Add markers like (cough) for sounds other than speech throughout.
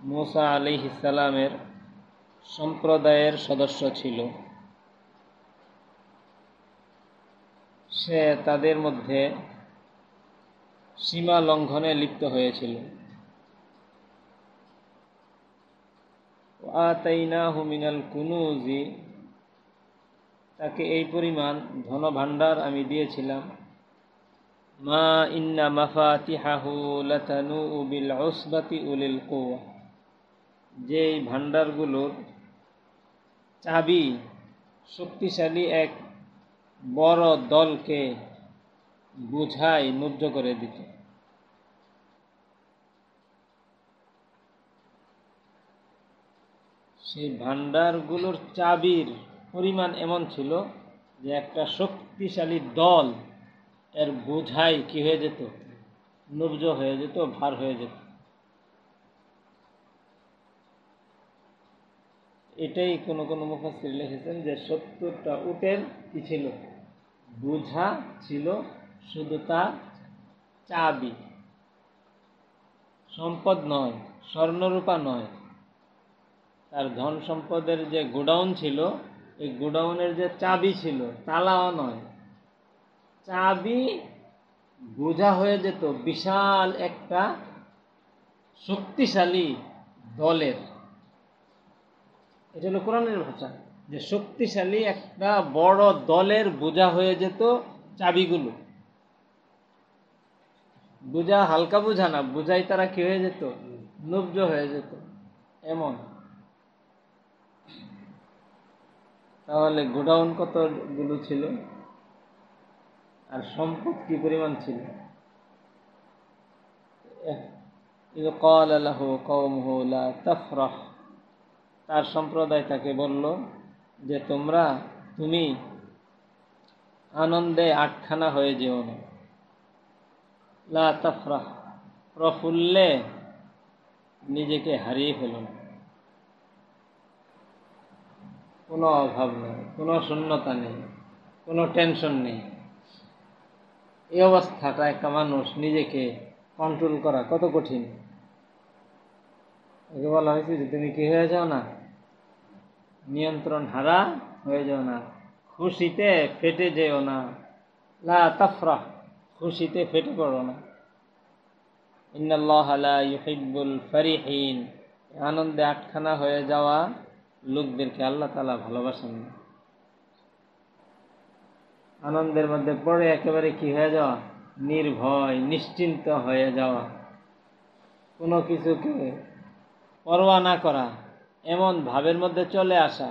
মোসা আলি ইসালামের সম্প্রদায়ের সদস্য ছিল। সে তাদের মধ্যে সীমা লঙ্ঘনে লিপ্ত হয়েছিল। আতাইনা হুমিনাল কুনুজি, তাকে এই পরিমাণ ধনভাণ্ডার আমি দিয়েছিলাম। মা ইন্না মাফা মাফাতিহাহু লাতানু উবিল উসবাতি উলিল কুয়া যেই ভাণ্ডারগুলোর চাবি শক্তিশালী এক বড় দলকে বুঝাই নুব্জ করে দিত। সেই ভাণ্ডারগুলোর চাবির পরিমাণ এমন ছিল যে একটা শক্তিশালী দল এর বোঝাই কি হয়ে যেত? নব্জ হয়ে যেত, ভার হয়ে যেত। এটাই কোনো কোনো মুখাস্তির লিখেছেন যে সত্তরটা উটের কি ছিল? বোঝা ছিল শুধু তার চাবি। সম্পদ নয়, স্বর্ণরূপা নয়। তার ধন সম্পদের যে গোডাউন ছিল, এই গোডাউনের যে চাবি ছিল, তালাও নয়। চাবি বোঝা হয়ে যেত বিশাল একটা শক্তিশালী দলের। এটা হলো কোরআনের ভাষা যে শক্তিশালী একটা বড় দলের বোঝা হয়ে যেত চাবিগুলো বোঝা হালকা বোঝা না বোঝাই তারা কি হয়ে যেত নুব্জ হয়ে যেত এমন তাহলে গোডাউন কতগুলো ছিল আর সম্পদ কি পরিমাণ ছিল قال له قومه لا تفرح তার সম্প্রদায় তাকে বলল যে, তোমরা, তুমি আনন্দে আটখানা হয়ে যেও না। লা প্রফুল্লে নিজেকে হারিয়ে ফেল না। কোনো অভাব নেই, কোনো শূন্যতা নেই, কোনো টেনশন নেই। এই অবস্থাটা একটা মানুষ নিজেকে কন্ট্রোল করা কত কঠিন। একে বলা হয়েছে যে, তুমি কি হয়ে যাও না? নিয়ন্ত্রণ হারা হয়ে যাও না। খুশিতে ফেটে যেও না। লা তাফরা খুশিতে ফেটে পড়ো না। ইন্নাল্লাহ ফারিহিন, আনন্দে আটখানা হয়ে যাওয়া লোকদেরকে আল্লাহ তালা ভালোবাসেন না। আনন্দের মধ্যে পড়ে একেবারে কি হয়ে যাওয়া? নির্ভয়, নিশ্চিন্ত হয়ে যাওয়া। কোনো কিছুকে পরোয়া না করা। এমন ভাবের মধ্যে চলে আসা।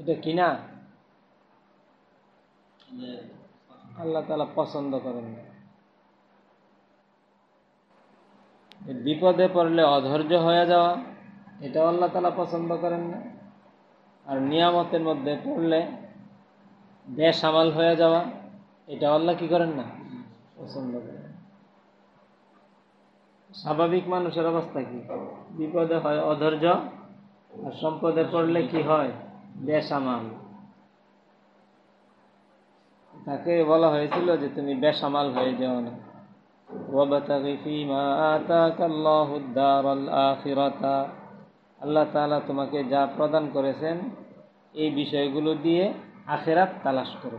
এটা কিনা আল্লাহ তালা পছন্দ করেন না। বিপদে পড়লে অধৈর্য হয়ে যাওয়া, এটাও আল্লাহ তালা পছন্দ করেন না। আর নিয়ামতের মধ্যে পড়লে বেসামাল হয়ে যাওয়া এটা আল্লাহ কি করেন না? পছন্দ করেন স্বাভাবিক মানুষের অবস্থা কি? বিপদে হয়, অধৈর্য আর সম্পদে পড়লে কি হয়? বেসামাল। তাকে বলা হয়েছিল যে, তুমি বেসামাল হয়ে যাও না। আল্লাহ তালা তোমাকে যা প্রদান করেছেন, এই বিষয়গুলো দিয়ে আখেরাত তালাশ করো।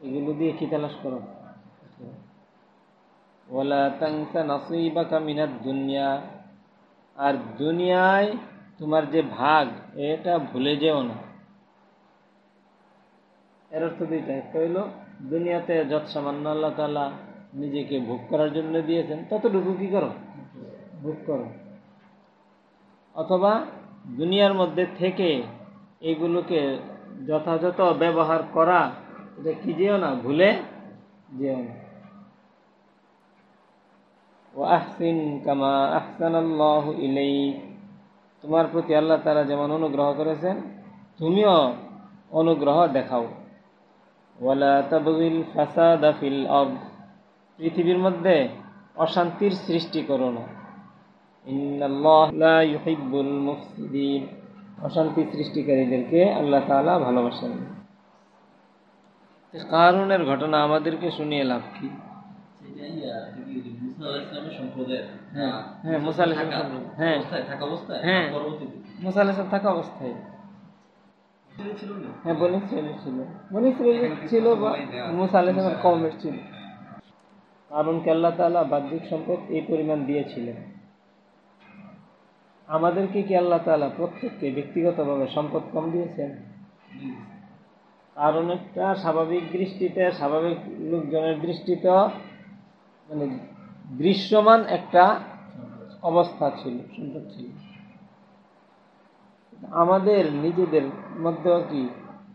এগুলো দিয়ে কি তালাশ করো? ওলা তাংসা নসিবাকা মিনাত দুনিয়া আর দুনিয়ায় তোমার যে ভাগ, এটা ভুলে যেও না। এর অর্থ দুইটা। একটা হইল, দুনিয়াতে যত সামান্য আল্লাহ তালা নিজেকে ভোগ করার জন্য দিয়েছেন, ততটুকু কি করো? ভোগ করো। অথবা দুনিয়ার মধ্যে থেকে এগুলোকে যথাযথ ব্যবহার করা, এটা কি যেও না, ভুলে যেও না। ও আহসিন কামা আহসান আল্লাহ ইলেই তোমার প্রতি আল্লাহ তারা যেমন অনুগ্রহ করেছেন, তুমিও অনুগ্রহ দেখাও। ওয়ালা ফিল আব পৃথিবীর মধ্যে অশান্তির সৃষ্টি করো না। অশান্তি সৃষ্টিকারীদেরকে আল্লাহ তাআলা ভালোবাসেন। কারণের ঘটনা আমাদেরকে শুনিয়ে লাভ কি? হ্যাঁ হ্যাঁ হ্যাঁ। হ্যাঁ। থাকা অবস্থায়। হ্যাঁ বনি ইসরায়েলের ছিল। বনি ইসরায়েলের ছিল বা মুসা আলাইহিস সালামের ছিল। কারণ কে আল্লাহ তাআলা বাহ্যিক সম্পদ এই পরিমাণ দিয়েছিলেন। আমাদেরকে কি আল্লাহ তাআলা প্রত্যেককে ব্যক্তিগতভাবে সম্পদ কম দিয়েছেন? কারণ একটা স্বাভাবিক দৃষ্টিতে স্বাভাবিক লোকজনের দৃষ্টিতে মানে দৃশ্যমান একটা অবস্থা ছিল সম্পদ ছিল। আমাদের নিজেদের মধ্যেও কি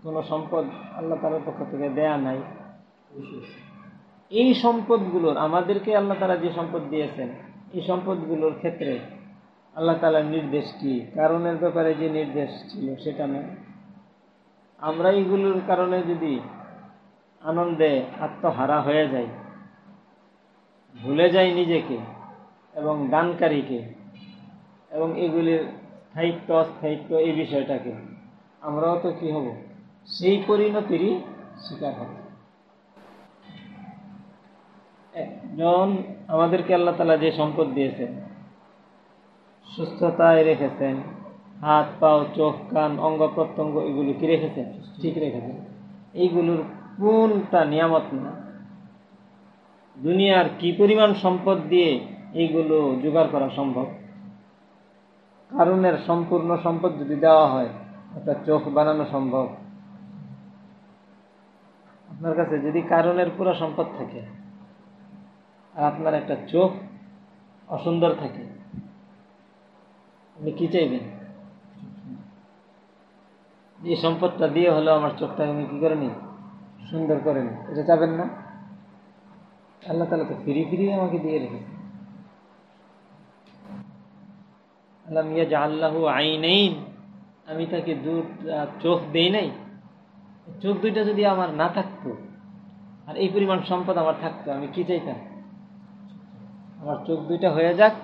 কোনো সম্পদ আল্লাহ তালার পক্ষ থেকে দেয়া নাই? এই সম্পদগুলোর আমাদেরকে আল্লাহ তালা যে সম্পদ দিয়েছেন, এই সম্পদগুলোর ক্ষেত্রে আল্লাহ তালার নির্দেশ কি? কারণের ব্যাপারে যে নির্দেশ ছিল সেটা নয় আমরা এইগুলোর কারণে যদি আনন্দে আত্মহারা হয়ে যাই ভুলে যাই নিজেকে এবং দানকারীকে এবং এগুলির স্থায়িত্ব অস্থায়িত্ব এই বিষয়টাকে। আমরাও তো কি হব? সেই পরিণতিরই শিকার হব। একজন আমাদেরকে আল্লাহ তালা যে সম্পদ দিয়েছেন, সুস্থতায় রেখেছেন, হাত, পাও, চোখ, কান, অঙ্গ, প্রত্যঙ্গ এগুলো কি রেখেছেন? ঠিক রেখেছেন। এইগুলোর কোনটা নিয়ামত না দুনিয়ার কি পরিমাণ সম্পদ দিয়ে এইগুলো জোগাড় করা সম্ভব? কারণের সম্পূর্ণ সম্পদ যদি দেওয়া হয় একটা চোখ বানানো সম্ভব। আপনার কাছে যদি কারণের পুরো সম্পদ থাকে, আর আপনার একটা চোখ অসুন্দর থাকে, আপনি কি চাইবেন? এই সম্পদটা দিয়ে হলেও আমার চোখটা আমি কি করে নি সুন্দর করে নি এটা চাবেন না? আল্লাহ তালা তো ফিরি ফিরি আমাকে দিয়ে রেখেছে। আল্লাহ মিয়া যা আল্লাহ আইনাইন, আমি তাকে দু চোখ দেই নাই। চোখ দুইটা যদি আমার না থাকতো, আর এই পরিমাণ সম্পদ আমার থাকতো, আমি কি চাইতাম? আমার চোখ দুইটা হয়ে যাক,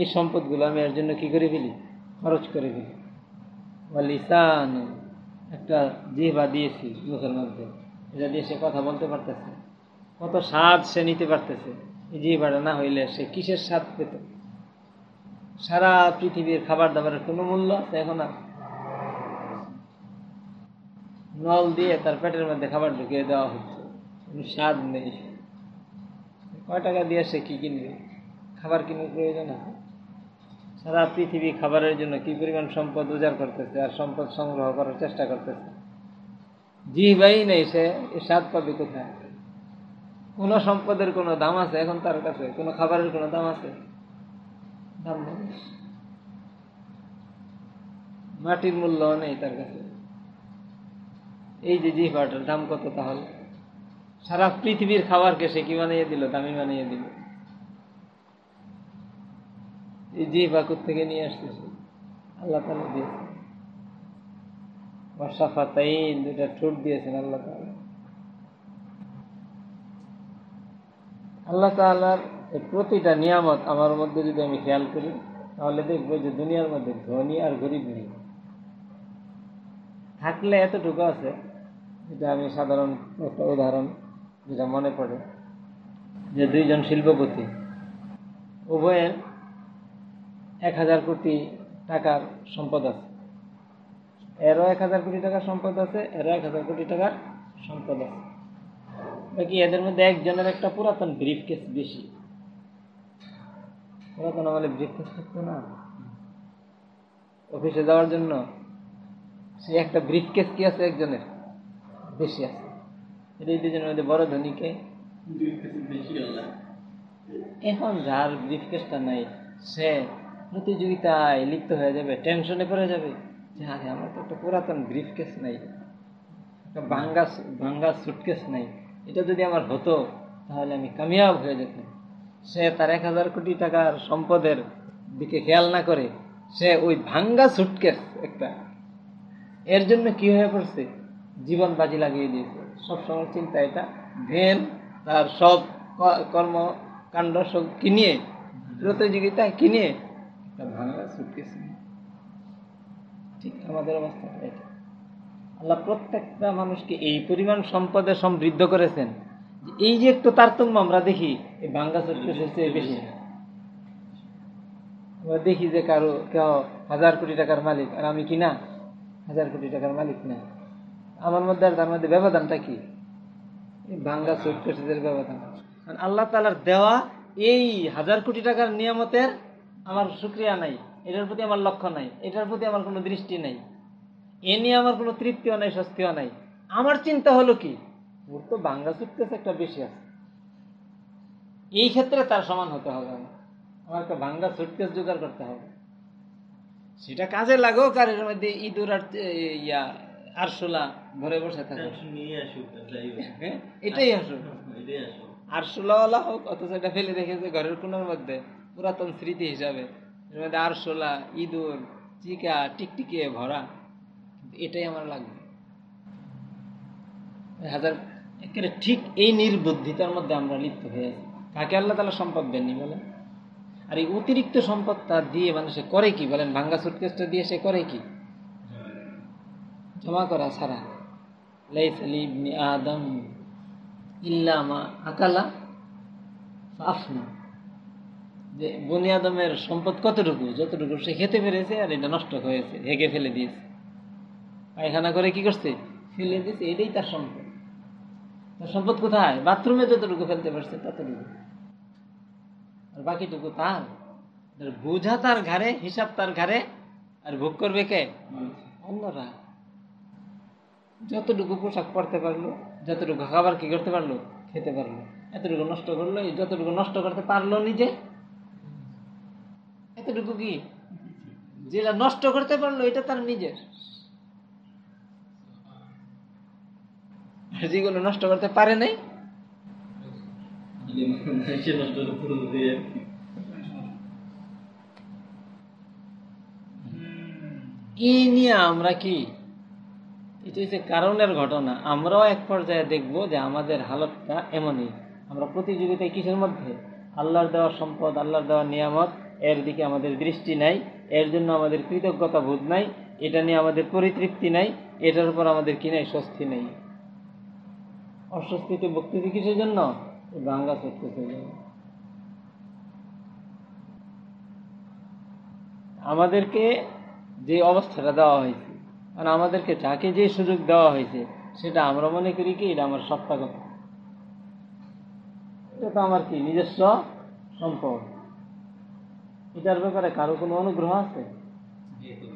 এই সম্পদগুলো আমি এর জন্য কি করে ফেলি? খরচ করে ফেলি। বা লিসান একটা জিহবা দিয়েছি মুখের মধ্যে। এটা দিয়ে সে কথা বলতে পারতেছে কত স্বাদ সে নিতে পারতেছে। এই জিহবাটা না হইলে সে কিসের স্বাদ পেত? সারা পৃথিবীর খাবার দাবারের কোনো মূল্য এখন আর। নল দিয়ে তার পেটের মধ্যে খাবার ঢুকিয়ে দেওয়া হচ্ছে কোনো স্বাদ নেই। কয় টাকা দিয়ে সে কী কিনবে? খাবার কিনার প্রয়োজন আছে? সারা পৃথিবী খাবারের জন্য কি পরিমাণ সম্পদ উজাড় করতেছে আর সম্পদ সংগ্রহ করার চেষ্টা করতেছে? জি ভাই, নেই সে। স্বাদ পাবে কোথায়? কোনো সম্পদের কোনো দাম আছে? এখন তার কাছে? কোনো খাবারের কোনো দাম আছে? দাম মাটির মূল্য নেই তার কাছে। এই যে জিহবাটার দাম কত তাহলে? সারা পৃথিবীর খাবারকে সে কি বানিয়ে দিল, দামি বানিয়ে দিল? এই জিহবা থেকে নিয়ে আসতেছে? আল্লাহ তালা দিয়েছে বর্ষাফা তাইন দুটা ঠোঁট দিয়েছেন আল্লাহ তালা আল্লাহ তালার প্রতিটা নিয়ামত আমার মধ্যে যদি আমি খেয়াল করি, তাহলে দেখব যে দুনিয়ার মধ্যে ধনী আর গরিব নেই। থাকলে এতটুকু আছে যেটা আমি সাধারণ একটা উদাহরণ যেটা মনে পড়ে, যে দুইজন শিল্পপতি, উভয়ের এক হাজার কোটি টাকার সম্পদ আছে। এরও এক হাজার কোটি টাকার সম্পদ আছে, এরও এক হাজার কোটি টাকার সম্পদ আছে। বাকি এদের মধ্যে একজনের একটা পুরাতন ব্রিফ কেস বেশি। পুরাতন আমলে ব্রিফ কেস থাকতো না। অফিসে যাওয়ার জন্য সে একটা ব্রিফ কেস কি আছে একজনের? বেশি আছে। এই দুজনের মধ্যে বড় ধনীকে এখন যার ব্রিফ কেসটা নাই সে প্রতিযোগিতায় লিপ্ত হয়ে যাবে টেনশনে পড়ে যাবে। যে আরে আমার তো একটা পুরাতন ব্রিফ কেস নাই। একটা ভাঙ্গা ভাঙ্গা সুটকেস নাই। এটা যদি আমার হতো, তাহলে আমি কামিয়াব হয়ে যেতাম। সে তার এক হাজার কোটি টাকার সম্পদের দিকে খেয়াল না করে সে ওই ভাঙ্গা সুটকেস একটা। এর জন্য কি হয়ে পড়ছে? জীবন বাজি লাগিয়ে দিয়েছে। সবসময় চিন্তা এটা। ভেন তার সব কর্মকাণ্ড সব কিনে প্রতিযোগিতা কিনে একটা ভাঙ্গা সুটকেস। ঠিক আমাদের অবস্থা এটা। আল্লাহ প্রত্যেকটা মানুষকে এই পরিমাণ সম্পদে সমৃদ্ধ করেছেন। এই যে একটু তারতম্য আমরা দেখি, এই ভাঙ্গা সুটকেসের চেয়ে বেশি। আমরা দেখি যে কারও কেউ হাজার কোটি টাকার মালিক, আর আমি কি না? হাজার কোটি টাকার মালিক না। আমার মধ্যে আর তার মধ্যে ব্যবধানটা কি? ভাঙ্গা সুটকেসের ব্যবধান। কারণ আল্লাহ তালার দেওয়া এই হাজার কোটি টাকার নিয়ামতের আমার শুক্রিয়া নাই। এটার প্রতি আমার লক্ষ্য নাই। এটার প্রতি আমার কোনো দৃষ্টি নাই। এ নিয়ে আমার কোনো তৃপ্তিও নাই স্বস্তিও নাই। আমার চিন্তা হলো কি? ওর তো বাংলা সুটকেস একটা বেশি আছে। এই ক্ষেত্রে তার সমান হতে হবে আমার। আমার একটা ভাঙ্গা সুটকেস জোগাড় করতে হবে। সেটা কাজে লাগো আর এর মধ্যে ইঁদুর আর ইয়া আরশোলা ঘরে বসে থাকে। হ্যাঁ এটাই আসো আরশোলাওয়ালা হোক অথচ এটা ফেলে রেখেছে ঘরের কোনার মধ্যে পুরাতন স্মৃতি হিসাবে। এর মধ্যে আরশোলা ইঁদুর চিকা টিকটিকিয়ে ভরা। এটাই আমার লাগবে। হাজার একেবারে ঠিক এই নির্বুদ্ধিতার মধ্যে আমরা লিপ্ত হয়ে আছি। কাকে আল্লাহ তালা সম্পদ দেননি বলেন? আর এই অতিরিক্ত সম্পদ সম্পদটা দিয়ে মানুষে করে কি? বলেন, ভাঙ্গা সুটকেসটা দিয়ে সে করে কি? জমা করা ছাড়া। লাইসা আদম ইল্লামা আকালা আফনা যে বনি আদমের সম্পদ কতটুকু, যতটুকু সে খেতে পেরেছে আর এটা নষ্ট হয়েছে, হেগে ফেলে দিয়েছে। পায়খানা করে কি করছে? ফেলে দিয়েছে এটাই তার সম্পদ। তার সম্পদ কোথায়? বাথরুমে যতটুকু ফেলতে পারছে, ততটুকু। আর বাকিটুকু তার। বোঝা তার ঘাড়ে, হিসাব তার ঘাড়ে, আর ভোগ করবে কে? অন্যরা যতটুকু পোশাক পরতে পারল, যতটুকু খাবার কি করতে পারল? খেতে পারল। এতটুকু নষ্ট করল যতটুকু নষ্ট করতে পারল নিজে, এতটুকু কি? যেটা নষ্ট করতে পারল, এটা তার নিজের। যেগুলো নষ্ট করতে পারে নাই? এই নিয়ে আমরা কি? এটা হচ্ছে কারণের ঘটনা। আমরাও এক পর্যায়ে দেখব যে আমাদের হালতটা এমনই। আমরা প্রতিযোগিতায় কিসের মধ্যে? আল্লাহর দেওয়া সম্পদ, আল্লাহর দেওয়া নিয়ামত, এর দিকে আমাদের দৃষ্টি নাই, এর জন্য আমাদের কৃতজ্ঞতা বোধ নাই, এটা নিয়ে আমাদের পরিতৃপ্তি নাই, এটার উপর আমাদের কি নাই, স্বস্তি নেই। অস্বস্তিতে বক্তৃতি কিসের জন্য সত্যের জন্য আমাদেরকে যে অবস্থাটা দেওয়া হয়েছে মানে আমাদেরকে যাকে যে সুযোগ দেওয়া হয়েছে সেটা আমরা মনে করি কি এটা আমার সত্তা কথা। এটা তো আমার কি নিজস্ব সম্পদ? এটার ব্যাপারে কারও কোনো অনুগ্রহ আছে?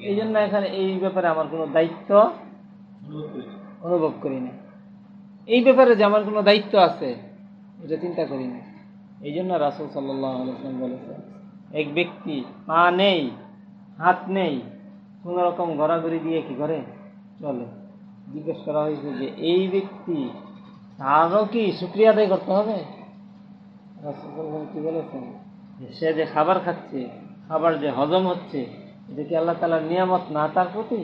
এই জন্য এখানে এই ব্যাপারে আমার কোনো দায়িত্ব অনুভব করি না এই ব্যাপারে যে আমার কোনো দায়িত্ব আছে, এটা চিন্তা করি না। এই জন্য রাসুল সাল্লাম বলেছে এক ব্যক্তি পা নেই, হাত নেই, কোনো রকম ঘোরাঘুরি দিয়ে কি করে? চলে। জিজ্ঞেস করা হয়েছে যে, এই ব্যক্তি তারও কি শুক্রিয়া আদায় করতে হবে? রাসূল সাল্লাল্লাহু আলাইহি কি বলেছেন? সে যে খাবার খাচ্ছে, খাবার যে হজম হচ্ছে, এটা কি আল্লাহ তালার নিয়ামত না তার প্রতি?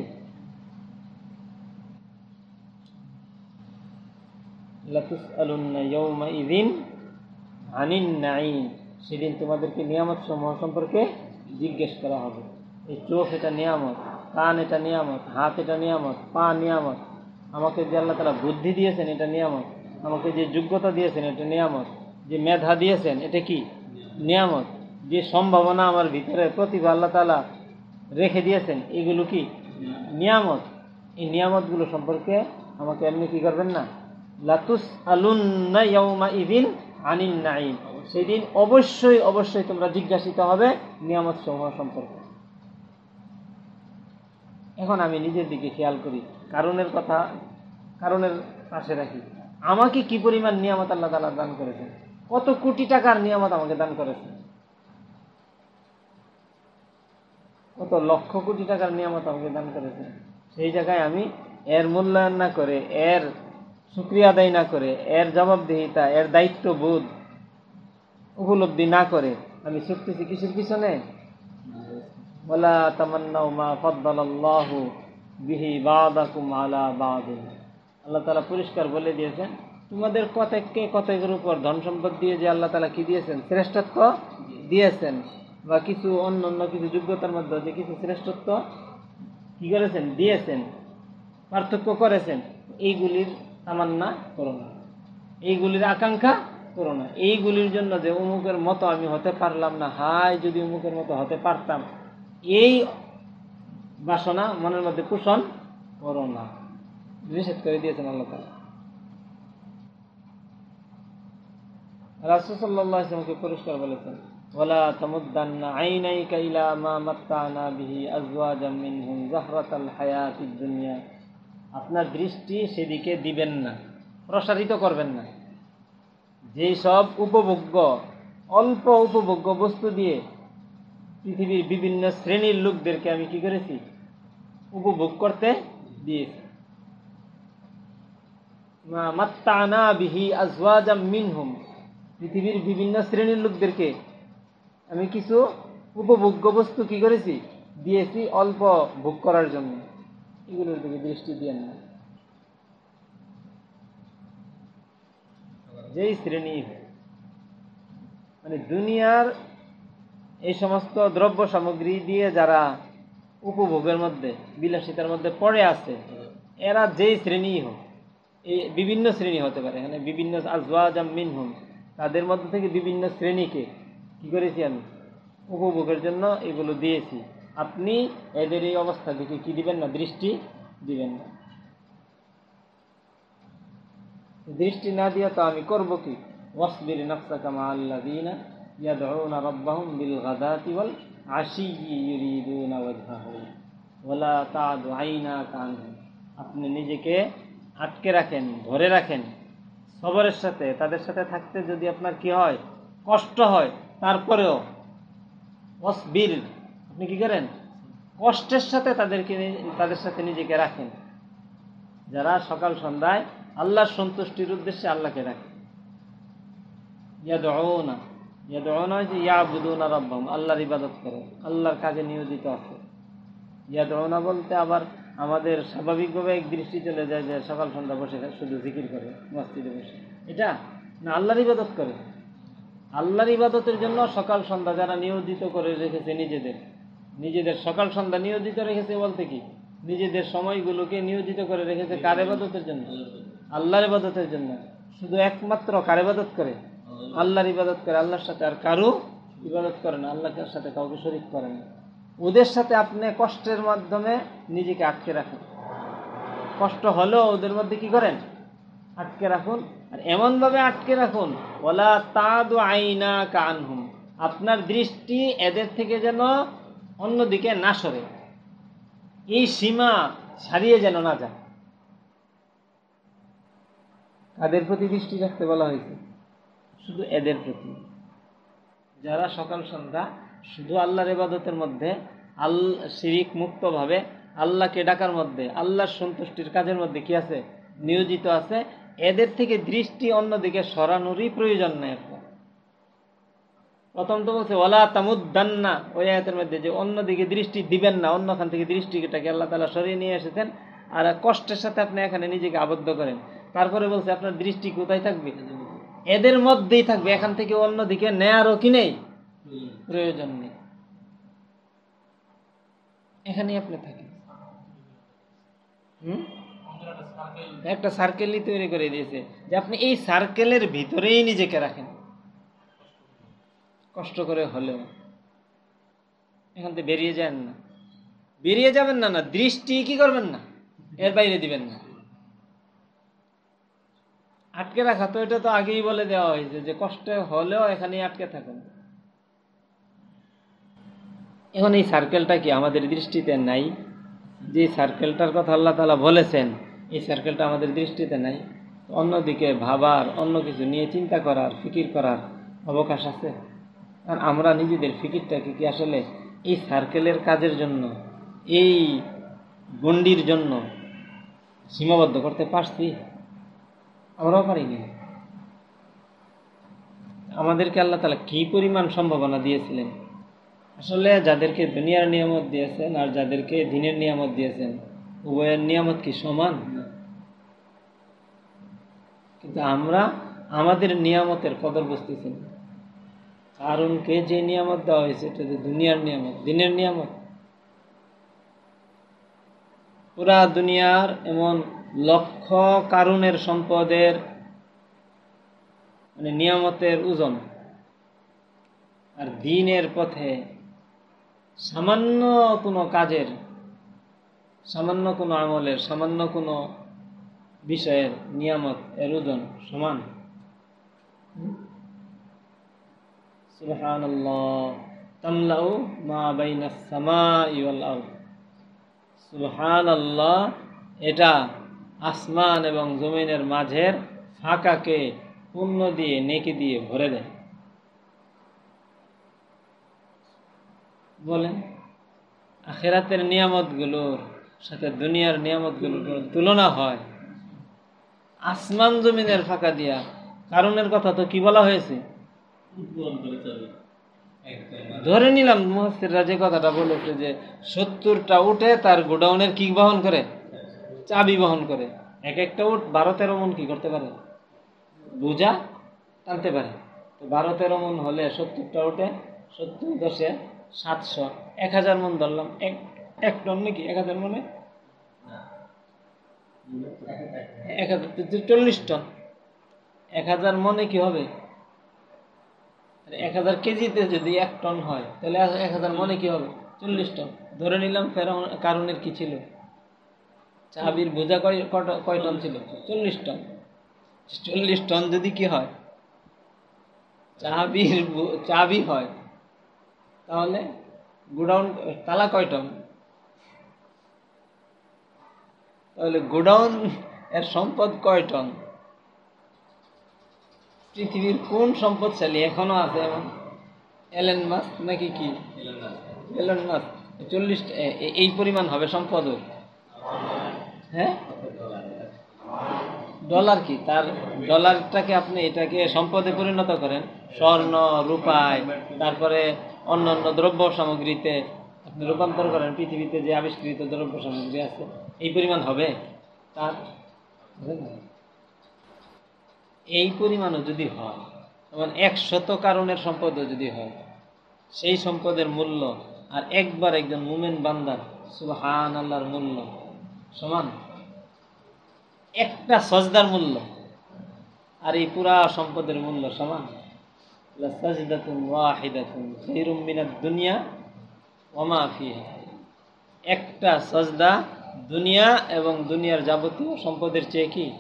সেদিন তোমাদেরকে নিয়ামত সমূহ সম্পর্কে জিজ্ঞেস করা হবে। এই চোখ এটা নিয়ামত, কান এটা নিয়ামত, হাত এটা নিয়ামত, পা নিয়ামত। আমাকে যে আল্লাহ তালা বুদ্ধি দিয়েছেন এটা নিয়ামত, আমাকে যে যোগ্যতা দিয়েছেন এটা নিয়ামত, যে মেধা দিয়েছেন এটা কি? নিয়ামত। যে সম্ভাবনা আমার ভিতরে প্রতিভা আল্লাহ তালা রেখে দিয়েছেন, এগুলো কি? নিয়ামত। এই নিয়ামতগুলো সম্পর্কে আমাকে এমনি কি করবেন না? লাতুস ইদিন আনিন নাইম সেদিন অবশ্যই অবশ্যই তোমরা জিজ্ঞাসিত হবে নিয়ামত সমূহ সম্পর্কে। এখন আমি নিজের দিকে খেয়াল করি, কারণের কথা, কারণের পাশে রাখি। আমাকে কি পরিমাণ নিয়ামত আল্লাহ তালা দান করেছেন? কত কোটি টাকার নিয়ামত আমাকে দান করেছেন? কত লক্ষ কোটি টাকার নিয়ামত আমাকে দান করেছেন? সেই জায়গায় আমি এর মূল্যায়ন না করে, এর সুক্রিয়া আদায় না করে, এর জবাবদিহিতা, এর দায়িত্ববোধ উপলব্ধি না করে, আমি ছুটতেছি কিসের পিছনে? ওলা তামান্নাও মা ফদ্দালাল্লাহু বিহি বাদাকুম আলা আল্লাহ তালা পরিষ্কার বলে দিয়েছেন, তোমাদের কতককে কতকের উপর ধন সম্পদ দিয়ে যে আল্লাহ তালা কি দিয়েছেন? শ্রেষ্ঠত্ব দিয়েছেন। বা কিছু অন্য অন্য কিছু যোগ্যতার মধ্যে যে কিছু শ্রেষ্ঠত্ব কি করেছেন? দিয়েছেন। পার্থক্য করেছেন। এইগুলির তামান্না করো না। এইগুলির আকাঙ্ক্ষা করো না। এইগুলির জন্য যে অমুকের মতো আমি হতে পারলাম না হাই যদি অমুকের মতো হতে পারতাম, এই বাসনা মনের মধ্যে পোষণ করো না। নিষেধ করে দিয়েছেন আল্লাহ তালা রাসুসাল্লাহ ইসলামকে পরিষ্কার বলেছেন ওলা তামুদ্দান্না আইনাইকা ইলা মা মাত্তানা বিহি আজওয়াজাম মিনহুম জাহরাতাল হায়াতিদ দুনিয়া। আপনার দৃষ্টি সেদিকে দিবেন না, প্রসারিত করবেন না। যেই সব উপভোগ্য, অল্প উপভোগ্য বস্তু দিয়ে পৃথিবীর বিভিন্ন শ্রেণির লোকদেরকে আমি কি করেছি? উপভোগ করতে দিয়েছি। বিহি মিনহুম। পৃথিবীর বিভিন্ন শ্রেণির লোকদেরকে আমি কিছু উপভোগ্য বস্তু কি করেছি? দিয়েছি অল্প ভোগ করার জন্য। এগুলোর দিকে দৃষ্টি দিয়ে না যেই শ্রেণি হোক। মানে দুনিয়ার এই সমস্ত দ্রব্য সামগ্রী দিয়ে যারা উপভোগের মধ্যে, বিলাসিতার মধ্যে পড়ে আছে, এরা যেই শ্রেণি হোক, এই বিভিন্ন শ্রেণি হতে পারে, এখানে বিভিন্ন আজওয়াজাম মিনহুম, তাদের মধ্যে থেকে বিভিন্ন শ্রেণীকে কি করেছি আমি উপভোগের জন্য এগুলো দিয়েছি আপনি এদের এই অবস্থা দেখে কি দিবেন না? দৃষ্টি দিবেন না। দৃষ্টি না দিয়ে তো আমি করব কি? ওয়াসবির নাফসাকা মা আল্লাযীনা ইয়াদউনা রাব্বাহুম বিল গাদাতি ওয়াল আশিয়্যি ইউরিদুনা ওয়াজহাহু ওয়ালা তা'দু আইনাকা আনহুম আপনি নিজেকে আটকে রাখেন, ধরে রাখেন, সবরের সাথে, তাদের সাথে থাকতে যদি আপনার কি হয়? কষ্ট হয়। তারপরেও অসবির আপনি কি করেন? কষ্টের সাথে তাদেরকে তাদের সাথে নিজেকে রাখেন। যারা সকাল সন্ধ্যায় আল্লাহর সন্তুষ্টির উদ্দেশ্যে আল্লাহকে রাখে ইয়াদউনা ইয়াদউনা যে ইয়াবুদুনা রাব্বাহুম, আল্লাহর ইবাদত করে, আল্লাহর কাজে নিয়োজিত আছে। ইয়াদউনা বলতে আবার আমাদের স্বাভাবিকভাবে এক দৃষ্টি চলে যায় যে সকাল সন্ধ্যা বসে শুধু জিকির করে, মসজিদে বসে। এটা না, আল্লাহর ইবাদত করে। আল্লাহর ইবাদতের জন্য সকাল সন্ধ্যা যারা নিয়োজিত করে রেখেছে নিজেদের নিজেদের সকাল সন্ধ্যা নিয়োজিত রেখেছে বলতে কি? নিজেদের সময়গুলোকে নিয়োজিত করে রেখেছে কার ইবাদতের জন্য? আল্লাহর ইবাদতের জন্য। শুধু একমাত্র কার ইবাদত করে? আল্লাহর ইবাদত করে। আল্লাহর সাথে আর কারও ইবাদত করে না। আল্লাহর সাথে কাউকে শরিক করে না। ওদের সাথে আপনি কষ্টের মাধ্যমে নিজেকে আটকে রাখেন। কষ্ট হলেও ওদের মধ্যে কি করেন? আটকে রাখুন। আর এমনভাবে আটকে রাখুন ওলা তাদু আইনা কানহুম আপনার দৃষ্টি এদের থেকে যেন অন্যদিকে না সরে। এই সীমা ছাড়িয়ে যেন না যায়। কাদের প্রতি দৃষ্টি রাখতে বলা হয়েছে? শুধু এদের প্রতি। যারা সকাল সন্ধ্যা শুধু আল্লাহর ইবাদতের মধ্যে আল শিরিক মুক্তভাবে আল্লাহকে ডাকার মধ্যে আল্লাহর সন্তুষ্টির কাজের মধ্যে কি আছে? নিয়োজিত আছে। এদের থেকে দৃষ্টি অন্যদিকে সরানোরই প্রয়োজন নেই। প্রথম তো বলছে ওলা তামুদ্দান্না ওই আয়াতের মধ্যে যে অন্যদিকে দৃষ্টি দিবেন না, অন্যখান থেকে দৃষ্টিটাকে আল্লাহ তালা সরিয়ে নিয়ে এসেছেন আর কষ্টের সাথে আপনি এখানে নিজেকে আবদ্ধ করেন। তারপরে বলছে, আপনার দৃষ্টি কোথায় থাকবে? এদের মধ্যেই থাকবে, এখান থেকে অন্যদিকে নেয়ারও কি নেই? প্রয়োজন নেই। এখানেই আপনি থাকেন। হুম? একটা সার্কেলই তৈরি করে দিয়েছে যে আপনি এই সার্কেলের ভিতরেই নিজেকে রাখেন। কষ্ট করে হলেও। এখান থেকে বেরিয়ে যান না। বেরিয়ে যাবেন না না। দৃষ্টি কি করবেন না? এর বাইরে দিবেন না। আটকে রাখা তো, এটা তো আগেই বলে দেওয়া হয়েছে যে কষ্ট হলেও এখানে আটকে থাকুন। এখন এই সার্কেলটা কি আমাদের দৃষ্টিতে নাই? যে সার্কেলটার কথা আল্লাহ তালা বলেছেন, এই সার্কেলটা আমাদের দৃষ্টিতে নাই। অন্যদিকে ভাবার, অন্য কিছু নিয়ে চিন্তা করার, ফিকির করার অবকাশ আছে? আর আমরা নিজেদের ফিকিরটাকে কি আসলে এই সার্কেলের কাজের জন্য, এই গণ্ডির জন্য সীমাবদ্ধ করতে পারছি? আমরাও পারিনি। আমাদেরকে আল্লাহ তালা কি পরিমাণ সম্ভাবনা দিয়েছিলেন? আসলে যাদেরকে দুনিয়ার নিয়ামত দিয়েছেন আর যাদেরকে দিনের নিয়ামত দিয়েছেন, উভয়ের নিয়ামত কি সমান? কিন্তু আমরা আমাদের নিয়ামতের কদর বুঝতেছি না কারণকে যে নিয়ামত দেওয়া হয়েছে, এটা তো দুনিয়ার নিয়ামত, দিনের নিয়ামত। পুরা দুনিয়ার এমন লক্ষ কারণের সম্পদের মানে নিয়ামতের ওজন। আর দিনের পথে সামান্য কোনো কাজের, সামান্য কোনো আমলের, সামান্য কোনো বিষয়ের নিয়ামত এর ওজন সমান। এটা আসমান এবং জমিনের মাঝের ফাঁকাকে পুণ্য দিয়ে, নেকি দিয়ে ভরে দেয়। বলেন, আখেরাতের নিয়ামতগুলোর সাথে দুনিয়ার নিয়ামতগুলোর তুলনা হয়। আসমান জমিনের ফাঁকা দিয়া, কারণের কথা তো কি বলা হয়েছে? ধরে নিলাম মহাস্তিররা যে কথাটা বলেছে যে সত্তরটা উঠে তার গোডাউনের কি বহন করে, চাবি বহন করে। এক একটা উঠ বারো তেরো মন কি করতে পারে? বোঝা টানতে পারে। তো বারো তেরো মন হলে সত্তরটা উঠে সত্তর দশে সাতশো, এক হাজার মন ধরলাম। এক এক টন নাকি? এক হাজার মনে? এক হাজার, চল্লিশ টন। এক হাজার মনে কি হবে? এক হাজার কেজিতে যদি এক টন হয়, তাহলে এক হাজার মনে কি হবে? চল্লিশ টন। ধরে নিলাম ফেরাউন কারণের কি ছিল? চাবির বোঝা কয় কয় টন ছিল? চল্লিশ টন। চল্লিশ টন যদি কি হয়? চাবির চাবি হয়, তাহলে গোডাউন তালা কয় টন? তাহলে গোডাউন এর সম্পদ কয় টন? পৃথিবীর কোন সম্পদশালী এখনও আছে? এমন এলেন মাস নাকি কি? এলেন মাস চল্লিশ এই পরিমাণ হবে সম্পদ হ্যাঁ? ডলার কি? তার ডলারটাকে আপনি এটাকে সম্পদে পরিণত করেন। স্বর্ণ রূপায় তারপরে অন্য অন্য দ্রব্য সামগ্রীতে আপনি রূপান্তর করেন। পৃথিবীতে যে আবিষ্কৃত দ্রব্য সামগ্রী আছে এই পরিমাণ হবে? তার। এই পরিমাণও যদি হয়, যেমন একশত কারণের সম্পদও যদি হয়, সেই সম্পদের মূল্য আর একবার একজন মুমেন বান্দার সুবহান আল্লাহর মূল্য সমান একটা সজদার মূল্য আর এই পুরা সম্পদের মূল্য সমান। দুনিয়া একটা সজদা দুনিয়া এবং দুনিয়ার যাবতীয় সম্পদের চেয়ে কি?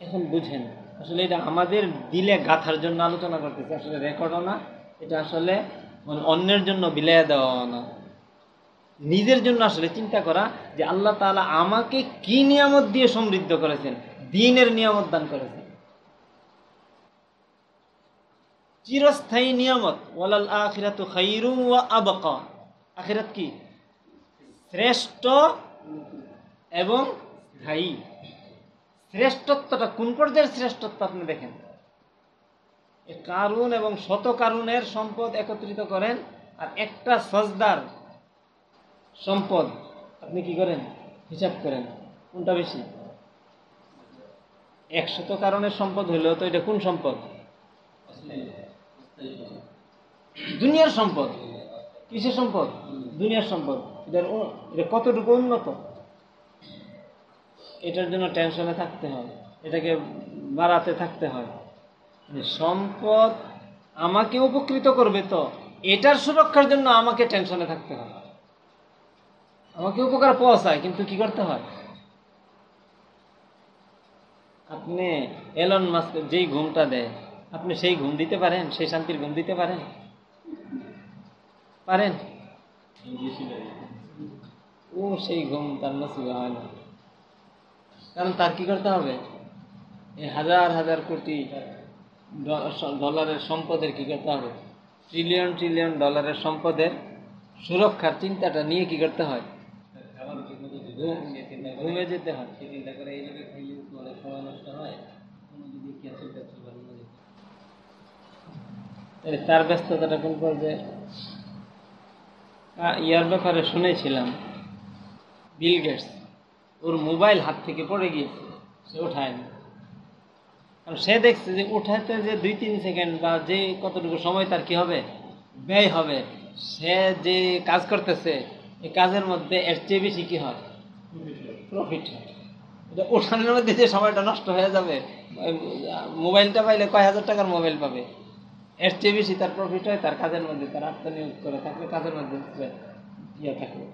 এখন বুঝেন, আসলে এটা আমাদের দিলে গাথার জন্য আলোচনা করতেছে। আসলে রেকর্ডও না, এটা আসলে অন্যের জন্য বিলাইয়া দেওয়া না। নিজের জন্য আসলে চিন্তা করা যে আল্লাহ তাআলা আমাকে কি নিয়ামত দিয়ে সমৃদ্ধ করেছেন, দিনের নিয়ামত দান করেছেন। চিরস্থায়ী নিয়ামত, ওয়ালাল আখিরাতু ওয়া আবকা। আখিরাত কি? শ্রেষ্ঠ এবং স্থায়ী শ্রেষ্ঠত্বটা কোন পর্যায়ের শ্রেষ্ঠত্ব আপনি দেখেন? কারুন এবং শত কারুনের সম্পদ একত্রিত করেন আর একটা সজদার সম্পদ আপনি কি করেন? হিসাব করেন। কোনটা বেশি? একশত কারণের সম্পদ হইলেও তো এটা কোন সম্পদ? দুনিয়ার সম্পদ। কিসের সম্পদ? দুনিয়ার সম্পদ। এটার এটা কতটুকু উন্নত? এটার জন্য টেনশনে থাকতে হয়। এটাকে বাড়াতে থাকতে হয়। মানে সম্পদ আমাকে উপকৃত করবে তো, এটার সুরক্ষার জন্য আমাকে টেনশনে থাকতে হয়। আমাকে উপকার পৌঁছায়, কিন্তু কি করতে হয়? আপনি এলন মাস্ক যেই ঘুমটা দেয়, আপনি সেই ঘুম দিতে পারেন, সেই শান্তির ঘুম দিতে পারেন? পারেন? ও সেই ঘুম তার নসিবে হয় না। কারণ তার কি করতে হবে? এই হাজার হাজার কোটি ডলারের সম্পদের কি করতে হবে? ট্রিলিয়ন ট্রিলিয়ন ডলারের সম্পদের সুরক্ষার চিন্তাটা নিয়ে কি করতে হয়? ঘুম- যেতে হয়। চিন্তা করে এই লোকে খাইলে সমস্যা হয় যদি ক্যান্সেল তার ব্যস্ততাটা কোন পর্যায়ে? ইয়ার ব্যাপারে শুনেছিলাম, বিল গেটস, ওর মোবাইল হাত থেকে পড়ে গিয়েছে, সে ওঠায়নি। কারণ সে দেখছে যে উঠাতে যে দুই তিন সেকেন্ড বা যে কতটুকু সময় তার কি হবে, ব্যয় হবে, সে যে কাজ করতেছে এই কাজের মধ্যে এর চেয়ে বেশি কি হয়? প্রফিট হয়। ওঠানোর মধ্যে যে সময়টা নষ্ট হয়ে যাবে মোবাইলটা পাইলে কয় হাজার টাকার মোবাইল পাবে? এর চেয়ে বেশি তার প্রফিট হয় তার কাজের মধ্যে তার আত্মনিয়োগ করে থাকলে কাজের মধ্যে ইয়ে থাকবে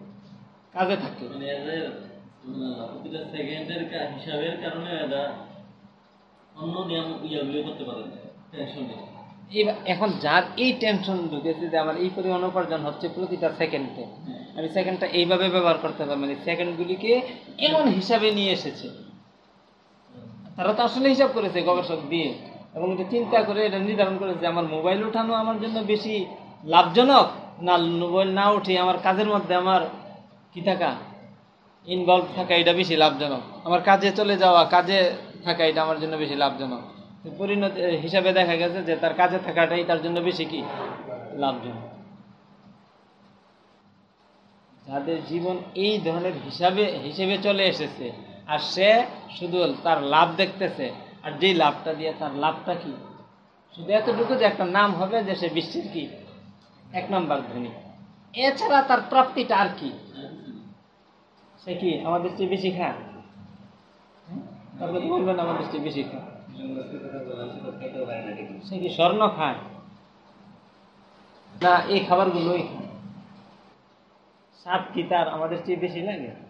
কাজে থাকবে মানে সেকেন্ডের হিসাবের কারণে অন্য নিয়ম ইয়েগুলো করতে পারে টেনশনে এখন যার এই টেনশন ঢুকেছে যে আমার এই পরিমাণ উপার্জন হচ্ছে প্রতিটা সেকেন্ডে আমি সেকেন্ডটা এইভাবে ব্যবহার করতে পারব মানে সেকেন্ডগুলিকে এমন হিসাবে নিয়ে এসেছে। তারা তো আসলে হিসাব করেছে গবেষক দিয়ে। এবং এটা চিন্তা করে এটা নির্ধারণ করেছে যে আমার মোবাইল উঠানো আমার জন্য বেশি লাভজনক না মোবাইল না উঠে আমার কাজের মধ্যে আমার কি থাকা? ইনভলভ থাকা এটা বেশি লাভজনক। আমার কাজে চলে যাওয়া, কাজে থাকা এটা আমার জন্য বেশি লাভজনক। পরিণতি হিসাবে দেখা গেছে যে তার কাজে থাকাটাই তার জন্য বেশি কি? লাভজনক। যাদের জীবন এই ধরনের হিসাবে, হিসেবে চলে এসেছে, আর সে শুধু তার লাভ দেখতেছে আর যেই লাভটা দিয়ে তার লাভটা কি? শুধু এতটুকু যে একটা নাম হবে যে সে বিশ্বের কি? এক নম্বর ধনী। এছাড়া তার প্রাপ্তিটা আর কি? সে কি আমাদের চেয়ে বেশি খায়? হ্যাঁ? তারপরে বলবেন আমাদের চেয়ে বেশি খায়। সে কি স্বর্ণ খায়? না, এই খাবারগুলোই খায়। স্বাদ কি তার আমাদের চেয়ে বেশি লাগে?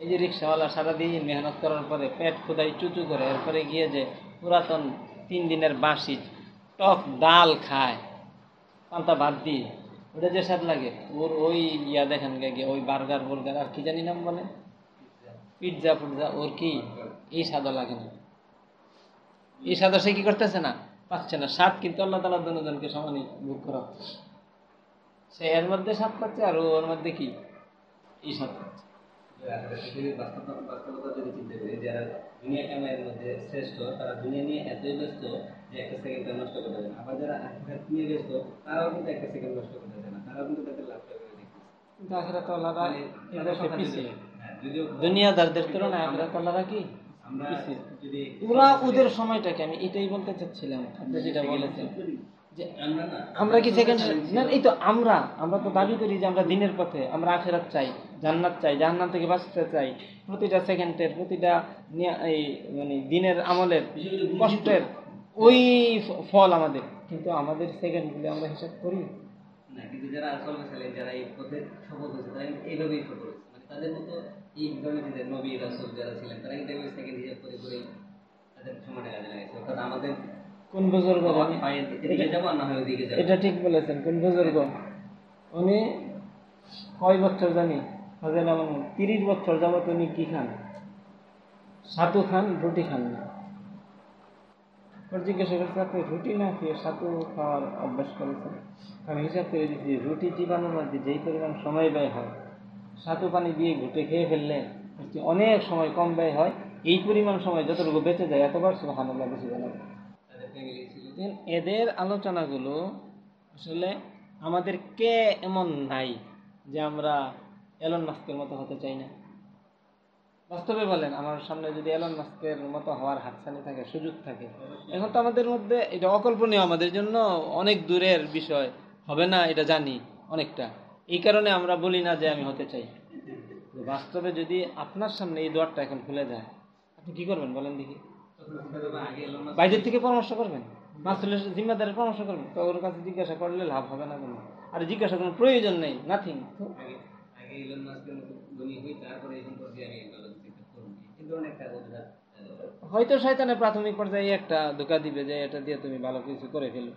এই যে রিক্সাওয়ালা সারাদিন মেহনত করার পরে পেট খোদাই চুচু করে, এরপরে গিয়ে যে পুরাতন তিন দিনের বাসি টক ডাল খায়, পান্তা ভাত দিয়ে, ওটা যে স্বাদ লাগে। ওর ওই ইয়া দেখেন গিয়ে ওই বার্গার বুর্গার, আর কি জানি নাম বলে? পিৎজা ফুটজা ওর কি? এই স্বাদও লাগে না। এই স্বাদও সে কি করতেছে না? পাচ্ছে না। স্বাদ কিন্তু আল্লাহ তালা দুজনকে সমানই ভোগ করা। সে এর মধ্যে স্বাদ পাচ্ছে আর ওর মধ্যে কি? এই স্বাদ পাচ্ছে। বাস্তবতা যদি চিন্তা করি যারা দুনিয়া কামাইয়ের মধ্যে শ্রেষ্ঠ তারা দুনিয়া নিয়ে এতই ব্যস্ত যে একটা সেকেন্ড নষ্ট করতে পারে আবার যারা আখিরাত নিয়ে ব্যস্ত তারাও কিন্তু একটা সেকেন্ড নষ্ট করতে পারে না। তারাও কিন্তু তাদের লাভটা করে দেখতেছে কিন্তু আখেরাত আল্লাহরা মানে হ্যাঁ, দুনিয়াদারদের তুলনায় আখেরাত আল্লাহরা কি? আমরা যদি ওরা ওদের সময়টাকে আমি এটাই বলতে চাচ্ছিলাম আপনি যেটা বলেছেন। যে আমরা আমরা কি সেকেন্ড না এই তো আমরা আমরা তো দাবি করি যে আমরা দিনের পথে আমরা আখেরাত চাই। জান্নাত চাই জাহান্নাম থেকে বাঁচতে চাই। প্রতিটা সেকেন্ডের প্রতিটা এই মানে দিনের আমলের কষ্টের ওই ফল আমাদের। কিন্তু আমাদের সেকেন্ডগুলো আমরা হিসাব করি না। কিন্তু যারা আসল যারা এই পথে সফল হয়েছে তারা কিন্তু এইভাবেই সফল হয়েছে। মানে তাদের মতো এই ধরনের নবী রাসুল যারা ছিলেন তারা কিন্তু এভাবে সেকেন্ড হিসাব করে করেই তাদের সময়টা কাজে লাগাইছে। অর্থাৎ আমাদের কোন বুজুর্গ জানি পায়ে এদিকে না হয় ওদিকে যাব। এটা ঠিক বলেছেন কোন বুজুর্গ? উনি কয় বছর জানি? হাজার আমার তিরিশ বছর যাবত উনি কি খান? সাতু খান, রুটি খান না। ওর জিজ্ঞাসা করছে, আপনি রুটি না খেয়ে সাতু খাওয়ার অভ্যাস করেছেন? আমি হিসাব করে দিচ্ছি রুটি চিবানোর মধ্যে যেই পরিমাণ সময় ব্যয় হয়, সাতু পানি দিয়ে ঘুটে খেয়ে ফেললে অনেক সময় কম ব্যয় হয়। এই পরিমাণ সময় যতটুকু বেঁচে যায়, এতবার বেশি তাদের ফ্যামিলি ছিল দেন এদের আলোচনাগুলো আসলে আমাদের কে এমন নাই যে আমরা এলন মাস্কের মতো হতে চাই না। বাস্তবে বলেন, আমার সামনে যদি এলন মাস্কের মতো হওয়ার হাতছানি থাকে, সুযোগ থাকে, এখন তো আমাদের মধ্যে এটা অকল্পনীয়, আমাদের জন্য অনেক দূরের বিষয়। হবে না, এটা জানি অনেকটা। এই কারণে আমরা বলি না যে আমি হতে চাই। বাস্তবে যদি আপনার সামনে এই দোয়ারটা এখন খুলে যায়, আপনি কি করবেন বলেন দেখি? বাইরের থেকে পরামর্শ করবেন? মাসুলের জিম্মাদারের পরামর্শ করবেন? তো ওর কাছে জিজ্ঞাসা করলে লাভ হবে না কোনো। আর জিজ্ঞাসা করার প্রয়োজন নেই নাথিং ইলন মাস্কের মতো ধনী হই, তারপরে এই আমি চিন্তা করব কিন্তু অনেকটা অজুহাত হয়তো শয়তানের প্রাথমিক পর্যায়ে একটা ধোকা দিবে যে এটা দিয়ে তুমি ভালো কিছু করে ফেলো।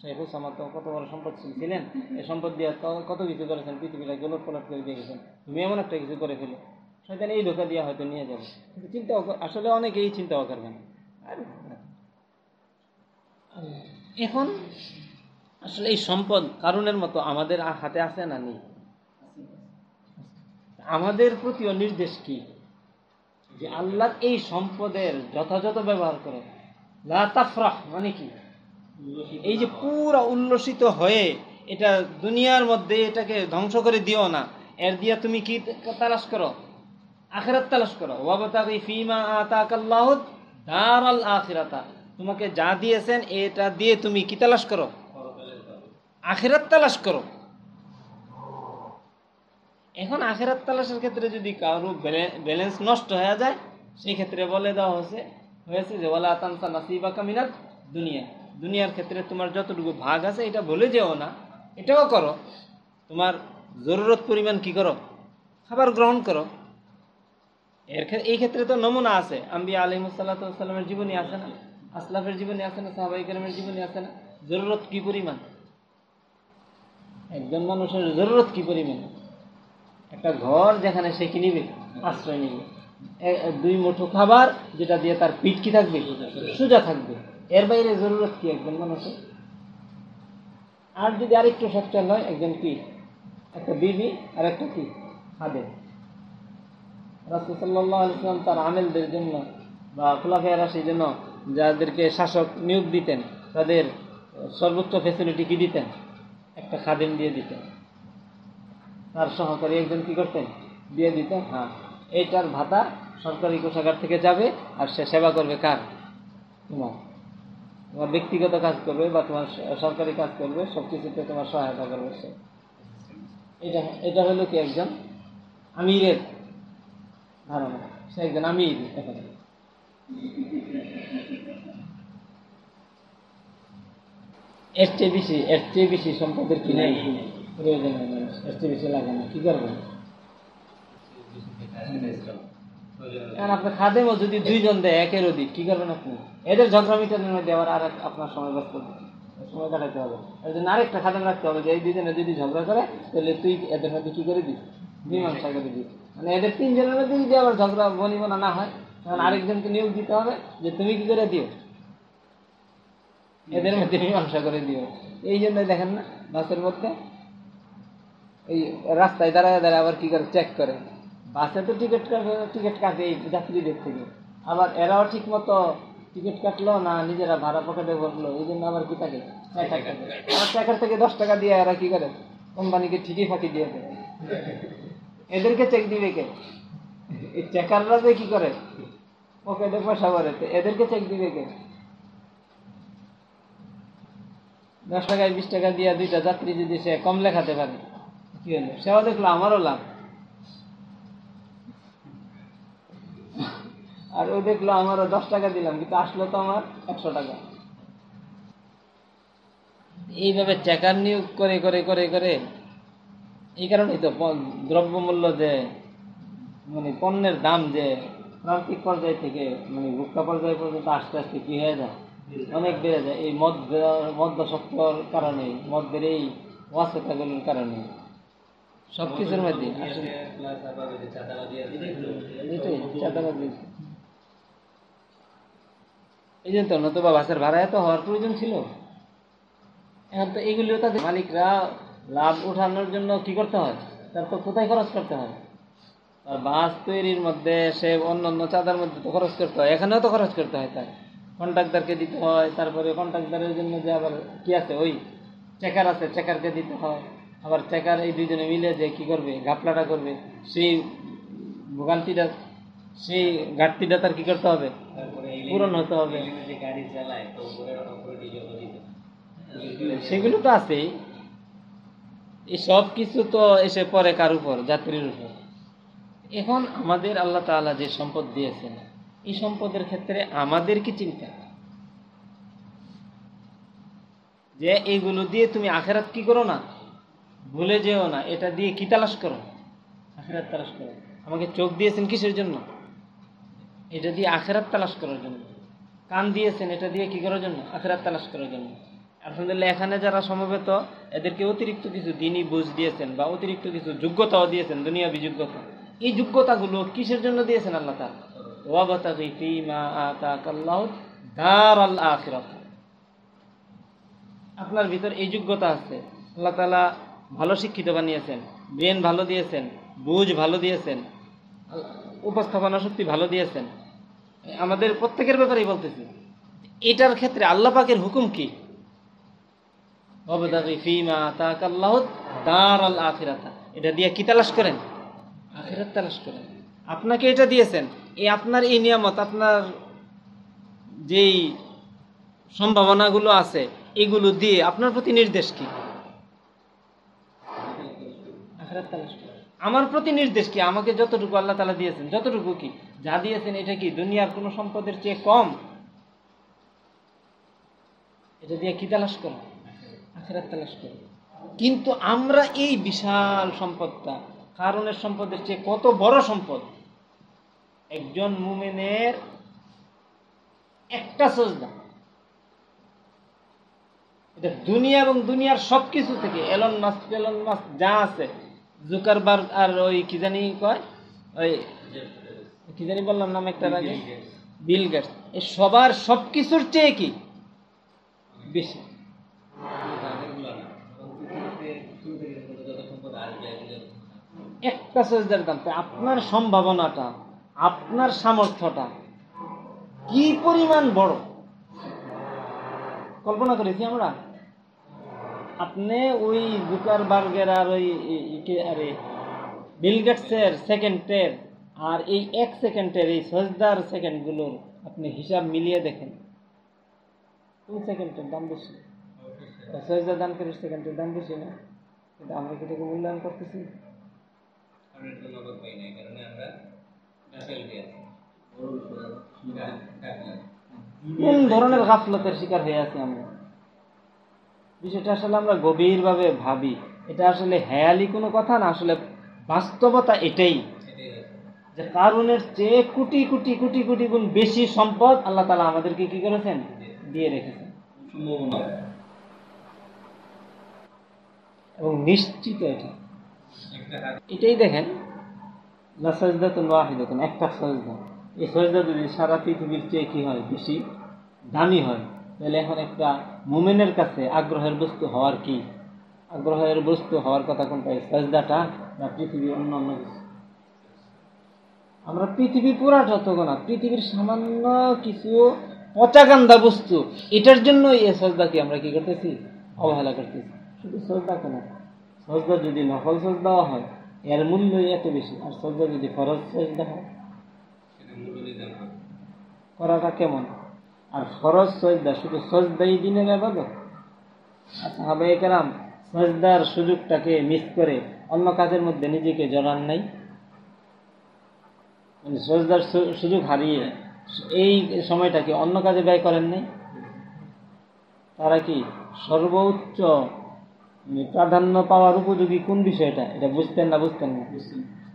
শেখ হুসামা তো কত বড় সম্পদশীল ছিলেন? এই সম্পদ দিয়ে কত কিছু করেছেন? পৃথিবীটা গোলট পলট করে দিয়ে গেছেন তুমি এমন একটা কিছু করে ফেলো। শয়তান এই ধোকা দিয়ে হয়তো নিয়ে যাবে। কিন্তু চিন্তাও কর- আসলে অনেকেই চিন্তাও করবে না এখন আসলে এই সম্পদ কারণের মতো আমাদের হাতে আছে না নেই? আমাদের প্রতিও নির্দেশ কি? যে আল্লাহর এই সম্পদের যথাযথ ব্যবহার করো লা তাফরাহ মানে কি? এই যে পুরা উল্লসিত হয়ে এটা দুনিয়ার মধ্যে এটাকে ধ্বংস করে দিও না। এর দিয়া তুমি কি তালাশ করো? আখেরাত তালাশ করো। ওয়াবতাগি ফিমা আতাকাল্লাহু দারাল আখিরাতা। তোমাকে যা দিয়েছেন এটা দিয়ে তুমি কি তালাশ করো? আখেরাত তালাশ করো। এখন আখেরাত তালাশের ক্ষেত্রে যদি কারও ব্যালেন্স নষ্ট হয়ে যায়, সেই ক্ষেত্রে বলে দেওয়া হয়েছে হয়েছে যে ওলা তানসা নাসিবা কামিনাত দুনিয়া। দুনিয়ার ক্ষেত্রে তোমার যতটুকু ভাগ আছে, এটা ভুলে যেও না। এটাও করো। তোমার জরুরত পরিমাণ কি করো? খাবার গ্রহণ করো। এর এই ক্ষেত্রে তো নমুনা আছে। আম্বিয়া আলিমুসাল্লামের জীবনী আছে না? আসলাফের জীবনী আছে না? সাহাবাই কেরামের জীবনী আছে না? জরুরত কি পরিমাণ? একজন মানুষের জরুরত কি পরিমাণ? একটা ঘর যেখানে সে কি নিবে? আশ্রয় নিবে। দুই মুঠো খাবার যেটা দিয়ে তার পিঠ কি থাকবে, সোজা থাকবে। এর বাইরে জরুরত কি একজন মানুষের? আর যদি আরেকটু সচ্ছল হয়, একজন কি? একটা বিবি আর একটা কি? খাদে রাসুসাল্লাহ তার আমেলদের জন্য বা খোলাফেয়ার রাশির জন্য যাদেরকে শাসক নিয়োগ দিতেন, তাদের সর্বোচ্চ ফেসিলিটি কি দিতেন? একটা খাদেম দিয়ে দিতেন। তার সহকারী একজন কি করতেন? দিয়ে দিতেন। হ্যাঁ। এইটার ভাতা সরকারি কোষাগার থেকে যাবে আর সে সেবা করবে কার? তোমার। তোমার ব্যক্তিগত কাজ করবে বা তোমার সরকারি কাজ করবে সব কিছুতে তোমার সহায়তা করবে সে। এটা এটা হলো কি একজন আমিরের ধারণা। সে একজন আমির। এর চেয়ে বেশি, এর চেয়ে বেশি সম্পদের কি নেই? মানুষ। এর চেয়ে বেশি লাগে না কি করবেন এখন আপনার খাদেমও যদি দুইজন দেয় একের অধিক কি করবেন আপনি? এদের ঝগড়া মিটানোর মধ্যে আবার আর আপনার সময় ব্যস্ত সময় কাটাতে হবে। এর জন্য আরেকটা খাদেম রাখতে হবে যে এই দুজনে যদি ঝগড়া করে তাহলে তুই এদের মধ্যে কি করে দিস মীমাংসা করে দিস মানে এদের তিনজনের মধ্যে যদি আবার ঝগড়া বনিবনা না হয় তখন আরেকজনকে নিয়োগ দিতে হবে যে তুমি কি করে দিও? এদের মধ্যে মীমাংসা করে দিও। এই জন্য দেখেন না বাসের মধ্যে এই রাস্তায় দাঁড়ায় দাঁড়ায় আবার কি করে? চেক করে। বাসে তো টিকিট কাটে টিকিট কাটে এই যাত্রীদের থেকে। আবার এরাও ঠিক মতো টিকিট কাটলো না নিজেরা ভাড়া পকেটে ভরলো এই জন্য আবার কি থাকে? আবার চেকার থেকে দশ টাকা দিয়ে এরা কি করে? কোম্পানিকে ঠিকই ফাঁকি দিয়ে দেয়। এদেরকে চেক দিবে কে? এই চেকাররা যে কি করে? পকেটে পয়সা ভরে এদেরকে চেক দিবে কে? দশ টাকায় বিশ টাকা দিয়ে দুইটা যাত্রী যদি সে কম লেখাতে পারে কি হলো দেখল, আমারও লাভ। আর ও দেখল, আমারও দশ টাকা দিলাম, কিন্তু আসলো তো আমার একশো টাকা। এইভাবে চেকার নিয়োগ করে করে করে করে, এই কারণেই তো দ্রব্যমূল্য যে মানে পণ্যের দাম যে প্রান্তিক পর্যায় থেকে মানে ভোক্তা পর্যায় পর্যন্ত আস্তে আস্তে কি হয়ে যায়? অনেক বেড়ে যায়। এই মদ মদ্যসক্তর কারণে, মদের এই ওয়াসতাগুলোর কারণে। সব কিছুর মধ্যে এই জন্য তো নতুবা বাসের ভাড়া এত হওয়ার প্রয়োজন ছিল? এখন তো এগুলিও তাদের মালিকরা লাভ উঠানোর জন্য কি করতে হয়? তার তো কোথায় খরচ করতে হয়? আর বাস তৈরির মধ্যে সে অন্য অন্য চাঁদার মধ্যে তো খরচ করতে হয়। এখানেও তো খরচ করতে হয় তাই। কন্ট্রাক্টারকে দিতে হয়, তারপরে কন্ট্রাক্টারের জন্য যে আবার কি আছে ওই? চেকার আছে চেকারকে দিতে হয়। আবার চেকার এই দুইজনে মিলে যে কি করবে ঘাপলাটা করবে সেই ভোগান্তিটা সেই ঘাটতিটা তার কি করতে হবে? পূরণ হতে হবে। সেগুলো তো আছেই। এই সব কিছু তো এসে পড়ে কার উপর? যাত্রীর উপর। এখন আমাদের আল্লাহ তাআলা যে সম্পদ দিয়েছেন এই সম্পদের ক্ষেত্রে আমাদের কি চিন্তা? যে এইগুলো দিয়ে তুমি আখেরাত কি করো না? ভুলে যেও না, এটা দিয়ে কি তালাশ করো? আখেরাত তালাশ করো। আমাকে চোখ দিয়েছেন কিসের জন্য? এটা দিয়ে আখেরাত তালাশ করার জন্য। কান দিয়েছেন, এটা দিয়ে কি করার জন্য? আখেরাত তালাশ করার জন্য। আলহামদুলিল্লাহ, এখানে যারা সমবেত, এদেরকে অতিরিক্ত কিছু দিনই বুঝ দিয়েছেন বা অতিরিক্ত কিছু যোগ্যতাও দিয়েছেন, দুনিয়াবি যোগ্যতা। এই যোগ্যতাগুলো কিসের জন্য দিয়েছেন আল্লাহ আখিরাত। আপনার ভিতর এই যোগ্যতা আছে। আল্লাহ তাআলা ভালো শিক্ষিত বানিয়েছেন, ব্রেন ভালো দিয়েছেন, বুঝ ভালো দিয়েছেন, উপস্থাপনা শক্তি ভালো দিয়েছেন। আমাদের প্রত্যেকের ব্যাপারেই বলতেছি। এটার ক্ষেত্রে আল্লাহ পাকের হুকুম কি? এটা দিয়ে কি তালাশ করেন? আখিরাত তালাশ করেন। আপনাকে এটা দিয়েছেন এই আপনার এই নিয়ামত, আপনার যেই সম্ভাবনাগুলো আছে, এগুলো দিয়ে আপনার প্রতি নির্দেশ কি? আখিরাত তালাশ করেন। আমার প্রতি নির্দেশ কি? আমাকে যতটুকু আল্লাহ তালা দিয়েছেন, যতটুকু কি? যা দিয়েছেন, এটা কি দুনিয়ার কোনো সম্পদের চেয়ে কম? এটা দিয়ে কি তালাশ করো? আখেরাত তালাশ করো। কিন্তু আমরা এই বিশাল সম্পদটা কারণের সম্পদের চেয়ে কত বড় সম্পদ? একজন মুমেনের একটা সজদা। এটা দুনিয়া এবং দুনিয়ার সব কিছু থেকে এলন মাস এলন মাস যা আছে জুকারবার্গ আর ওই কি জানি কয়? ওই কি জানি বললাম নাম একটা আগে। বিল গেটস এই সবার সব কিছুর চেয়ে কি? বেশি। একটা সজদার দাম তাই আপনার সম্ভাবনাটা আপনার সামর্থ্যটা কি পরিমাণ বড়? কল্পনা করেছি আমরা। আপনি ওই জুকারবার্গের আর ওই আরে বিল গেটসের সেকেন্ডের আর এই এক সেকেন্ডের এই সজদার সেকেন্ডগুলোর আপনি হিসাব মিলিয়ে দেখেন। কোন সেকেন্ডের দাম বেশি? সজদার দান করে সেকেন্ডের দাম বেশি না। কিন্তু আমরা কি এটাকে মূল্যায়ন করতেছি। কোন ধরনের গাফলতের শিকার হয়ে আছি আমরা? বিষয়টা আসলে আমরা গভীরভাবে ভাবি। এটা আসলে হেয়ালি কোনো কথা না আসলে বাস্তবতা এটাই। যে কারণের চেয়ে কোটি কোটি কোটি কোটি গুণ বেশি সম্পদ আল্লাহ তালা আমাদেরকে কি করেছেন? দিয়ে রেখেছেন। এবং নিশ্চিত এটা। এটাই দেখেন না সজদাতুন ওয়াহিদাতুন একটা সজদা। এই সজদা যদি সারা পৃথিবীর চেয়ে কি হয়? বেশি দামি হয়। তাহলে এখন একটা মোমেনের কাছে আগ্রহের বস্তু হওয়ার কি? আগ্রহের বস্তু হওয়ার কথা কোনটা সজদাটা না পৃথিবীর অন্য অন্য কিছু? আমরা পৃথিবী পুরাটা তো না পৃথিবীর সামান্য কিছু পচাগান্দা বস্তু এটার জন্য এই সজদাকে আমরা কি করতেছি? অবহেলা করতেছি। শুধু সজদা কেন? সজদা যদি নকল সজদাও হয় এর মূল্য এত বেশি। আর সজদা যদি ফরজ সজদা হয় করাটা কেমন? আর ফরজ সজদা শুধু সজদাই দিনের আবাদত সাহাবাই কেরাম সজদার সুযোগটাকে মিস করে অন্য কাজের মধ্যে নিজেকে জড়ান নাই। মানে সজদার সু- সুযোগ হারিয়ে এই সময়টাকে অন্য কাজে ব্যয় করেন নাই। তারা কি সর্বোচ্চ মানে প্রাধান্য পাওয়ার উপযোগী কোন বিষয়টা? এটা বুঝতেন না বুঝতেন না।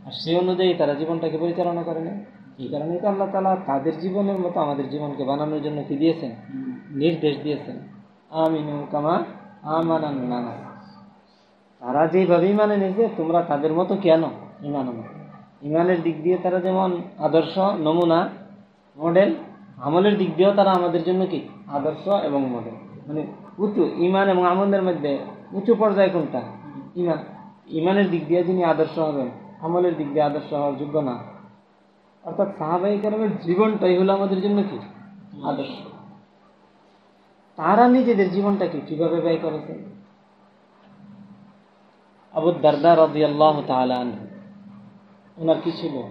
আর সেই অনুযায়ী তারা জীবনটাকে পরিচালনা করে না এই কারণে তো আল্লাহ তালা তাদের জীবনের মতো আমাদের জীবনকে বানানোর জন্য কি দিয়েছেন? নির্দেশ দিয়েছেন। আমিনু কামা আমানান নানা তারা যেভাবে ইমানে নিয়েছে, তোমরা তাদের মতো কেন ইমান ইমানের দিক দিয়ে তারা যেমন আদর্শ, নমুনা, মডেল, আমলের দিক দিয়েও তারা আমাদের জন্য কি? আদর্শ এবং মডেল। মানে উঁচু ইমান এবং আমলের মধ্যে উঁচু পর্যায়ে কোনটা? ইমান। ইমানের দিক দিয়ে যিনি আদর্শ হবেন, আমলের দিক দিয়ে আদর্শ হওয়ার যোগ্য না। অর্থাৎ সাহাবাই কালামের জীবনটাই হলো আমাদের জন্য কি? আদর্শ। তারা নিজেদের জীবনটাকে কীভাবে ব্যয় করেছেন আবু দারদা রদি আল্লাহ তালান ওনার কি ছিল?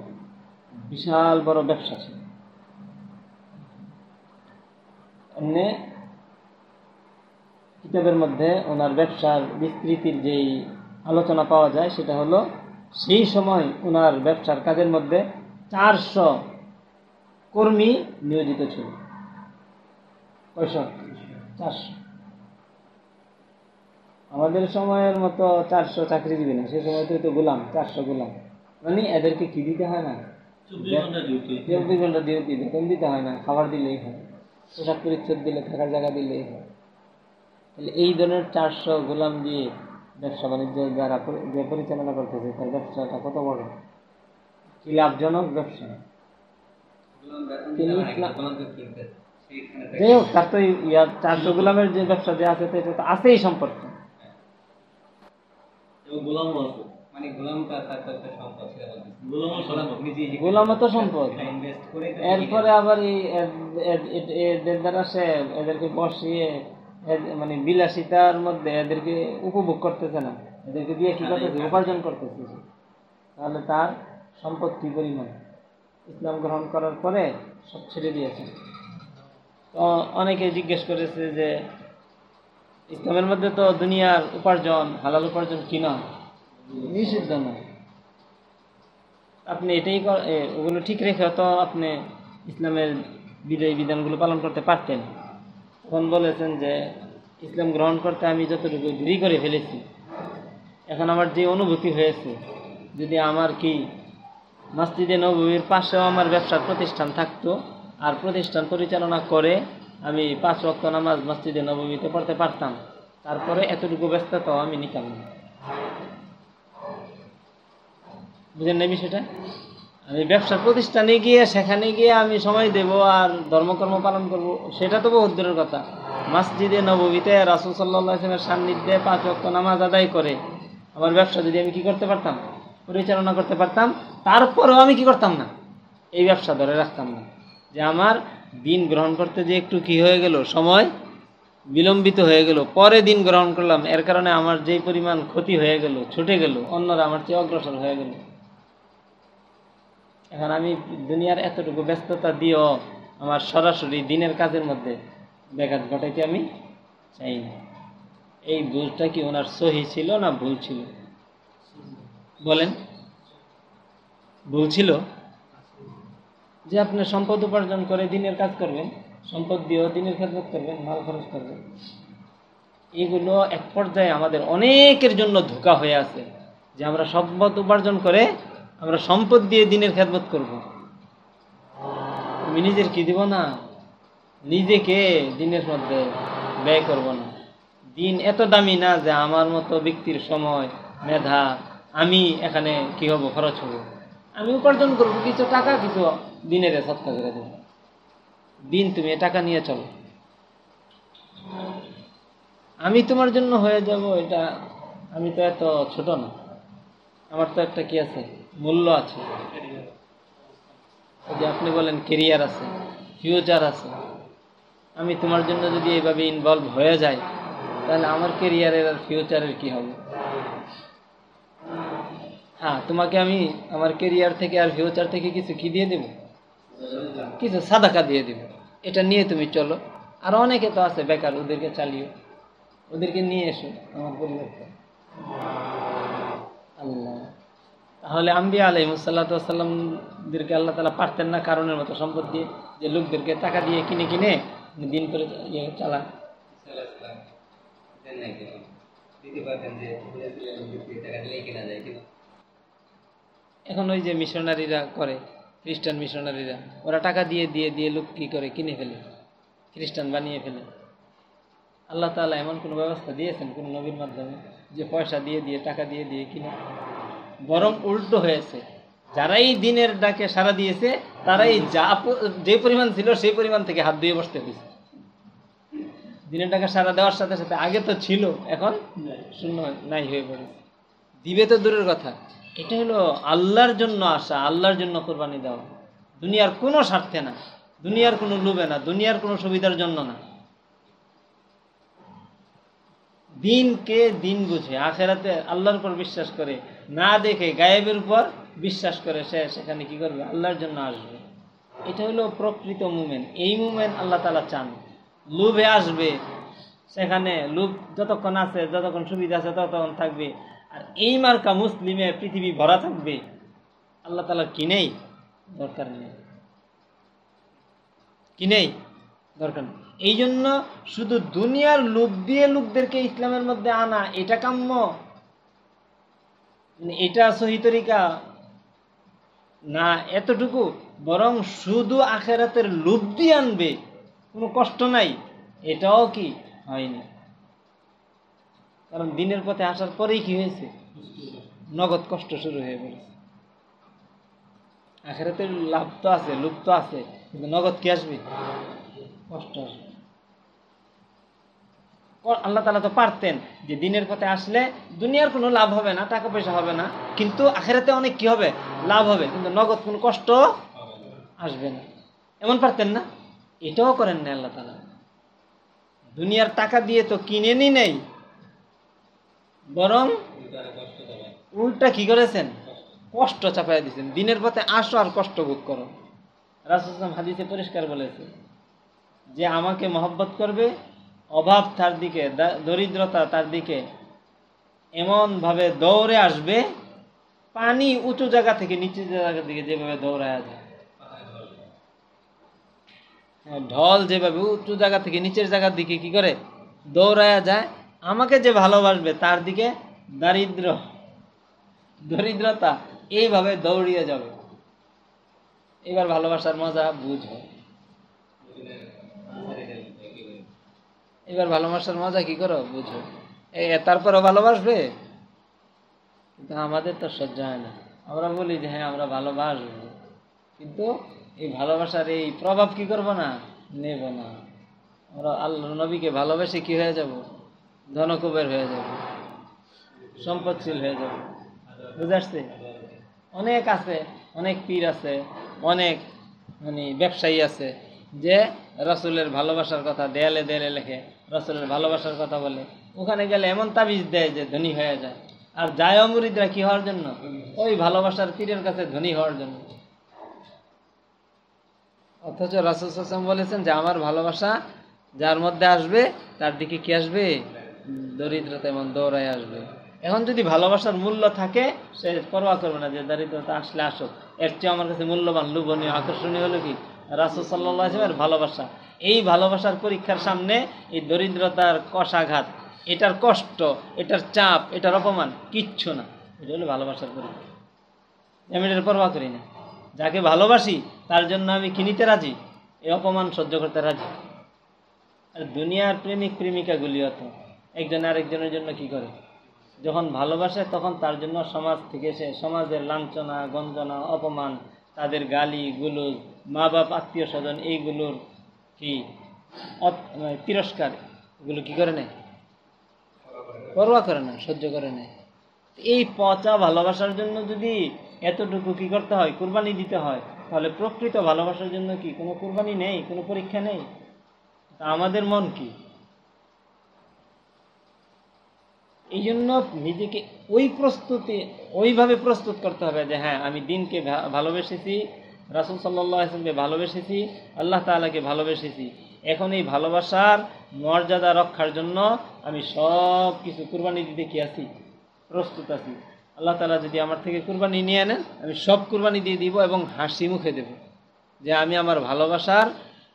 বিশাল বড় ব্যবসা ছিল। এমনি কিতাবের মধ্যে ওনার ব্যবসার বিস্তৃতির যেই আলোচনা পাওয়া যায়, সেটা হলো সেই সময় ওনার ব্যবসার কাজের মধ্যে চারশো কর্মী নিয়োজিত ছিল। কয়শো চারশো। আমাদের সময়ের মতো চারশো চাকরিজীবী না সে সময় তো তো গোলাম চারশো গোলাম। মানে এদেরকে কি দিতে হয় না? চব্বিশ ঘণ্টা ডিউটি চব্বিশ ঘণ্টা ডিউটি বেতন দিতে হয় না খাবার দিলেই হয় পোশাক পরিচ্ছদ দিলে থাকার জায়গা দিলেই হয়। তাহলে এই ধরনের চারশো গোলাম দিয়ে ব্যবসা বাণিজ্য যারা যে পরিচালনা করতেছে তার ব্যবসাটা কত বড়? কি লাভজনক ব্যবসা? তিনি যাই হোক তার তো ইয়া চারশো গোলামের যে ব্যবসা যে আছে এটা তো আছেই সম্পর্ক। গোলামও তো সম্পদ। সেটা এরপরে আবার এদের দ্বারা সে এদেরকে বসিয়ে মানে বিলাসিতার মধ্যে এদেরকে উপভোগ করতেছে না। এদেরকে দিয়ে কি করতেছে? উপার্জন করতেছে তাহলে তার সম্পদ কি পরিমাণ ইসলাম গ্রহণ করার পরে সব ছেড়ে দিয়েছে। তো অনেকে জিজ্ঞেস করেছে যে, ইসলামের মধ্যে তো দুনিয়ার উপার্জন, হালাল উপার্জন কি নয় নিষিদ্ধ নয় আপনি এটাই ওগুলো ঠিক রেখে তো আপনি ইসলামের বিদায় বিধানগুলো পালন করতে পারতেন। তখন বলেছেন যে, ইসলাম গ্রহণ করতে আমি যতটুকু দেরি করে ফেলেছি, এখন আমার যে অনুভূতি হয়েছে, যদি আমার কি মসজিদে নবীর পাশেও আমার ব্যবসার প্রতিষ্ঠান থাকতো আর প্রতিষ্ঠান পরিচালনা করে আমি পাঁচ ওয়াক্ত নামাজ মসজিদে নবমীতে পড়তে পারতাম। তারপরে এতটুকু ব্যস্ততাও আমি নিতাম না। বুঝেন না বিষয়টা? আমি ব্যবসার প্রতিষ্ঠানে গিয়ে, সেখানে গিয়ে আমি সময় দেব আর ধর্মকর্ম পালন করব, সেটা তো বহুত দূরের কথা। মসজিদে নবমীতে রাসুল সাল্লাহ আসলামের সান্নিধ্যে পাঁচ ওয়াক্ত নামাজ আদায় করে আমার ব্যবসা যদি আমি কি করতে পারতাম? পরিচালনা করতে পারতাম, তারপরেও আমি কি করতাম না? এই ব্যবসা ধরে রাখতাম না। যে আমার দিন গ্রহণ করতে যে একটু কি হয়ে গেল, সময় বিলম্বিত হয়ে গেল, পরে দিন গ্রহণ করলাম, এর কারণে আমার যেই পরিমাণ ক্ষতি হয়ে গেল, ছুটে গেল, অন্যরা আমার চেয়ে অগ্রসর হয়ে গেল। এখন আমি দুনিয়ার এতটুকু ব্যস্ততা দিয়েও আমার সরাসরি দিনের কাজের মধ্যে ব্যাঘাত ঘটাইতে আমি চাই না। এই ভুলটা কি ওনার সহি ছিল না ভুল ছিল? বলেন। ভুল ছিল? যে আপনি সম্পদ উপার্জন করে দিনের কাজ করবেন, সম্পদ দিয়েও দিনের খেদমত করবেন, মাল খরচ করবেন। এগুলো এক পর্যায়ে আমাদের অনেকের জন্য ধোকা হয়ে আছে যে আমরা সম্পদ উপার্জন করে আমরা সম্পদ দিয়ে দিনের খেদমত করব। আমি নিজের কি দিব না? নিজেকে দিনের মধ্যে ব্যয় করব না। দিন এত দামি না যে আমার মতো ব্যক্তির সময়, মেধা আমি এখানে কি হব খরচ হব? আমি উপার্জন করব, কিছু টাকা, কিছু দিনের সৎকা করে দেব। দিন, তুমি টাকা নিয়ে চলো। আমি তোমার জন্য হয়ে যাব এটা, আমি তো এত ছোট না। আমার তো একটা কি আছে? মূল্য আছে। যে আপনি বলেন কেরিয়ার আছে ফিউচার আছে। আমি তোমার জন্য যদি এইভাবে ইনভলভ হয়ে যাই, তাহলে আমার কেরিয়ারের আর ফিউচারের কি হবে? হ্যাঁ তোমাকে আমি আমার কেরিয়ার থেকে আর ফিউচার থেকে কিছু কি দিয়ে দেব? কিছু সাদাকা দিয়ে দেব। এটা নিয়ে তুমি চলো। আর অনেকে তো আছে বেকার, ওদেরকে চালিও। ওদেরকে নিয়ে এসো আমার পরিবারকে। আল্লাহ। তাহলে আম্বিয়া আলাইমুসাল্লাতামদেরকে আল্লাহ তালা পারতেন না কারণের মতো সম্পদ দিয়ে, যে লোকদেরকে টাকা দিয়ে কিনে কিনে দিন করে ইয়ে চালান। দিতে পারতেন যে টাকা দিলেই কেনা যায় এখন ওই যে মিশনারিরা করে খ্রিস্টান মিশনারিরা ওরা টাকা দিয়ে দিয়ে দিয়ে লোক কী করে? কিনে ফেলে খ্রিস্টান বানিয়ে ফেলে। আল্লাহ তাআলা এমন কোনো ব্যবস্থা দিয়েছেন কোন নবীর মাধ্যমে যে পয়সা দিয়ে দিয়ে টাকা দিয়ে দিয়ে কিনে? বরং উল্টো হয়েছে। যারাই দিনের ডাকে সাড়া দিয়েছে তারাই যা যে পরিমাণ ছিল সেই পরিমাণ থেকে হাত ধুয়ে বসতে হয়েছে। দিনের ডাকে সাড়া দেওয়ার সাথে সাথে আগে তো ছিল এখন শূন্য নাই হয়ে পড়েছে দিবে তো দূরের কথা। এটা হলো আল্লাহর জন্য আসা আল্লাহর জন্য কোরবানি দেওয়া। দুনিয়ার কোনো স্বার্থে না, দুনিয়ার কোনো লোভে না, দুনিয়ার কোনো সুবিধার জন্য না। দিনকে দিন বুঝে, আখেরাতে আল্লাহর উপর বিশ্বাস করে, না দেখে গায়েবের উপর বিশ্বাস করে সে সেখানে কি করবে? আল্লাহর জন্য আসবে। এটা হলো প্রকৃত মুমেন্ট এই মুমেন্ট আল্লাহ তালা চান। লোভে আসবে, সেখানে লোভ যতক্ষণ আছে, যতক্ষণ সুবিধা আছে, ততক্ষণ থাকবে। আর এই মার্কা মুসলিমে পৃথিবী ভরা থাকবে, আল্লাহ তালা কিনেই দরকার নেই। কিনেই দরকার নেই। এই জন্য শুধু দুনিয়ার লোক দিয়ে লোকদেরকে ইসলামের মধ্যে আনা, এটা কাম্য? মানে এটা সহি তরিকা? না, এতটুকু। বরং শুধু আখেরাতের লোভ দিয়ে আনবে, কোনো কষ্ট নাই। এটাও কি? হয়নি। কারণ দিনের পথে আসার পরেই কি হয়েছে? নগদ কষ্ট শুরু হয়ে পড়েছে আখেরাতে লাভ তো আছে লোভ তো আছে, কিন্তু নগদ কি আসবে? কষ্ট আসবে। আল্লাহ তালা তো পারতেন যে দিনের পথে আসলে দুনিয়ার কোনো লাভ হবে না, টাকা পয়সা হবে না, কিন্তু আখেরাতে অনেক কি হবে? লাভ হবে, কিন্তু নগদ কোনো কষ্ট আসবে না। এমন পারতেন না? এটাও করেন না আল্লাহ তালা দুনিয়ার টাকা দিয়ে তো কিনেনি নেই বরং উল্টা কি করেছেন? কষ্ট চাপাই দিয়েছেন। দিনের পথে আসো আর কষ্ট ভোগ করো। রাসুলাম হাদিসে পরিষ্কার বলেছে যে, আমাকে মহব্বত করবে, অভাব তার দিকে দরিদ্রতা তার দিকে এমনভাবে দৌড়ে আসবে, পানি উঁচু জায়গা থেকে নিচু জায়গার দিকে যেভাবে দৌড়ায় যায় ঢল যেভাবে উঁচু জায়গা থেকে নিচের জায়গার দিকে কি করে দৌড়ায়া যায় আমাকে যে ভালোবাসবে, তার দিকে দারিদ্র, দরিদ্রতা, এইভাবে দৌড়িয়ে যাবে। এবার ভালোবাসার মজা বুঝো। এবার ভালোবাসার মজা কি করো? বুঝো। তারপরও ভালোবাসবে? কিন্তু আমাদের তো সহ্য হয় না। আমরা বলি যে হ্যাঁ আমরা ভালোবাসবো। কিন্তু এই ভালোবাসার এই প্রভাব কি করব না? নেব না। আমরা আল্লাহ নবীকে ভালোবেসে কি হয়ে যাব? ধনকুবের হয়ে যাবে। সম্পদশীল হয়ে যাবে। বুঝে আসছে? অনেক আছে, অনেক পীর আছে, অনেক মানে ব্যবসায়ী আছে যে রসুলের ভালোবাসার কথা দেয়ালে দেয়ালে লেখে, রসুলের ভালোবাসার কথা বলে। ওখানে গেলে এমন তাবিজ দেয় যে ধনী হয়ে যায়। আর যায় অমরিদরা কি হওয়ার জন্য? ওই ভালোবাসার পীরের কাছে ধনী হওয়ার জন্য। অথচ রাসুল হাসান বলেছেন যে, আমার ভালোবাসা যার মধ্যে আসবে, তার দিকে কি আসবে? দরিদ্রতা এমন দৌড়ায় আসবে। এখন যদি ভালোবাসার মূল্য থাকে, সে পরোয়া করবে না যে দারিদ্রতা আসলে আসুক। এর চেয়ে আমার কাছে মূল্যবান, লোভনীয়, আকর্ষণীয় হলো কি? রাসুল সাল্লামের ভালোবাসা। এই ভালোবাসার পরীক্ষার সামনে এই দরিদ্রতার কষাঘাত, এটার কষ্ট, এটার চাপ, এটার অপমান কিচ্ছু না। এটা হলো ভালোবাসার পরীক্ষা। আমি এটার পরোয়া করি না। যাকে ভালোবাসি, তার জন্য আমি কিনিতে রাজি? এই অপমান সহ্য করতে রাজি? আর দুনিয়ার প্রেমিক, প্রেমিকাগুলি অত। একজন আরেকজনের জন্য কি করে? যখন ভালোবাসে, তখন তার জন্য সমাজ থেকে সে সমাজের লাঞ্ছনা, গঞ্জনা, অপমান, তাদের গালি, গুলোজ মা বাপ আত্মীয় স্বজন এইগুলোর কি মানে তিরস্কার? এগুলো কি করে নেয়? পরোয়া করে না সহ্য করে নেয়। এই পচা ভালোবাসার জন্য যদি এতটুকু কি করতে হয়? কুরবানি দিতে হয়। তাহলে প্রকৃত ভালোবাসার জন্য কি কোনো কুরবানি নেই? কোনো পরীক্ষা নেই? আমাদের মন কি? এই জন্য নিজেকে ওই প্রস্তুতি, ওইভাবে প্রস্তুত করতে হবে যে হ্যাঁ আমি দিনকে ভালোবেসেছি, রাসুল সাল্লাহ আসলামকে ভালোবেসেছি, আল্লাহ তাআলাকে ভালোবেসেছি। এখন এই ভালোবাসার মর্যাদা রক্ষার জন্য আমি সব কিছু কুরবানি দিতে কি আছি? প্রস্তুত আছি। আল্লাহ তাআলা যদি আমার থেকে কুরবানি নিয়ে নেন, আমি সব কুরবানি দিয়ে দিব এবং হাসি মুখে দেব। যে আমি আমার ভালোবাসার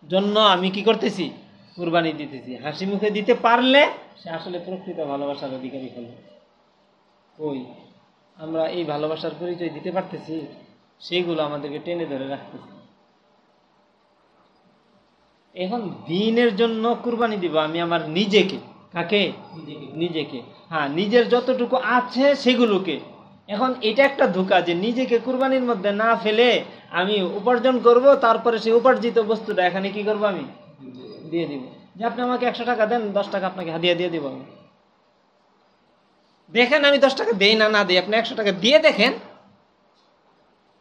জন্য আমি কি করতেছি? কুরবানি দিতেছি। হাসি মুখে দিতে পারলে সে আসলে প্রকৃত ভালোবাসার অধিকারী হলো। ওই আমরা এই ভালোবাসার পরিচয় দিতে পারতেছি সেইগুলো আমাদেরকে টেনে ধরে রাখতেছি। এখন দিনের জন্য কুরবানি দিব আমি আমার নিজেকে। কাকে? নিজেকে। হ্যাঁ নিজের যতটুকু আছে সেগুলোকে। এখন এটা একটা ধোকা যে নিজেকে কুরবানির মধ্যে না ফেলে আমি উপার্জন করব তারপরে সেই উপার্জিত বস্তুটা এখানে কি করব আমি? দিয়ে দিব। যে আপনি আমাকে একশো টাকা দেন, দশ টাকা আপনাকে হাদিয়া দিয়ে দিব আমি। দেখেন আমি দশ টাকা দেই না না দিই। আপনি একশো টাকা দিয়ে দেখেন,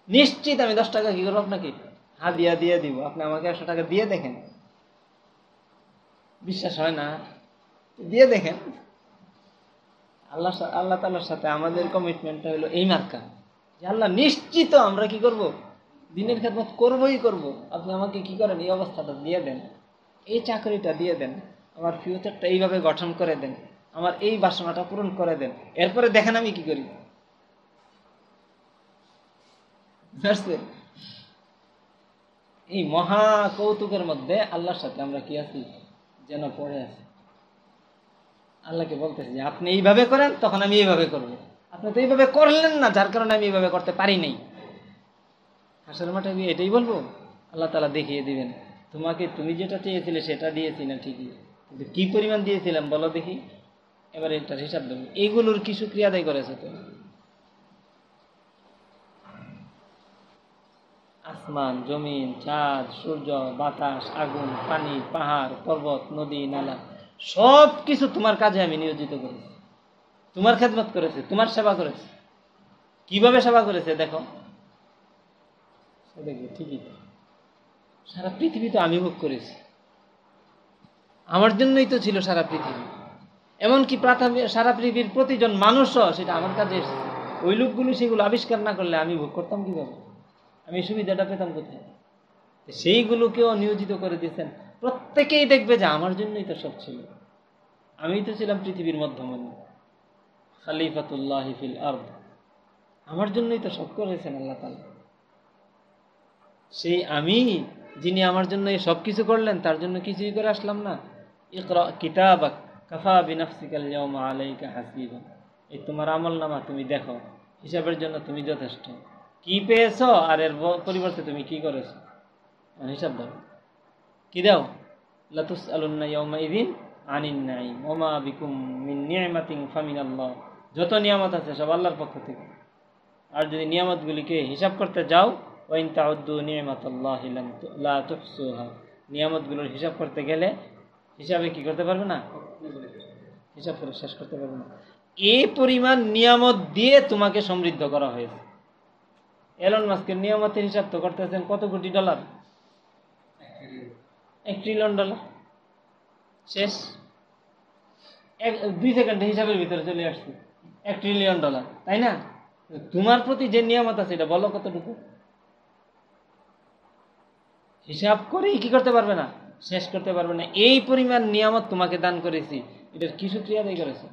নিশ্চিত আমি দশ টাকা কি করব আপনাকে? হাদিয়া দিয়ে দিব। আপনি আমাকে একশো টাকা দিয়ে দেখেন। বিশ্বাস হয় না? দিয়ে দেখেন। আল্লাহ আল্লাহ তালার সাথে আমাদের কমিটমেন্টটা হলো এই মার্কা। যে আল্লাহ নিশ্চিত আমরা কি করব? দিনের খেদমত করবই করব। আপনি আমাকে কি করেন? এই অবস্থাটা দিয়ে দেন। এই চাকরিটা দিয়ে দেন। আমার ফিউচারটা এইভাবে গঠন করে দেন। আমার এই বাসনাটা পূরণ করে দেন। এরপরে দেখেন আমি কি করি। এই মহা কৌতুকের মধ্যে আল্লাহর সাথে আমরা কি আছি? যেন পড়ে আছি। আল্লাহকে বলতেছি যে, আপনি এইভাবে করেন, তখন আমি এইভাবে করব। আপনি তো এইভাবে করলেন না, যার কারণে আমি এইভাবে করতে পারি নাই। হাসের মাঠে এটাই বলব। আল্লাহ তালা দেখিয়ে দিবেন। তোমাকে তুমি যেটা চেয়েছিলে সেটা দিয়েছি না ঠিকই। কিন্তু কী পরিমাণ দিয়েছিলাম বলো দেখি। এবারে এটার হিসাব দেবো। এইগুলোর কি সুক্রিয়া আদায় করেছ তুমি আসমান, জমিন, চাঁদ, সূর্য, বাতাস, আগুন, পানি, পাহাড়, পর্বত, নদী, নালা সব কিছু তোমার কাজে আমি নিয়োজিত করেছি। তোমার খেদমত করেছে, তোমার সেবা করেছে। কীভাবে সেবা করেছে দেখো। দেখবে, ঠিকই তো। সারা পৃথিবী তো আমি ভোগ করেছি। আমার জন্যই তো ছিল সারা পৃথিবী। এমনকি সারা পৃথিবীর প্রতিজন মানুষও সেটা আমার কাছে এসেছে। ওই লোকগুলো সেগুলো আবিষ্কার না করলে আমি ভোগ করতাম কীভাবে? আমি সুবিধাটা পেতাম কোথায়? সেইগুলোকেও নিয়োজিত করে দিয়েছেন। প্রত্যেকেই দেখবে যে আমার জন্যই তো সব ছিল। আমি তো ছিলাম পৃথিবীর মধ্যমণি। খালিফাতুল্লাহ ফিল আর্দ। আমার জন্যই তো সব করেছেন আল্লাহ তালা সেই আমি যিনি আমার জন্য এই সব কিছু করলেন, তার জন্য কিছুই করে আসলাম না। ইকরা কিতাবাক, কাফা বিনাফসিকাল ইয়াউমা আলাইকা হাসিবা এই তোমার আমল নামা তুমি দেখো, হিসাবের জন্য তুমি যথেষ্ট। কি পেয়েছ আর এর পরিবর্তে তুমি কি করেছ? হিসাব দাও। কি দাও? লাতুস আলুন্না ইয়াউমা ইদিন আনিন নাইম ওমা বিকুম মিন নিয়ামাতিন ফামিন আল্লাহ যত নিয়ামত আছে সব আল্লাহর পক্ষ থেকে। আর যদি নিয়ামতগুলিকে হিসাব করতে যাও লা নিয়ামতগুলোর হিসাব করতে গেলে হিসাবে কি করতে পারবে না? হিসাব করে শেষ করতে পারবে না। এই পরিমাণ নিয়ামত দিয়ে তোমাকে সমৃদ্ধ করা হয়েছে। এলন মাস্কের নিয়ামতের হিসাব তো করতেছেন কত কোটি ডলার? এক ট্রিলিয়ন ডলার। শেষ। এক, দুই সেকেন্ডে হিসাবের ভিতরে চলে আসছে। এক ট্রিলিয়ন ডলার। তাই না? তোমার প্রতি যে নিয়ামত আছে, এটা বলো কতটুকু? হিসাব করেই কি করতে পারবে না? শেষ করতে পারবে না। এই পরিমাণ নিয়ামত তোমাকে দান করেছি। এটার কি সুক্রিয়া আদায় করেছে?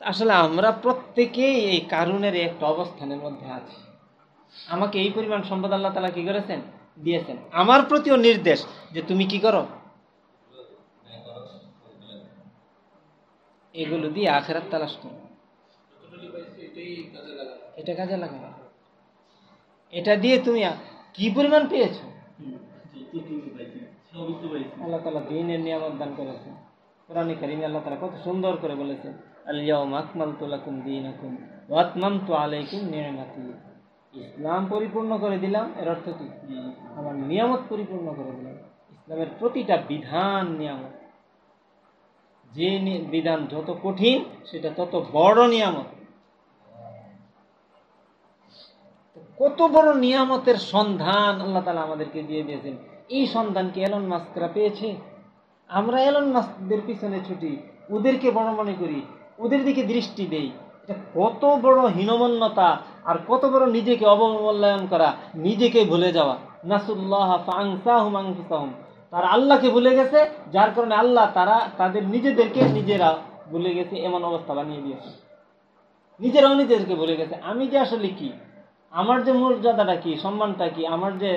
আসলে আমরা প্রত্যেকেই এই কারণের একটা অবস্থানের মধ্যে আছি। আমাকে এই পরিমাণ সম্পদ আল্লাহ তালা কি করেছেন? দিয়েছেন। আমার প্রতিও নির্দেশ যে তুমি কি করো? এগুলো দিয়ে আখেরাত তালাশ করো। এটা কাজে লাগাবে। এটা দিয়ে তুমি কি পরিমাণ পেয়েছ? আল্লাহ তালা দিনের নিয়ামত দান করেছেন। কোরআন কারিমে আল্লাহ তালা কত সুন্দর করে বলেছেন আলিয়াউম আকমালতু লাকুম দীনাকুম ওয়া আতমামতু আলাইকুম নিয়ামাতি ইসলাম পরিপূর্ণ করে দিলাম, এর অর্থ কি? আমার নিয়ামত পরিপূর্ণ করে দিলাম। ইসলামের প্রতিটা বিধান নিয়ামত। যে বিধান যত কঠিন, সেটা তত বড় নিয়ামত তো কত বড় নিয়ামতের সন্ধান আল্লাহ তালা আমাদেরকে দিয়ে দিয়েছেন। এই সন্ধান কি এলন মাস্করা পেয়েছে? আমরা এলন মাস্কদের পিছনে ছুটি, ওদেরকে বড় মনে করি, ওদের দিকে দৃষ্টি দেই। এটা কত বড় হীনমন্যতা আর কত বড় নিজেকে অবমূল্যায়ন করা, নিজেকে ভুলে যাওয়া। নাসুল্লাহ ফাংসাহুম আনফুসাহুম। তারা আল্লাহকে ভুলে গেছে, যার কারণে আল্লাহ তারা, তাদের নিজেদেরকে নিজেরা ভুলে গেছে, এমন অবস্থা বানিয়ে দিয়েছে। নিজেরাও নিজেদেরকে ভুলে গেছে। আমি যে আসলে কি? আমার যে মর্যাদাটা কি, সম্মানটা কি, আমার যে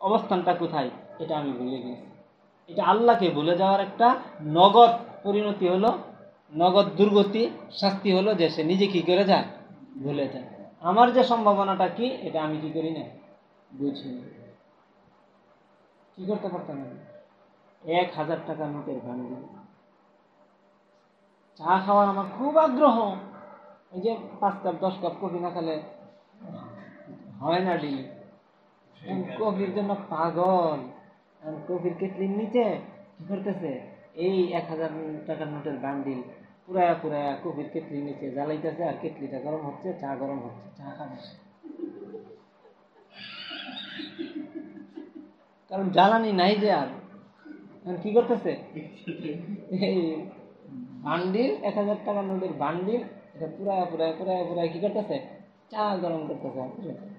অবস্থানটা কোথায়, এটা আমি ভুলে গেছি এটা আল্লাহকে ভুলে যাওয়ার একটা নগদ পরিণতি হলো, নগদ দুর্গতি, শাস্তি হলো যে সে নিজে কি করে যায়, ভুলে যায়। আমার যে সম্ভাবনাটা কি, এটা আমি কি করি না? বুঝি। কি করতে পারতাম আমি? এক হাজার টাকা নোটের ভাঙি চা খাওয়ার আমার খুব আগ্রহ। এই যে পাঁচ কাপ, দশ কাপ কফি না খেলে হয় না কফির জন্য পাগল। কফির কেটলির নিচে কি করতেছে? এই এক হাজার টাকার নোটের বান্ডিল। পুরায়া পুরায়া কফির নিচে জ্বালাইতেছে আর কেটলিটা গরম হচ্ছে চা গরম হচ্ছে। চা খাবে। কারণ জ্বালানি নাই যে আর। কি করতেছে? এই বান্ডিল এক হাজার টাকার নোটের বান্ডিল এটা পুরায়া পুরায়া পুরায়া পুরায়া কি করতেছে? চা গরম করতেছে।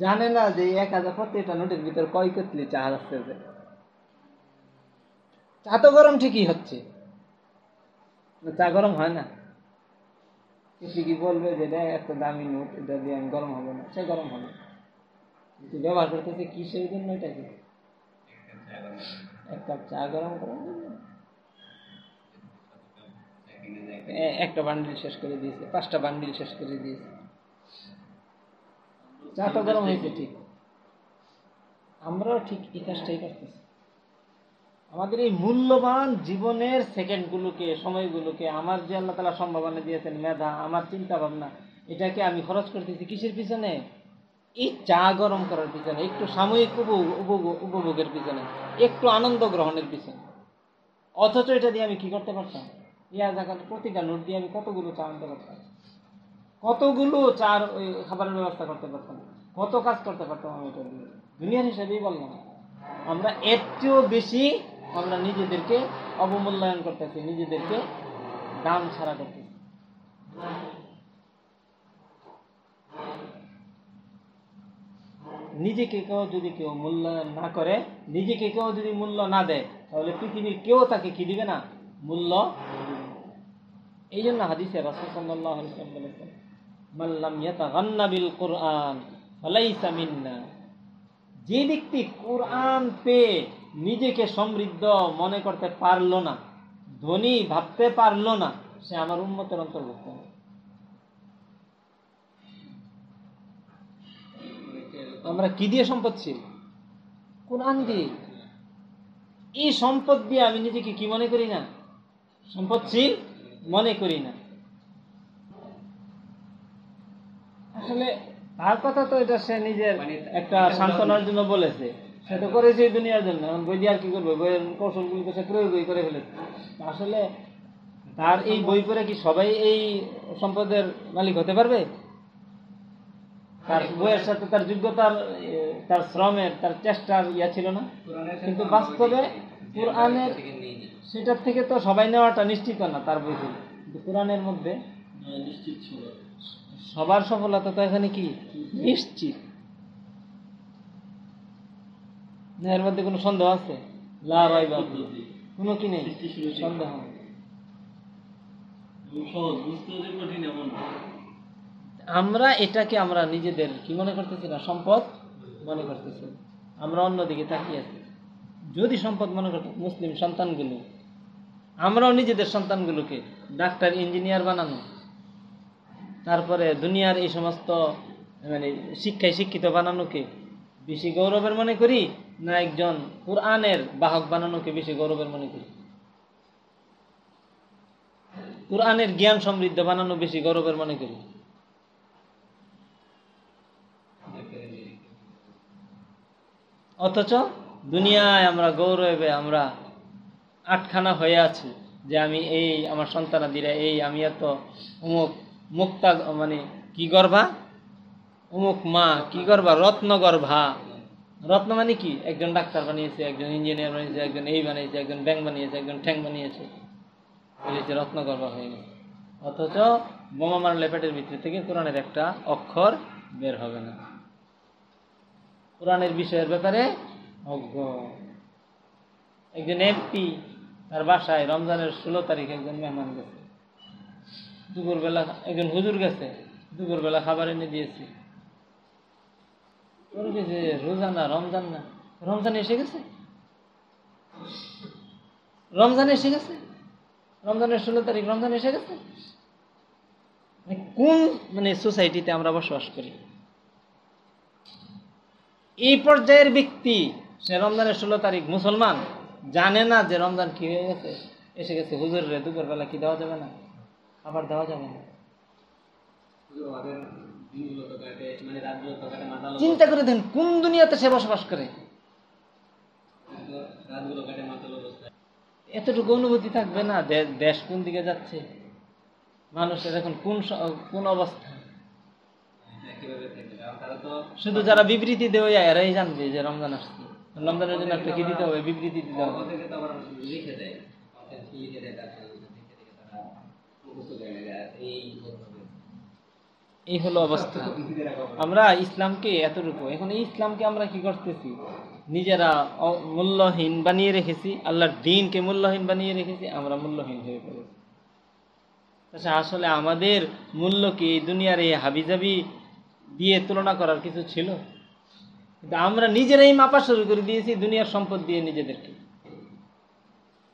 জানে না যে এক হাজার প্রত্যেকটা নোটের ভিতর কয় কেতলি চা আসছে। চা তো গরম ঠিকই হচ্ছে। চা গরম হয় না। কিন্তু কি বলবে যে এটা এত দামি নোট, এটা দিয়ে আমি গরম হবে না। সে গরম হবে কিন্তু ব্যবহার করতেছে কিসের জন্য এটা কি এক কাপ চা গরম করার একটা বান্ডিল শেষ করে দিয়েছে, পাঁচটা বান্ডিল শেষ করে দিয়েছে। চা তো গরম হয়েছে ঠিক। আমরাও ঠিক এই কাজটাই করতেছি। আমাদের এই মূল্যবান জীবনের সেকেন্ডগুলোকে সময়গুলোকে আমার যে আল্লাহ তালা সম্ভাবনা দিয়েছেন মেধা আমার চিন্তা ভাবনা এটাকে আমি খরচ করতেছি কিসের পিছনে? এই চা গরম করার পিছনে একটু সাময়িক উপভোগ- উপভোগ- উপভোগের পিছনে একটু আনন্দ গ্রহণের পিছনে। অথচ এটা দিয়ে আমি কি করতে পারতাম? ইয়া জায়গা প্রতিটা নোট দিয়ে আমি কতগুলো চা আনতে পারতাম? কতগুলো চার ওই খাবারের ব্যবস্থা করতে পারতাম? কত কাজ করতে পারতাম আমি এটা দিয়ে দুনিয়ার হিসেবেই বললাম। আমরা এর চেয়েও বেশি আমরা নিজেদেরকে অবমূল্যায়ন করতেছি, নিজেদেরকে দাম ছাড়া করতেছি। নিজেকে কেউ যদি কেউ মূল্যায়ন না করে, নিজেকে কেউ যদি মূল্য না দেয়, তাহলে পৃথিবীর কেউ তাকে কি দিবে না? মূল্য এই জন্য হাদিসে রাসূল ওয়াসাল্লাম বলেছেন ইয়াতাগান্না বিল কুরআন ফালাইসা মিন্না। যে ব্যক্তি কোরআন পেয়ে নিজেকে সমৃদ্ধ মনে করতে পারল না, ধনী ভাবতে পারল না, সে আমার উন্মতের অন্তর্ভুক্ত। আমরা কি দিয়ে সম্পদ সম্পদশীল কোরআন দিয়ে। এই সম্পদ দিয়ে আমি নিজেকে কি মনে করি না? সম্পদশীল মনে করি না। আসলে তার কথা তো এটা সে নিজের মানে একটা সান্ত্বনার জন্য বলেছে। সে তো করেছে দুনিয়ার জন্য এখন বই দিয়ে আর কি করবে? বইয়ের কৌশলগুলো সে প্রয়োগই করে ফেলেছে। আসলে তার এই বই পড়ে কি সবাই এই সম্পদের মালিক হতে পারবে? তার বইয়ের সাথে তার যোগ্যতার তার শ্রমের তার চেষ্টার ইয়া ছিল না। কিন্তু বাস্তবে কোরআনের। সেটার থেকে তো সবাই নেওয়াটা নিশ্চিত না তার বই থেকে। কিন্তু কোরআনের মধ্যে নিশ্চিত ছিল সবার সফলতা তো এখানে কি নিশ্চিত এর মধ্যে কোনো সন্দেহ আছে। কোনো কি নেই। সন্দেহ। আমরা এটাকে আমরা নিজেদের কি মনে করতেছি না, সম্পদ মনে করতেছি আমরা অন্যদিকে তাকিয়ে আছি যদি সম্পদ মনে করতে মুসলিম সন্তানগুলো, আমরাও নিজেদের সন্তানগুলোকে ডাক্তার, ইঞ্জিনিয়ার বানানো তারপরে দুনিয়ার এই সমস্ত মানে শিক্ষায় শিক্ষিত বানানোকে বেশি গৌরবের মনে করি, না একজন কোরআনের বাহক বানানোকে বেশি গৌরবের মনে করি? কোরআনের জ্ঞান সমৃদ্ধ বানানো বেশি গৌরবের মনে করি? অথচ দুনিয়ায় আমরা গৌরবে আমরা আটখানা হয়ে আছি যে আমি এই, আমার সন্তানাদিরা এই, আমি এত অমুক। মুক্তা মানে কি গর্ভা? অমুক মা, কি গর্ভা? রত্ন গর্ভা। রত্ন মানে কি? একজন ডাক্তার বানিয়েছে, একজন ইঞ্জিনিয়ার বানিয়েছে, একজন এই বানিয়েছে, একজন ব্যাংক বানিয়েছে, একজন ঠ্যাং বানিয়েছে। বলেছে রত্ন গর্ভা হয়ে গেছে অথচ বোমা মারলে পেটের ভিতর থেকে কোরআনের একটা অক্ষর বের হবে না। কোরআনের বিষয়ের ব্যাপারে অজ্ঞ। একজন এমপি, তার বাসায় রমজানের ষোলো তারিখ একজন মেহমান গেছে। দুপুরবেলা একজন হুজুর গেছে, দুপুরবেলা খাবার এনে দিয়েছি। রোজা না, রমজান না। রমজান এসে গেছে? রমজান এসে গেছে? রমজানের ষোলো তারিখ রমজান এসে গেছে? মানে কোন মানে সোসাইটিতে আমরা বসবাস করি? এই পর্যায়ের ব্যক্তি, সে রমজানের ষোলো তারিখ মুসলমান, জানে না যে রমজান কি হয়ে গেছে? এসে গেছে, হুজুর রে, দুপুরবেলা কি দেওয়া যাবে না? খাবার দেওয়া যাবে না। মানে চিন্তা করে দেন কোন দুনিয়াতে সে বসবাস করে? এতটুকু অনুভূতি থাকবে না দেশ কোন দিকে যাচ্ছে? মানুষের এখন কোন কোন অবস্থা? শুধু যারা বিবৃতি দেবে এরাই জানবে যে রমজান আসছে। রমজানের জন্য একটা কি দিতে হবে? বিবৃতি দিতে হবে। এই হলো অবস্থা। আমরা ইসলামকে এতটুকু এখন এই ইসলামকে আমরা কি করতেছি? নিজেরা মূল্যহীন বানিয়ে রেখেছি, আল্লাহর দিনকে মূল্যহীন বানিয়ে রেখেছি, আমরা মূল্যহীন হয়ে পড়েছি। আচ্ছা আসলে আমাদের মূল্য কি এই দুনিয়ার এই হাবিজাবি দিয়ে তুলনা করার কিছু ছিল? আমরা নিজেরাই মাপা শুরু করে দিয়েছি, দুনিয়ার সম্পদ দিয়ে নিজেদেরকে।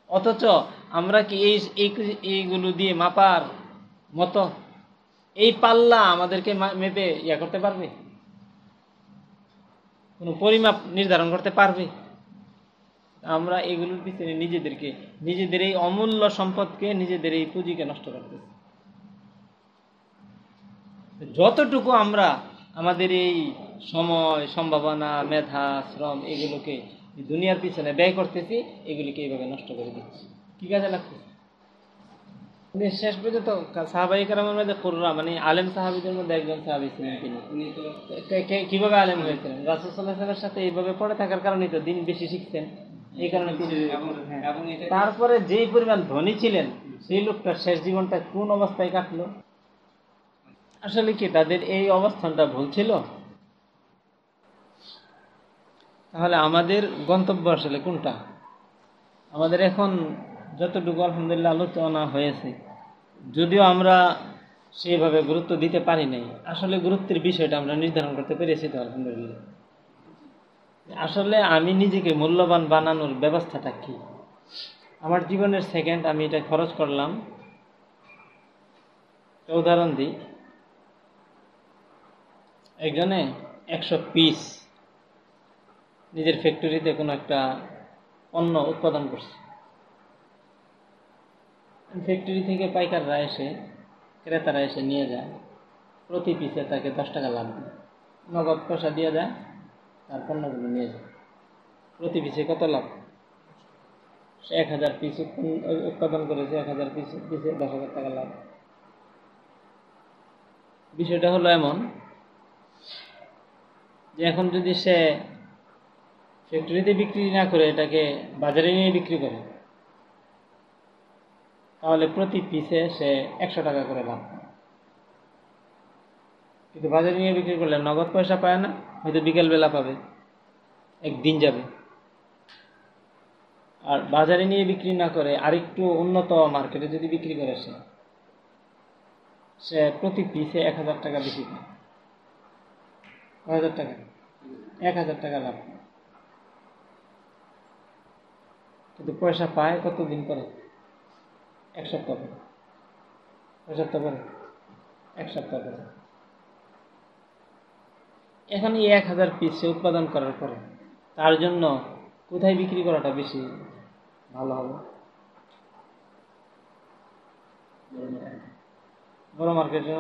অথচ আমরা কি এই, এই- এইগুলো দিয়ে মাপার মতো? এই পাল্লা আমাদেরকে মেপে ইয়া করতে পারবে? কোনো পরিমাপ নির্ধারণ করতে পারবে? আমরা এগুলোর পিছনে নিজেদেরকে, নিজেদের এই অমূল্য সম্পদকে নিজেদের এই পুঁজিকে নষ্ট করতেছি। যতটুকু আমরা আমাদের এই সময়, সম্ভাবনা, মেধা, শ্রম এগুলোকে দুনিয়ার পিছনে ব্যয় করতেছি এগুলিকে এইভাবে নষ্ট করে দিচ্ছি। কি কাজে লাগতেছে? উনি শেষ পর্যন্ত সাহাবাই কারামের মধ্যে কুররা মানে আলেম সাহাবিদের মধ্যে একজন সাহাবি ছিলেন তিনি। উনি তো কীভাবে আলেম হয়েছিলেন? রাসুল সাল্লাহামের সাথে এইভাবে পড়ে থাকার কারণেই তো দিন বেশি শিখছেন। এই কারণে তিনি তারপরে যেই পরিমাণ ধনী ছিলেন সেই লোকটার শেষ জীবনটা কোন অবস্থায় কাটলো? আসলে কি তাদের এই অবস্থানটা ভুল ছিল? তাহলে আমাদের গন্তব্য আসলে কোনটা? আমাদের এখন যতটুকু আলহামদুলিল্লাহ আলোচনা হয়েছে, যদিও আমরা সেইভাবে গুরুত্ব দিতে পারি নাই, আসলে গুরুত্বের বিষয়টা আমরা নির্ধারণ করতে পেরেছি তো আলহামদুলিল্লাহ। আসলে আমি নিজেকে মূল্যবান বানানোর ব্যবস্থাটা কি? আমার জীবনের সেকেন্ড আমি এটা খরচ করলাম উদাহরণ দিই একজনে একশো পিস নিজের ফ্যাক্টরিতে কোনো একটা পণ্য উৎপাদন করছে। ফ্যাক্টরি থেকে পাইকাররা এসে, ক্রেতারা এসে নিয়ে যায়। প্রতি পিসে তাকে দশ টাকা লাভ দেয়। নগদ পয়সা দিয়ে যায় তার পণ্যগুলো নিয়ে যায়। প্রতি পিসে কত লাভ? সে এক হাজার পিস উৎপাদন করেছে, এক হাজার পিস পিসে দশ হাজার টাকা লাভ। বিষয়টা হলো এমন যে এখন যদি সে ফ্যাক্টরিতে বিক্রি না করে এটাকে বাজারে নিয়ে বিক্রি করে, তাহলে প্রতি পিসে সে একশো টাকা করে লাভ কিন্তু বাজারে নিয়ে বিক্রি করলে নগদ পয়সা পায় না, হয়তো বিকেলবেলা পাবে, একদিন যাবে। আর বাজারে নিয়ে বিক্রি না করে আরেকটু উন্নত মার্কেটে যদি বিক্রি করে সে সে প্রতি পিসে এক হাজার টাকা বেশি কয় হাজার টাকা? এক হাজার টাকা লাভ পায়। কিন্তু পয়সা পায় কতদিন পরে? এক সপ্তাহ পরে। এক সপ্তাহ পরে? এক সপ্তাহ পরে। এখন এই এক হাজার পিস সে উৎপাদন করার পরে তার জন্য কোথায় বিক্রি করাটা বেশি ভালো হবে? বড় মার্কেটে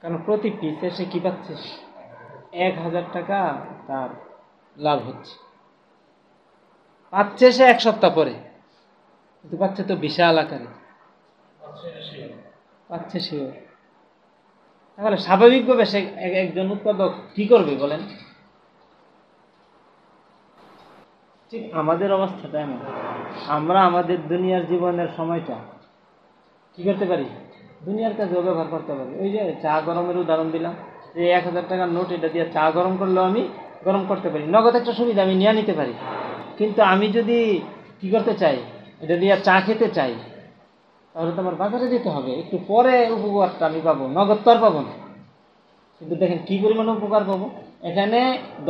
কারণ প্রতি পিসে সে কি পাচ্ছে? এক হাজার টাকা তার লাভ হচ্ছে। পাচ্ছে সে এক সপ্তাহ পরে। কিন্তু পাচ্ছে তো বিশাল আকারে। পাচ্ছে সেও তাহলে স্বাভাবিকভাবে সে এক- একজন উৎপাদক কি করবে বলেন? ঠিক আমাদের অবস্থাটা এমন। আমরা আমাদের দুনিয়ার জীবনের সময়টা কি করতে পারি? দুনিয়ার কাজেও ব্যবহার করতে পারি। ওই যে চা গরমের উদাহরণ দিলাম। যে এক হাজার টাকার নোট এটা দিয়ে চা গরম করলেও আমি গরম করতে পারি। নগদ একটা সুবিধা আমি নিয়ে নিতে পারি। কিন্তু আমি যদি কি করতে চাই? এটা দিয়ে চা খেতে চাই, তাহলে তো আমার বাজারে যেতে হবে। একটু পরে উপকারটা আমি পাবো, নগদ তো আর পাবো না। কিন্তু দেখেন কি পরিমাণ উপকার পাবো? এখানে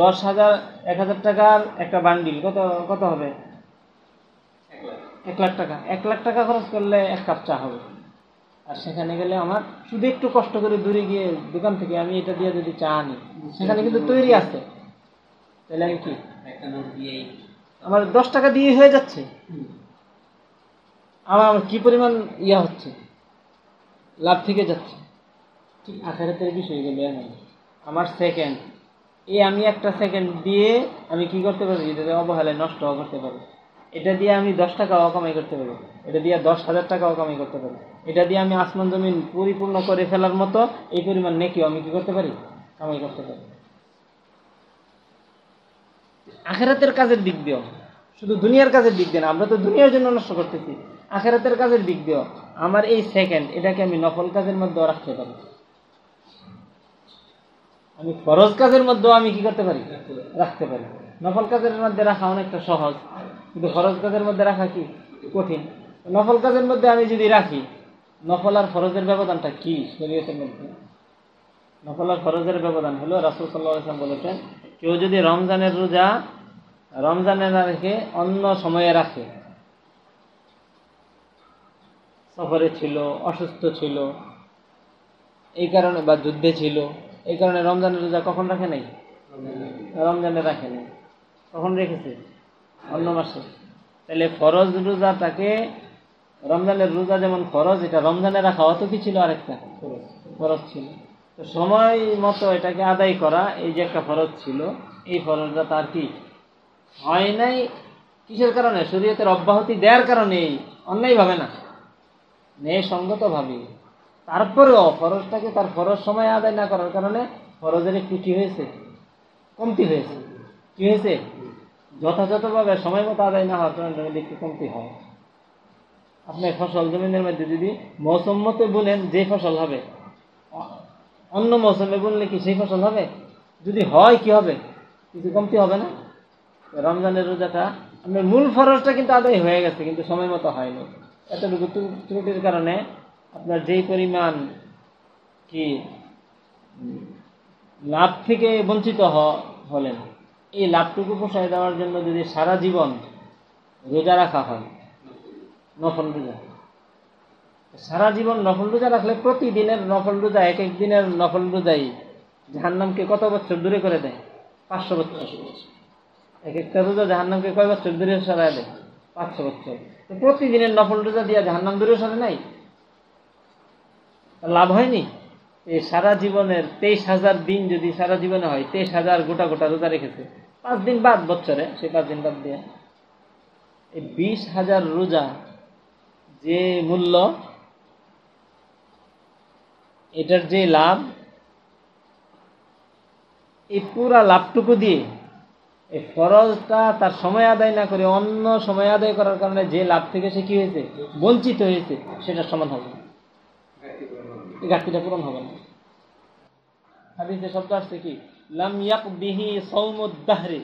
দশ হাজার, এক হাজার টাকার একটা বান্ডিল, কত কত হবে? এক লাখ টাকা। এক লাখ টাকা খরচ করলে এক কাপ চা হবে। আর সেখানে গেলে আমার শুধু একটু কষ্ট করে দূরে গিয়ে দোকান থেকে আমি এটা দিয়ে যদি চা আনি, সেখানে কিন্তু তৈরি আছে। তাহলে আমি কি? একটা আমার দশ টাকা দিয়ে হয়ে যাচ্ছে। আমার আমার কি পরিমাণ ইয়া হচ্ছে? লাভ থেকে যাচ্ছে। ঠিক আখারাতের বিষয়গুলো আমার সেকেন্ড এই আমি একটা সেকেন্ড দিয়ে আমি কি করতে পারি? এটাতে অবহেলায় নষ্ট করতে পারি। এটা দিয়ে আমি দশ টাকাও কামাই করতে পারি। এটা দিয়ে দশ হাজার টাকাও কামাই করতে পারি। এটা দিয়ে আমি আসমান জমিন পরিপূর্ণ করে ফেলার মতো এই পরিমাণ নেকিও আমি কি করতে পারি? কামাই করতে পারি। আখেরাতের কাজের দিক দিয়েও। শুধু দুনিয়ার কাজের দিক দিয়ে না, আমরা তো দুনিয়ার জন্য নষ্ট করতেছি। আখেরাতের কাজের দিক দিয়েও। আমার এই সেকেন্ড এটাকে আমি নফল কাজের মধ্যেও রাখতে পারি। আমি ফরজ কাজের মধ্যেও আমি কি করতে পারি? রাখতে পারি। নফল কাজের মধ্যে রাখা অনেকটা সহজ। কিন্তু ফরজ কাজের মধ্যে রাখা কি? কঠিন। নফল কাজের মধ্যে আমি যদি রাখি, নফল আর ফরজের ব্যবধানটা কি? শরীয়তের মধ্যে। নফল আর ফরজের ব্যবধান হলো রাসুল সাল্লাহ বলেছেন, কেউ যদি রমজানের রোজা রমজানে না রেখে অন্য সময়ে রাখে। সফরে ছিল, অসুস্থ ছিল, এই কারণে বা যুদ্ধে ছিল, এই কারণে রমজানের রোজা কখন রাখে নাই? রমজানে রাখে নাই। কখন রেখেছে? অন্য মাসে। তাহলে ফরজ রোজাটাকে রমজানের রোজা যেমন ফরজ, এটা রমজানে রাখা অত কি ছিল আরেকটা? ফরজ ছিল। তো সময় মতো এটাকে আদায় করা, এই যে একটা ফরজ ছিল, এই ফরজটা তার কি? হয় নাই কিসের কারণে? শরীয়তের অব্যাহতি দেওয়ার কারণেই অন্যায়ভাবে না। ন্যায় সঙ্গতভাবে তারপরেও ফরজটাকে তার ফরজ সময় আদায় না করার কারণে ফরজের একটু কি হয়েছে? কমতি হয়েছে। কি হয়েছে? যথাযথভাবে সময় মতো আদায় না হওয়ার কারণে একটু কমতি হয়। আপনি ফসল জমিনের মধ্যে যদি মৌসুম মতো বুনেন, যে ফসল হবে? অন্য মৌসুমে বুনলে কি সেই ফসল হবে? যদি হয়, কি হবে? কিছু কমতি হবে না? রমজানের রোজাটা আপনার মূল ফরজটা কিন্তু আদায় হয়ে গেছে, কিন্তু সময় মতো হয়নি। এতটুকু ত্রু- ত্রুটির কারণে আপনার যেই পরিমাণ কি লাভ থেকে বঞ্চিত হলেন, এই লাভটুকু পোষায় দেওয়ার জন্য যদি সারা জীবন রোজা রাখা হয়, নফল রোজা, সারা জীবন নফল রোজা রাখলে প্রতিদিনের নফল রোজা, এক এক দিনের নফল রোজাই জাহান্নামকে কত বছর দূরে করে দেয়? পাঁচশো বছর। এক একটা রোজা জাহান্নামকে কয় বছর? দূরে সরায় দেয়। পাঁচশো বছর। প্রতিদিনের নফল রোজা দিয়া জাহান্নাম দূরে সরে নাই? লাভ হয়নি? এই সারা জীবনের তেইশ হাজার দিন যদি সারা জীবনে হয়, তেইশ হাজার গোটা গোটা রোজা রেখেছে। পাঁচ দিন বাদ বছরে, সেই পাঁচ দিন বাদ দিয়ে। এই বিশ হাজার রোজা যে মূল্য, এটার যে লাভ, এই পুরা লাভটুকু দিয়ে এই ফরজটা তার সময় আদায় না করে অন্য সময় আদায় করার কারণে যে লাভ থেকে সে কি হয়েছে? বঞ্চিত হয়েছে সেটা সমান হবে না। এই ঘাটতিটা পূরণ হবে না। হাদিসে শব্দ আসছে কি? লাম ইয়াকদিহি সৌমুদ্দাহরি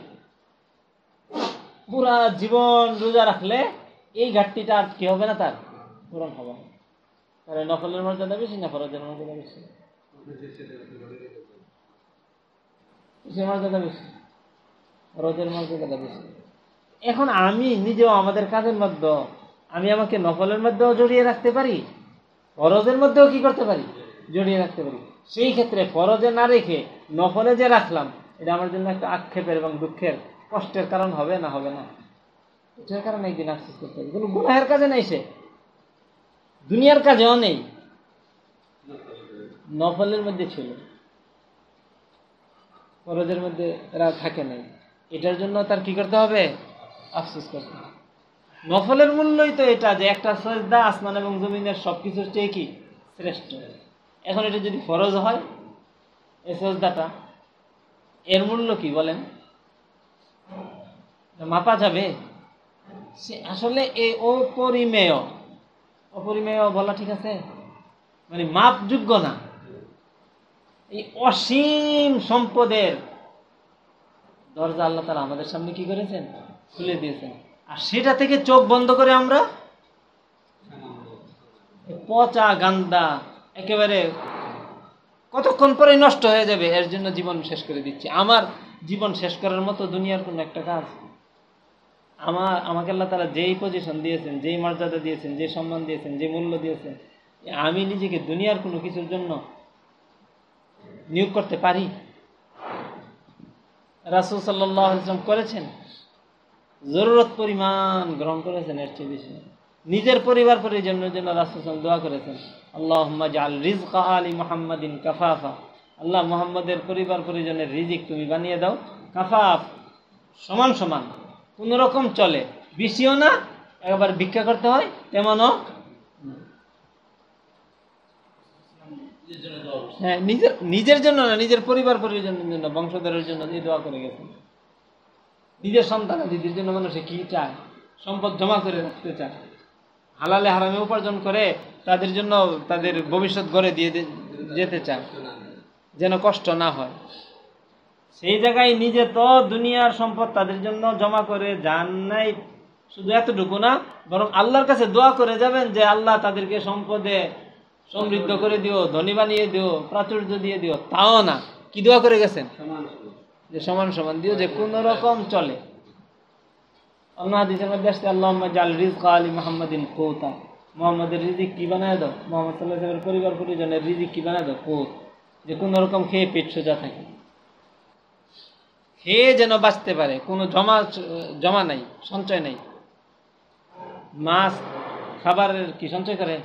পুরা জীবন রোজা রাখলে এই ঘাটতিটা আর কি হবে না তার? পূরণ হবে না। তাহলে নফলের মর্যাদা বেশি না ফরজের মর্যাদা বেশি? মর্যাদা বেশি। ফরজের মর্যাদাটা বেশি এখন আমি নিজেও আমাদের কাজের মধ্যে, আমি আমাকে নকলের মধ্যেও জড়িয়ে রাখতে পারি, ফরজের মধ্যেও কি করতে পারি? জড়িয়ে রাখতে পারি। সেই ক্ষেত্রে ফরজে না রেখে নকলে যে রাখলাম, এটা আমার জন্য একটা আক্ষেপের এবং দুঃখের, কষ্টের কারণ হবে না হবে না? এটার কারণে একদিন আফসোস করতে হবে। কোনো গুনাহের কাজে নেই সে। দুনিয়ার কাজেও নেই। নফলের মধ্যে ছিল। ফরজের মধ্যে এরা থাকে নাই। এটার জন্য তার কি করতে হবে? আফসোস করতে হবে। নফলের মূল্যই তো এটা যে একটা সজদা আসমান এবং জমিনের সব কিছুর চেয়ে কি শ্রেষ্ঠ। এখন এটা যদি ফরজ হয়, এই সজদাটা, এর মূল্য কি বলেন? মাপা যাবে? সে আসলে এই অপরিমেয়। অপরিমেয় বলা ঠিক আছে? মানে মাপযোগ্য না। এই অসীম সম্পদের দরজা আল্লাহ তালা আমাদের সামনে কি করেছেন? খুলে দিয়েছেন। আর সেটা থেকে চোখ বন্ধ করে আমরা পচা গান্দা একেবারে কতক্ষণ পরে নষ্ট হয়ে যাবে, এর জন্য জীবন শেষ করে দিচ্ছি। আমার জীবন শেষ করার মতো দুনিয়ার কোনো একটা কাজ? আমার, আমাকে আল্লাহ তারা যেই পজিশন দিয়েছেন, যেই মর্যাদা দিয়েছেন, যে সম্মান দিয়েছেন, যে মূল্য দিয়েছেন, আমি নিজেকে দুনিয়ার কোনো কিছুর জন্য নিয়োগ করতে পারি? রাসুল সাল্লাম করেছেন? জরুরত পরিমাণ গ্রহণ করেছেন এর চেয়ে বেশি। নিজের পরিবার পরিজনের জন্য রাসুল দোয়া করেছেন। আল্লাহ জাল রিজকা আলী মোহাম্মদিন কাফাফা। আল্লাহ মোহাম্মদের পরিবার পরিজনের রিজিক তুমি বানিয়ে দাও। কাফাফ সমান সমান। কোনো রকম চলে। বেশিও না, একবার ভিক্ষা করতে হয়, তেমনও না। নিজের জন্য দোয়া করছে। হ্যাঁ নিজের নিজের জন্য না, নিজের পরিবার পরিজনের জন্য, বংশধরের জন্য এই দোয়া করে গেছেন। নিজের সন্তানাদিদের জন্য মানুষে কি চায়? সম্পদ জমা করে রাখতে চায়। হালালে হারামে উপার্জন করে তাদের জন্য তাদের ভবিষ্যৎ গড়ে দিয়ে যেতে চায়। যেন কষ্ট না হয়। সেই জায়গায় নিজে তো দুনিয়ার সম্পদ তাদের জন্য জমা করে যান নাই। শুধু এতটুকু না, বরং আল্লাহর কাছে দোয়া করে যাবেন যে আল্লাহ তাদেরকে সম্পদে সমৃদ্ধ করে দিও, ধনী বানিয়ে দিও, প্রাচুর্য দিয়ে দিও, তাও না। কি দোয়া করে গেছেন? যে সমান সমান দিও, যে কোন রকম চলে। পরিবার বানায় যে কোনো রকম পেট সোজা থাকে। যেন বাঁচতে পারে, কোনো জমা জমা নাই, সঞ্চয় নাই। মাছ, খাবারের কি সঞ্চয় করে?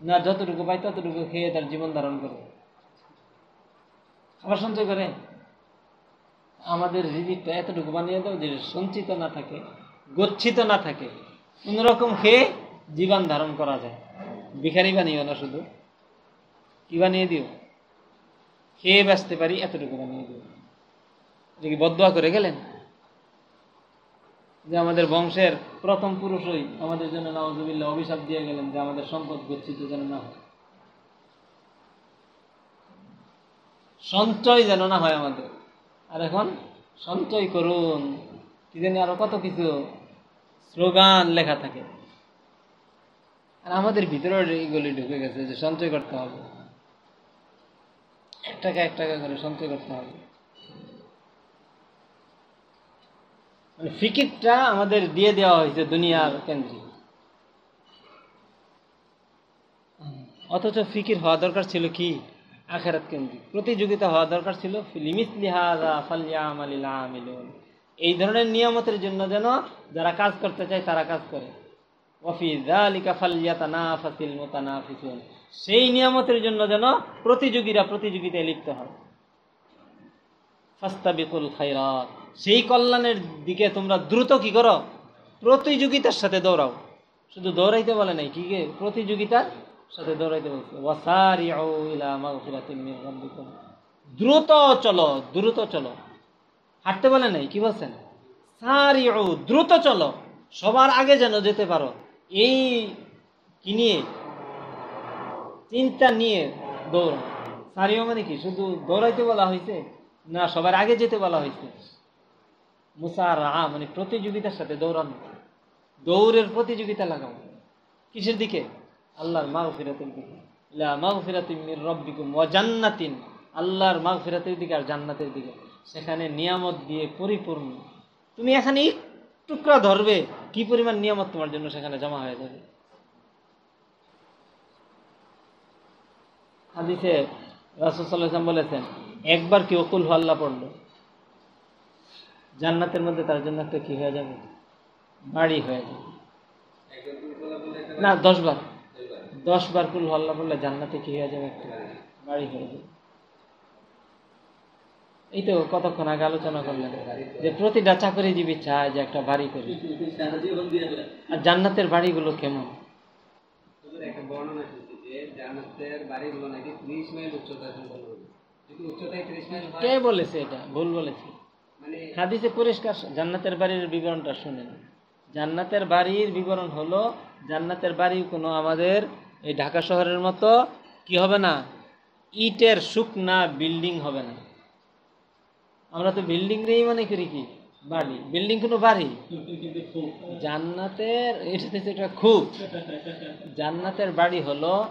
না যতটুকু পাই ততটুকু খেয়ে তার জীবন ধারণ করে খাবার সঞ্চয় করে, আমাদের রিজিকটা এতটুকু বানিয়ে দাও যে সঞ্চিত না থাকে, গচ্ছিত না থাকে। কোনোরকম খেয়ে জীবন ধারণ করা যায়। ভিখারি বানিও না শুধু। কি বানিয়ে দিও? খেয়ে বাঁচতে পারি, এতটুকু বানিয়ে দিও। এটা কি বদয়া করে গেলেন? যে আমাদের বংশের প্রথম পুরুষই আমাদের জন্য নওয়াজুবিল্লাহ অভিশাপ দিয়ে গেলেন যে আমাদের সম্পদ গচ্ছিত যেন না হয়। সঞ্চয় যেন না হয় আমাদের। আর এখন সঞ্চয় করুন। কি জানি আরও কত কিছু স্লোগান লেখা থাকে। আর আমাদের ভিতরে এইগুলি ঢুকে গেছে যে সঞ্চয় করতে হবে। এক টাকা এক টাকা করে সঞ্চয় করতে হবে। মানে ফিকিরটা আমাদের দিয়ে দেওয়া হয়েছে দুনিয়ার কেন্দ্রিক অথচ ফিকির হওয়া দরকার ছিল কি? আখেরাত কেন্দ্রিক প্রতিযোগিতা হওয়া দরকার ছিল ফিলিমিস এই ধরনের নিয়ামতের জন্য যেন যারা কাজ করতে চায় তারা কাজ করে। সেই নিয়ামতের জন্য যেন প্রতিযোগীরা প্রতিযোগিতায় লিপ্ত হয়। ফাস্তাবিকুল খাইরাত সেই কল্যাণের দিকে তোমরা দ্রুত কি করো? প্রতিযোগিতার সাথে দৌড়াও। শুধু দৌড়াইতে বলে নাই, কি? প্রতিযোগিতার সাথে দৌড়াইতে বলছে দ্রুত চলো দ্রুত চলো। হাঁটতে বলে নাই, কি বলছেন? সারি ও দ্রুত চলো। সবার আগে যেন যেতে পারো। এই কি নিয়ে? চিন্তা নিয়ে দৌড় সারিও মানে কি? শুধু দৌড়াইতে বলা হয়েছে না, সবার আগে যেতে বলা হয়েছে মুসার মানে প্রতিযোগিতার সাথে দৌড়ানো। দৌড়ের প্রতিযোগিতা লাগাও। কিসের দিকে? আল্লাহর মাগ ফিরাতের দিকে মাগ ফিরাতিম রব্বিকুম জান্নাতিন। আল্লাহর মাগ ফিরাতের দিকে আর জান্নাতের দিকে। সেখানে নিয়ামত দিয়ে পরিপূর্ণ। তুমি এখানে টুকরা ধরবে, কি পরিমাণ নিয়ামত তোমার জন্য সেখানে জমা হয়ে যাবে? হাদিসে রাসুসাল্লাম বলেছেন, একবার কি অকুল আল্লাহ পড়ল? জান্নাতের মধ্যে তার জন্য একটা কি হয়ে যাবে? বাড়ি হয়ে যাবে। না দশ বার দশ বার কুল হল্লা পড়লে জান্নাতে কি হয়ে যাবে? একটা বাড়ি হয়ে যাবে। এই তো কতক্ষণ আগে আলোচনা করলেন যে প্রতিটা চাকরিজীবী চায় যে একটা বাড়ি করি। আর জান্নাতের বাড়িগুলো কেমন? একটা বর্ণনা যে জান্নাতের বাড়িগুলো নাকি ত্রিশ মাইল উচ্চতা সম্পন্ন হবে। যদি উচ্চতায় ত্রিশ মাইল কে বলেছে এটা? ভুল বলেছে। হাদিসে পরিষ্কার জান্নাতের বাড়ির বিবরণটা শুনেন। জান্নাতের বাড়ির বিবরণ হলো, জান্নাতের বাড়ি কোনো আমাদের এই ঢাকা শহরের মতো কি হবে না? ইটের শুকনা বিল্ডিং হবে না। আমরা তো বিল্ডিং নেই মনে করি কি? বাড়ি। বিল্ডিং কোনো বাড়ি? জান্নাতের, এটা একটা খুব। জান্নাতের বাড়ি হলো,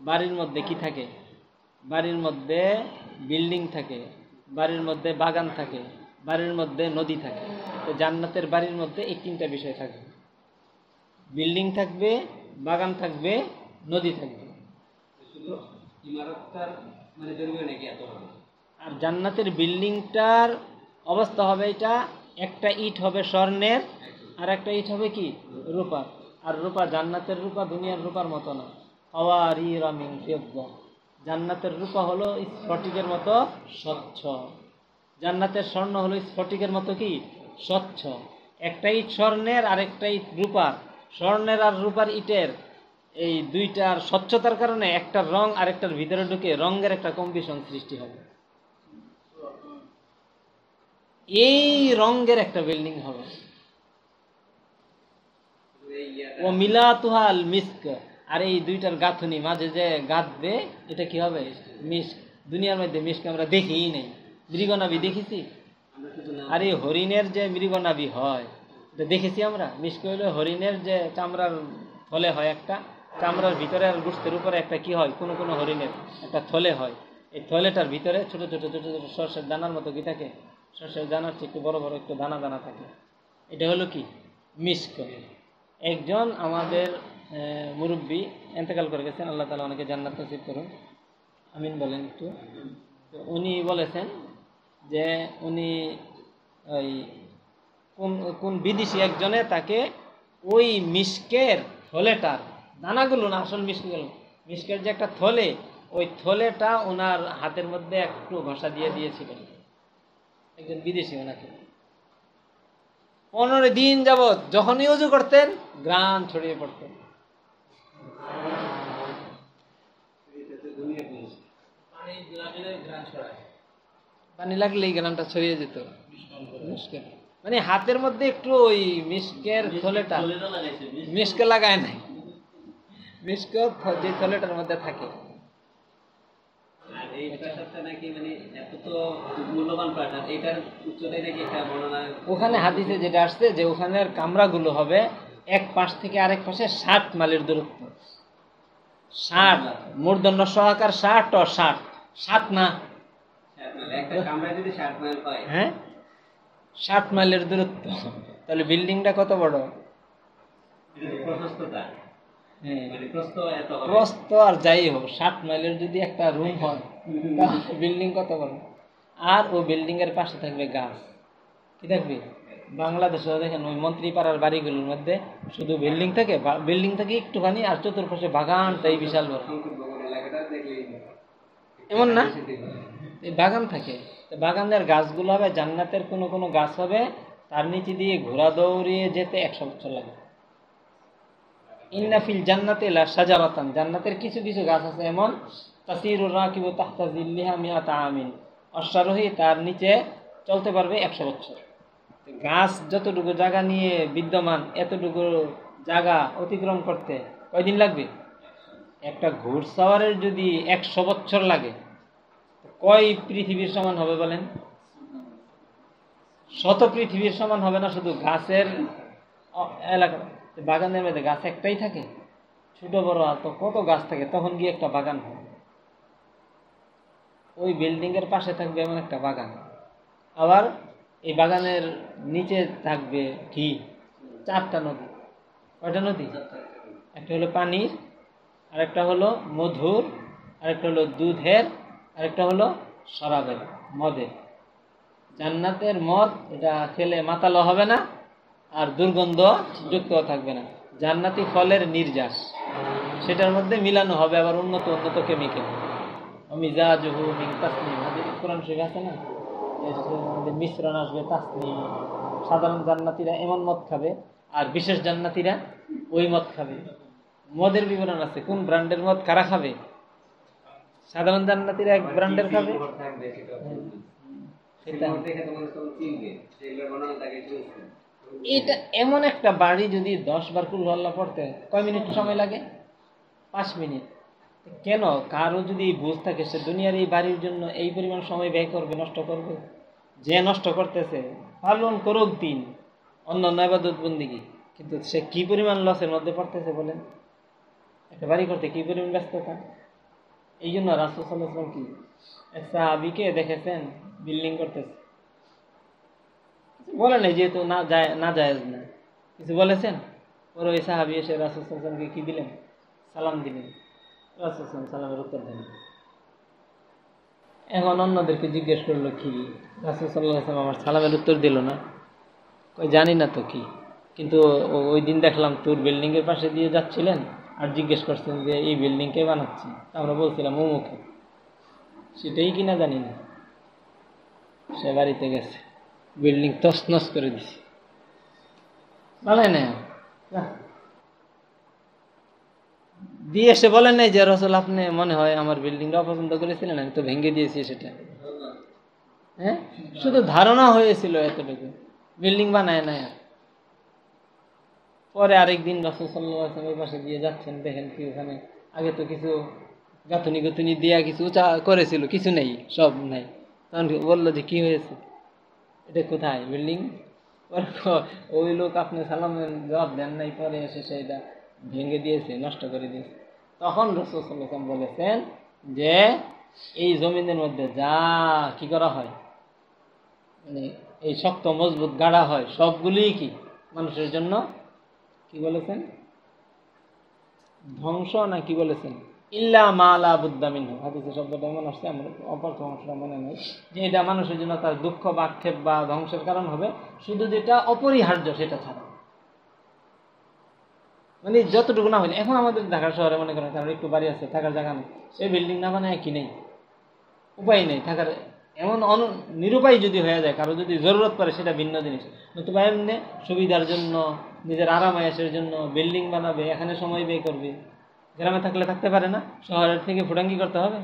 বাড়ির মধ্যে কি থাকে? বাড়ির মধ্যে বিল্ডিং থাকে, বাড়ির মধ্যে বাগান থাকে। বাড়ির মধ্যে নদী থাকে। তো জান্নাতের বাড়ির মধ্যে এই তিনটা বিষয় থাকবে। বিল্ডিং থাকবে বাগান থাকবে নদী থাকবে। মানে আর জান্নাতের বিল্ডিংটার অবস্থা হবে এটা একটা ইট হবে স্বর্ণের আর একটা ইট হবে কি? রূপার। আর রূপা জান্নাতের রূপা দুনিয়ার রূপার মতো না। হাওয়ারি রামিং ফেব্বা জান্নাতের রূপা হলো স্ফটিকের মতো স্বচ্ছ। জান্নাতের স্বর্ণ হলো স্ফটিকের মতো কি? স্বচ্ছ। একটা ইট স্বর্ণের আর একটা ইট রূপার। স্বর্ণের আর রূপার ইটের এই দুইটার স্বচ্ছতার কারণে একটা রং আর একটার ভিতরে ঢুকে রঙের একটা কম্বিশন সৃষ্টি হবে। এই রঙের একটা বিল্ডিং হবে। ও মিলাতুহাল মিস্ক। আর এই দুইটার গাঁথনি মাঝে যে গাঁথবে, এটা কি হবে? মিস্ক। দুনিয়ার মধ্যে মিস্ক আমরা দেখিই নেই। মৃগনাবি দেখেছি? আর এই হরিণের যে মৃগনাবি হয় দেখেছি আমরা? মিস্ক হইলে হরিণের যে চামড়ার থলে হয় একটা, চামড়ার ভিতরে আর গোস্তের উপরে একটা কি হয়? কোনো কোনো হরিণের একটা থলে হয়। এই থলেটার ভিতরে ছোট ছোট ছোট ছোট সর্ষের দানার মতো কি থাকে? সর্ষের দানার চেয়ে একটু বড় বড় একটু দানা দানা থাকে। এটা হলো কি? মিস্ক একজন আমাদের মুরব্বী এন্তেকাল করে গেছেন, আল্লাহ তালা অনেকে জান্নাত নসিব করুন। আমিন বলেন একটু। উনি বলেছেন যে উনি ওই কোন কোন বিদেশি একজনে তাকে ওই মিস্কের থলেটার দানাগুলো না, আসল মিস্কগুলো মিসকের যে একটা থলে, ওই থলেটা ওনার হাতের মধ্যে একটু ঘষা দিয়ে দিয়েছিলেন একজন বিদেশি ওনাকে। পনেরো দিন যাবৎ যখনই উজু করতেন গ্রাম ছড়িয়ে পড়তেন। পানি লাগলে এই গ্রামটা ছড়িয়ে যেত। মিসকের মানে হাতের মধ্যে একটু ওই মিসকের থলেটা মিসকে লাগায় নাই। মিসকে যে থলেটার মধ্যে থাকে। মানে ওখানে হাদিসে যেটা আসছে যে ওখানের কামরাগুলো হবে এক পাশ থেকে আরেক পাশে ষাট মাইলের দূরত্ব। ষাট মূর্ধন্য সহকার ষাট ও ষাট। সাত না হয়? ষাট মাইলের দূরত্ব। তাহলে বিল্ডিংটা কত বড়? হ্যাঁ। মানে প্রস্ত আর যাই হোক ষাট মাইলের যদি একটা রুম হয় বিল্ডিং কত বড়? আর ও বিল্ডিং এর পাশে থাকবে গাছ। কি থাকবে বাংলাদেশে দেখেন ওই মন্ত্রী পাড়ার বাড়িগুলোর মধ্যে শুধু বিল্ডিং থাকে বিল্ডিং থেকে একটুখানি আর চতুর্পাশে বাগানটাই বিশাল বড়। এমন না? বাগান থাকে। বাগানের গাছগুলো হবে, জান্নাতের কোনো কোনো গাছ হবে, তার নিচে দিয়ে ঘোড়া দৌড়িয়ে যেতে একশো বছর লাগে ইন্নাফিল জান্নাতে সাজারাতান জান্নাতের কিছু কিছু গাছ আছে, এমন, তাসিরুর তাহতা অশ্বারোহী তার নিচে চলতে পারবে একশো বছর। গাছ যতটুকু জায়গা নিয়ে বিদ্যমান, এতটুকু জায়গা অতিক্রম করতে কয়দিন লাগবে? একটা ঘোড়সাওয়ারের যদি একশো বছর লাগে কয় পৃথিবীর সমান হবে বলেন? শত পৃথিবীর সমান হবে না, শুধু গাছের এলাকা, বাগানের মধ্যে গাছ একটাই থাকে? ছোট, বড়, আর তো কত গাছ থাকে? তখন গিয়ে একটা বাগান হবে। ওই বিল্ডিং এর পাশে থাকবে এমন একটা বাগান। আবার এই বাগানের নিচে থাকবে কি চারটা নদী। কয়টা নদী? একটা হলো পানির, আরেকটা হলো মধুর, আরেকটা হলো দুধের আরেকটা হলো শরাবের মদের। জান্নাতের মদ, এটা খেলে মাতালো হবে না, আর দুর্গন্ধ যুক্ত থাকবে না। জান্নাতি ফলের নির্যাস, সেটার মধ্যে মিলানো হবে আবার উন্নত উন্নত কেমিক্যাল মিজাজহু মিন তাসনিম, হাদিস কোরআন শরীফ আছে না? মিশ্রণ আসবে তাসনিম। সাধারণ জান্নাতীরা এমন মদ খাবে, আর বিশেষ জান্নাতীরা ওই মদ খাবে। মদের বিবরণ আছে, কোন ব্র্যান্ডের মদ কারা খাবে? সাধারণ জান্নাতির এক ব্র্যান্ডের খাবে তাকে চলছে। এটা এমন একটা বাড়ি যদি দশ বার কুল আল্লাহ পড়তে কয় মিনিট সময় লাগে? পাঁচ মিনিট। কেন? কারও যদি বুঝ থাকে সে দুনিয়ার এই বাড়ির জন্য এই পরিমাণ সময় ব্যয় করবে নষ্ট করবে? যে নষ্ট করতেছে পালন করুক দিন অন্য নৈবাদত বন্দিগি। কিন্তু সে কি পরিমাণ লসের মধ্যে পড়তেছে বলেন? একটা বাড়ি করতে কি পরিমাণ ব্যস্ততা? এই জন্য রাসুল সাল্লাহাম কি, এক সাহাবিকে দেখেছেন বিল্ডিং করতেছে। বলে নাই, যেহেতু না যায় না যায় না। কিছু বলেছেন? ওর ওই সাহাবি এসে রাসুল সাল্লামকে কি দিলেন? সালাম দিলেন। রাসুল সাল্লাম সালামের উত্তর দেন। এখন অন্যদেরকে জিজ্ঞেস করল কি? রাসুল সাল্লাহ আসলাম আমার সালামের উত্তর দিল না। জানি না তো কি। কিন্তু ওই দিন দেখলাম তোর বিল্ডিংয়ের পাশে দিয়ে যাচ্ছিলেন। আর জিজ্ঞেস করছেন যে এই বিল্ডিং কে বানাচ্ছে আমরা বলছিলাম অমুকে সেটাই কিনা জানি না। সে বাড়িতে গেছে। বিল্ডিং তছনছ করে দিছে। না না। দিয়ে এসে বলেন নাই যে রসল আপনি মনে হয় আমার বিল্ডিংটা অপছন্দ করেছিলেন আমি তো ভেঙে দিয়েছি সেটা। হ্যাঁ? শুধু ধারণা হয়েছিল এতটুকু। বিল্ডিং বানায় না আর। পরে আরেকদিন রসুল সাল্লামের পাশে দিয়ে যাচ্ছেন, দেখেন কি ওখানে আগে তো কিছু গাঁথনি গাঁথনি দিয়া কিছু উঁচা করেছিল, কিছু নেই, সব নাই। তখন বলল যে কি হয়েছে? এটা কোথায়, বিল্ডিং? ওই লোক আপনি সালামের জবাব দেন নাই, পরে এসে সেটা ভেঙে দিয়েছে, নষ্ট করে দিয়েছে। তখন রসুল সাল্লাম বলেছেন যে, এই জমিনের মধ্যে যা কি করা হয় মানে এই শক্ত, মজবুত গাড়া হয়, সবগুলিই কি মানুষের জন্য কি বলেছেন? ধ্বংস না কি বলেছেন? ইল্লা মালা বুদ্দামিন হাদিসে শব্দটা এমন আসছে আমার অপর অংশটা মনে নেই। যে এটা মানুষের জন্য তার দুঃখ বা আক্ষেপ বা ধ্বংসের কারণ হবে শুধু যেটা অপরিহার্য সেটা ছাড়া। মানে যতটুকু না হলে এখন আমাদের ঢাকা শহরে মনে করেন কারণ একটু বাড়ি আছে থাকার জায়গা নেই সেই বিল্ডিং না বানায় কি নেই? উপায় নেই থাকার এমন অন নিরুপায় যদি হয়ে যায় কারও যদি জরুরত পড়ে সেটা ভিন্ন জিনিস। নতুবা এমনি সুবিধার জন্য নিজের আরাম আয়াসের জন্য বিল্ডিং বানাবে এখানে সময় ব্যয় করবে। গ্রামে থাকলে থাকতে পারে না শহরের থেকে ফুটাঙ্গি করতে হবে।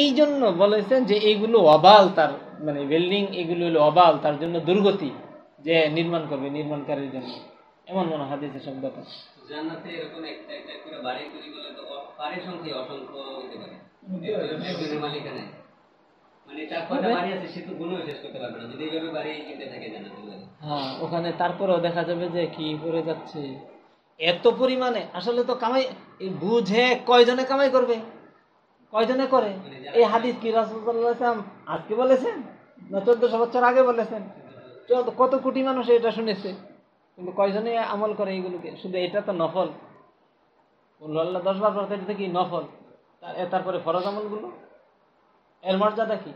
এই জন্য বলেছেন যে এইগুলো অবাল তার মানে বিল্ডিং এগুলো হলো অবাল তার জন্য দুর্গতি যে নির্মাণ করবে নির্মাণকারীর জন্য। এমন মনে হাদিসে শব্দটা জান্নাতে এরকম একটা একটা করে বাড়ি তৈরি করলে তো বাড়ির অসংখ্য হতে পারে। মালিকানায়। ওখানে তারপরেও দেখা যাবে যে কি করে যাচ্ছে। এত পরিমাণে আসলে তো কামাই বুঝে কয়জনে কামাই করবে? কয়জনে করে? এই হাদিস কি রাসুলাম আজকে বলেছেন? না চোদ্দশো বছর আগে বলেছেন? কত কোটি মানুষ এটা শুনেছে। কিন্তু কয়জনে আমল করে এইগুলোকে? শুধু এটা তো নফল। আল্লাহ দশ বার পর এটা কি নফল। তারপরে ফরজ আমলগুলো? এর মর্যাদা কি?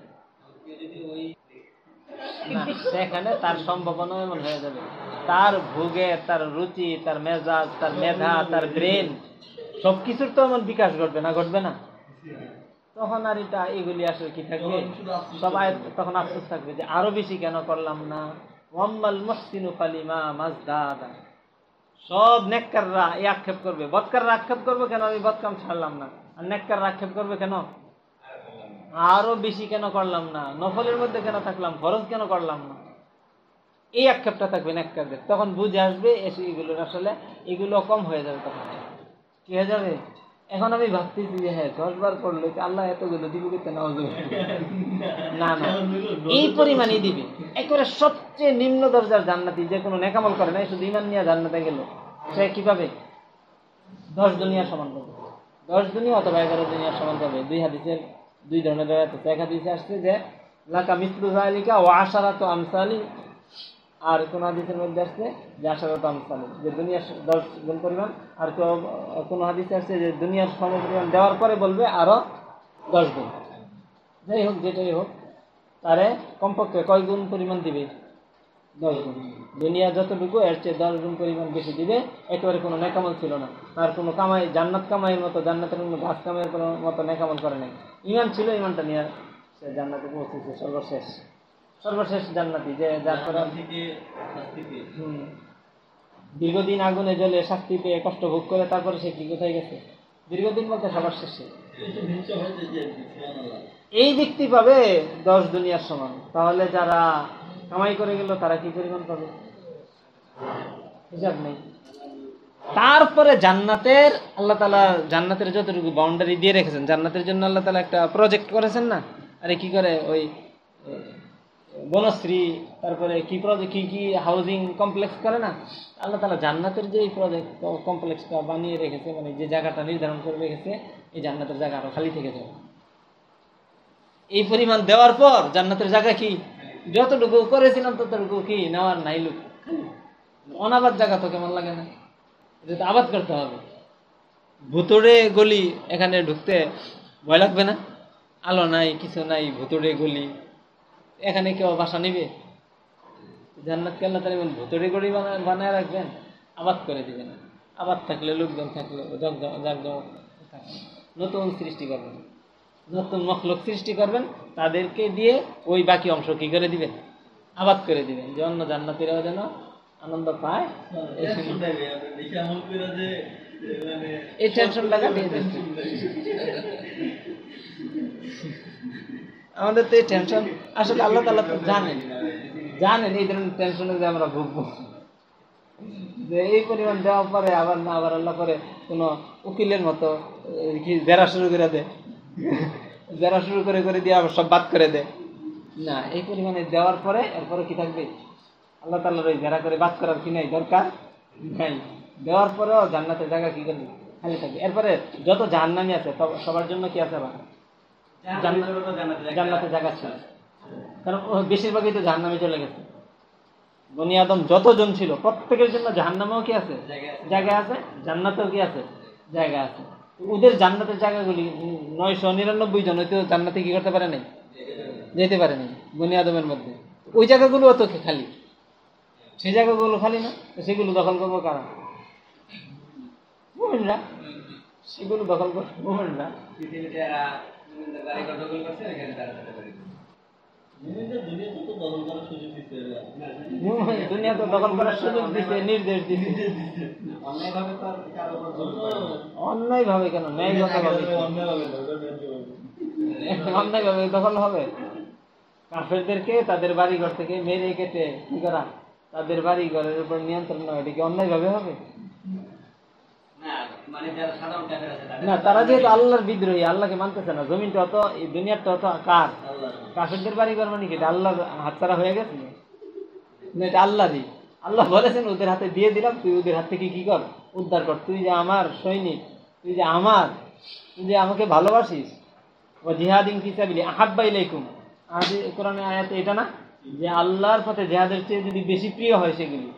সেখানে তার সম্ভাবনা এমন হয়ে যাবে। তার ভোগে, তার রুচি, তার মেজাজ, তার মেধা, তার ব্রেন সব কিছুর তো এমন বিকাশ ঘটবে না ঘটবে না? তখন আর এটা এগুলি আসলে কি থাকবে? সবাই তখন আফসোস থাকবে যে আরও বেশি কেন করলাম না? ওয়াম্মাল মুহসিনু ফালিমা মাজদাদা। সব নেককাররা এই আক্ষেপ করবে। বদকাররা আক্ষেপ করবে কেন? আমি বদকাম ছাড়লাম না। আর নেককাররা আক্ষেপ করবে কেন? আরও বেশি কেন করলাম না? নফলের মধ্যে কেন থাকলাম? ফরজ কেন করলাম না? এই আক্ষেপটা থাকবে নেককারদের তখন বুঝে আসবে, এসে এগুলোর আসলে এগুলো কম হয়ে যাবে তখন। কি হয়ে যাবে? এখন আমি ভাবতেছি যে হ্যাঁ দশ বার করলে আল্লাহ এতগুলো দিব কিন্তু না না। এই পরিমাণই দিবে। একেবারে সবচেয়ে নিম্ন দরজার জান্নাতি যে কোনো নেকামল করে না শুধু ইমান নিয়ে জান্নাতে গেল। সে কি পাবে দশ দুনিয়ার সমান পাবে দশ দুনিয়া অথবা এগারো দুনিয়ার সমান পাবে দুই হাদিসের দুই ধরনের ব্যবহার আছে এক হাদিসে আসছে যে, লাকা মিসলু জালিকা ও আশারাত আমসালি। আর কোন হাদিসের মধ্যে আসছে যে আশারাত আমসালি। যে দুনিয়ার দশ গুণ পরিমাণ। আর কোন হাদিসে আসছে যে দুনিয়ার সম পরিমাণ দেওয়ার পরে বলবে আরও দশ গুণ। যাই হোক, যেটাই হোক, তারে কমপক্ষে কয় গুণ পরিমাণ দিবে? দশ গুণ। দুনিয়া যতটুকু এর চেয়ে দশ গুণ পরিমাণ বেশি দিবে একেবারে কোনো নেকামল ছিল না। তার কোনো কামাই জান্নাত কামাইয়ের মতো জান্নাতের কোনো গাছ কামাইয়ের কোনো মতো নেকামল করে নাই। ইমান ছিল ইমানটা নিয়ে সে জান্নাতে পৌঁছেছে সর্বশেষ। সর্বশেষ জান্নাতি যে যার দীর্ঘদিন আগুনে জ্বলে শাস্তি পেয়ে কষ্ট ভোগ করে তারপরে সে কি কোথায় গেছে? দীর্ঘদিন বলতে সবার শেষে। এই ব্যক্তি পাবে দশ দুনিয়ার সমান। তাহলে যারা কামাই করে গেল তারা কি পরিমাণ পাবে? হিসাব নেই? তারপরে জান্নাতের, আল্লাহ তালা জান্নাতের যতটুকু বাউন্ডারি দিয়ে রেখেছেন, জান্নাতের জন্য আল্লাহ তালা একটা প্রজেক্ট করেছেন না? আরে কি করে ওই বনশ্রী, তারপরে কি প্রজেক্ট কি কি হাউজিং কমপ্লেক্স করে না? আল্লাহ তালা জান্নাতের যে প্রজেক্ট কমপ্লেক্সটা বানিয়ে রেখেছে মানে যে জায়গাটা নির্ধারণ করে রেখেছে, এই জান্নাতের জায়গা আরও খালি থেকে যাবে এই পরিমাণ দেওয়ার পর জান্নাতের জায়গা কি? যতটুকু করেছিলাম ততটুকু কি নেওয়ার নাই লোক। অনাবাদ জায়গা তো কেমন লাগে না? এটা তো আবাদ করতে হবে। ভুতুড়ে গলি এখানে ঢুকতে ভয় লাগবে না? আলো নাই, কিছু নাই, ভুতুড়ে গলি। এখানে কেউ বাসা নিবে? জান্নাতকে আল্লাহ তালা এমন ভুতুড়ে গলি বানায় রাখবেন, আবাদ করে দিবেন। আবাদ থাকলে লোকজন থাকলে নতুন সৃষ্টি করবেন। নতুন মখলুক সৃষ্টি করবেন, তাদেরকে দিয়ে ওই বাকি অংশ কি করে দিবেন? আবাদ করে দিবেন, যে অন্য জান্নাতিরাও যেন আনন্দ পায়? এই টেনশনটা কাটিয়ে দিচ্ছে আমাদের তো এই টেনশন আসলে আল্লাহ তালা তো জানেন। জানেন এই ধরনের টেনশনে যে আমরা ভুগবো। যে এই পরিমাণ দেওয়ার পরে আবার না, আবার আল্লাহ করে কোনো উকিলের মতো কি জেরা শুরু করে দেয়? জেরা শুরু করে করে দিয়ে আবার সব বাদ করে দেয়। না, এই পরিমাণে দেওয়ার পরে, এরপরে কি থাকবে? আল্লাহ তাল্লাহর ওই জেরা করে বাদ করার কি নাই দরকার নাই। দেওয়ার পরেও জান্নাতের জায়গা কি করবে? খালি থাকবে। এরপরে যত জাহান্নামি আছে সবার জন্য কি আছে আবার? জান্নাতের জায়গা ছিল। কারণ বেশিরভাগই তো জাহান্নামে চলে গেছে। বনি আদম যতজন ছিল প্রত্যেকের জন্য জাহান্নামেও কি আছে? জায়গা আছে। জান্নাতেও কি আছে? জায়গা আছে। ওদের জান্নাতের জায়গাগুলি নয়শো নিরানব্বই জন হয়তো জান্নাতে কি করতে পারে নাই? যেতে পারে নাই বনি আদমের মধ্যে। ওই জায়গাগুলো অত খালি। সেই জায়গাগুলো খালি না সেগুলো দখল করব কারা? মোমেনরা। সেগুলো দখল করব মোমেনরা। দুনিয়া তো দখল করার নির্দেশ কেন? অন্যায় ভাবে দখল হবে? কাফেরদেরকে তাদের বাড়ি ঘর থেকে মেরে কেটে কি করা? তাদের বাড়ি ঘরের উপর নিয়ন্ত্রণ নেওয়া এটা কি অন্যায় ভাবে হবে? না, মানে না তারা যেহেতু আল্লাহর বিদ্রোহী আল্লাহকে মানতেছে না জমিনটা অত এই দুনিয়াটা অত কার? আল্লাহ কাফেরদের বাড়ি ঘর মানে কি? এটা আল্লাহর হাতছাড়া হয়ে গেছে না এটা আল্লাহরই। আল্লাহ বলেছেন ওদের হাতে দিয়ে দিলাম তুই ওদের হাত থেকে কি কর? উদ্ধার কর। তুই যে আমার সৈনিক তুই যে আমার তুই যে আমাকে ভালোবাসিস ও জিহাদিন ফিসাবিলি আহাব্বা ইলাইকুম। আদি কোরআনে আয়াতে এটা না? যে আল্লাহর পথে জেহাদের চেয়ে যদি বেশি প্রিয় হয় সেগুলি।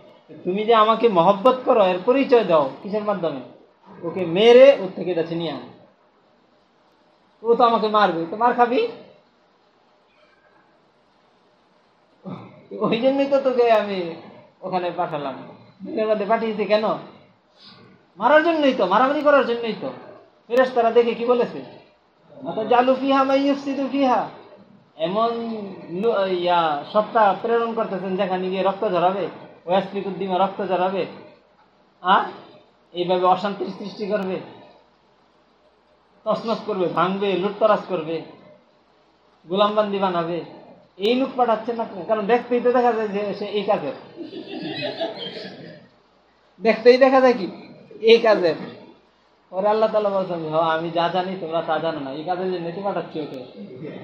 তুমি যে আমাকে মহব্বত করো, এর পরিচয় দাও কিসের মাধ্যমে? ওকে মেরে ওর থেকে এটা ছিনিয়ে আন। ও তো আমাকে মারবে, তো মার খাবি? ওই জন্যই তো তোকে আমি ওখানে পাঠালাম। মধ্যে পাঠিয়েছি কেন? মারার জন্যই তো, মারামারি করার জন্যই তো। ফেরেস তারা দেখে কি বলেছে? জালু ফিহা, মাইয়ুফসিদু ফিহা। এমন ইয়া সত্তা প্রেরণ করতেছেন যেখানে গিয়ে রক্ত ঝরাবে ওয়াসফিকুদ্দিমা রক্ত ঝরাবে আর এইভাবে অশান্তির সৃষ্টি করবে তসনস করবে, ভাঙবে, লুটতরাজ করবে, গোলামবান্দি বানাবে, এই লোক পাঠাচ্ছেন না? কারণ দেখতেই তো দেখা যায় যে সে এই কাজের। দেখতেই দেখা যায় কি? এই কাজের। ওরে আল্লাহ তালা বলছেন "হ্যাঁ, আমি যা জানি তোমরা তা জানো না। এই কাজের জন্য তো পাঠাচ্ছি ওকে।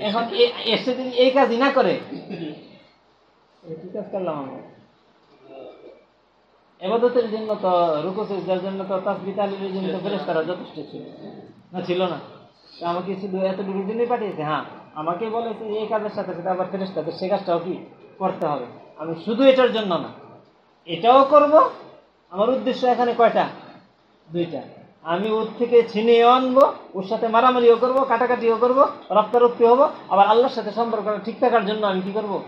এখন এসে যদি এই কাজই না করে কি কাজ করলাম আমরা এবাদতের জন্য তো রুকু যার জন্য তো তাসবি তালিমের জন্য তো ফেরেস্তারা যথেষ্ট ছিল। না ছিল না। আমাকে শুধু এতটুকুর জন্যই পাঠিয়েছে হ্যাঁ। আমাকে বলেছে এই কাজের সাথে সাথে আবার ফেরেস্তাদের সে কাজটাও কি করতে হবে? আমি শুধু এটার জন্য না। এটাও করব। আমার উদ্দেশ্য এখানে কয়টা? দুইটা। আমি ওর থেকে ছিনিয়ে আনব, ওর সাথে মারামারিও করব, কাটাকাটিও করব, রক্তারক্তি হব, আবার আল্লাহর সাথে সম্পর্কটা ঠিক থাকার জন্য আমি কি করব?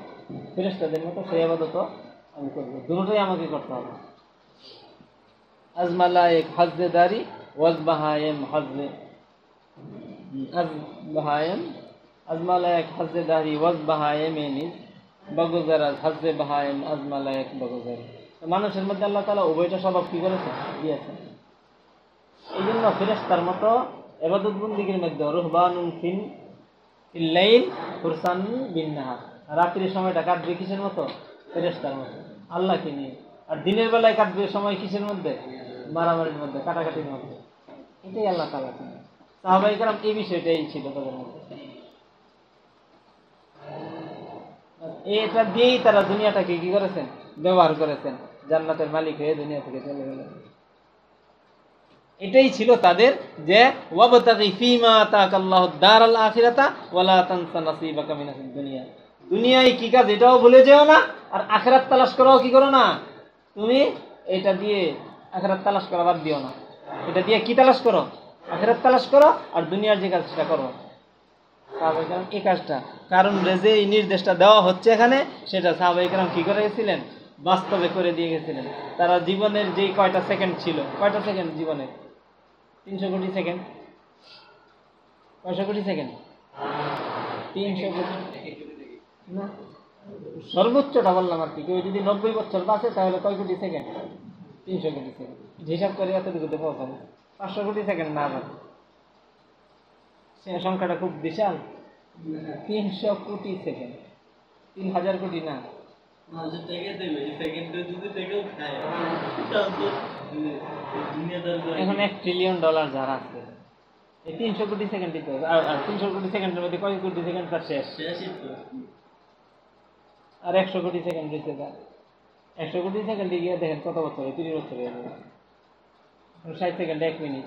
ফেরেস্তাদের মতো সেই আবাদত আমি করব। দুটোই আমাকে করতে হবে। আজমালা এক হজদারি ওয়াজ বাহায়েম হজে আজ বাহায়েম আজমালা এক হজদারি ওয়াজ বাহায়েম এনিস বগজার আজ হজে বাহায়েম আজমালা এক বগজার। মানুষের মধ্যে আল্লাহ তালা উভয়টা স্বভাব কি করেছে? দিয়েছে এই জন্য ফেরেস্তার মতো এবাদত বন্দিগির মধ্যে রুহবানুন ফিন রাত্রির সময়টা কাটবে কিসের মতো? ফেরেস্তার মতো। আল্লাহকে নিয়ে। আর দিনের বেলায় কাটবে সময় কিসের মধ্যে? মারামারির মধ্যে, কাটাকাটির মধ্যে। এটাই আল্লাহ তালা সাহাবাই কালাম এই বিষয়টাই ছিল তাদের মধ্যে। এটা দিয়েই তারা দুনিয়াটাকে কি করেছেন? ব্যবহার করেছেন। জান্নাতের মালিক হয়ে দুনিয়া থেকে চলে গেলেন। এটাই ছিল তাদের যে দারাল আখিরাতা ওয়ালা দুনিয়ায় কি কাজ এটাও ভুলে যেও না, আর আখেরাত তালাশ করাও কি করো না? তুমি এটা দিয়ে আখেরাত তালাশ করা বাদ দিও না। এটা দিয়ে কি তালাশ করো? আখেরাত তালাশ করো আর দুনিয়ার যে কাজ সেটা করো এই কাজটা। কারণ যে এই নির্দেশটা দেওয়া হচ্ছে এখানে, সেটা সাহাবাই কালাম কি করে গেছিলেন? বাস্তবে করে দিয়ে গেছিলেন। তারা জীবনের যে কয়টা সেকেন্ড ছিল, কয়টা সেকেন্ড জীবনে তিনশো কোটি সেকেন্ড কয়শো কোটি সেকেন্ড তিনশো কোটি। না। সর্বোচ্চটা বললাম আর কি? কেউ যদি নব্বই বছর বাঁচে তাহলে কয় কোটি সেকেন্ড তিনশো কোটি সেকেন্ড হিসাব করে এতটুকুতে পৌঁছাবো পাঁচশো কোটি সেকেন্ড না আবার সে সংখ্যাটা খুব বিশাল। তিনশো কোটি সেকেন্ড তিন হাজার কোটি না। সেকেন্ডে যদি এখন এক ট্রিলিয়ন ডলার যার আছে। এই তিনশো কোটি সেকেন্ডই তো। আর আর তিনশো কোটি সেকেন্ডের মধ্যে কয় কোটি সেকেন্ড তার শেষ? আর একশো কোটি সেকেন্ড দিতে তার। একশো কোটি সেকেন্ডে গিয়ে দেখেন কত বছর তিরিশ বছর হয়ে যাবে ষাট সেকেন্ড এক মিনিট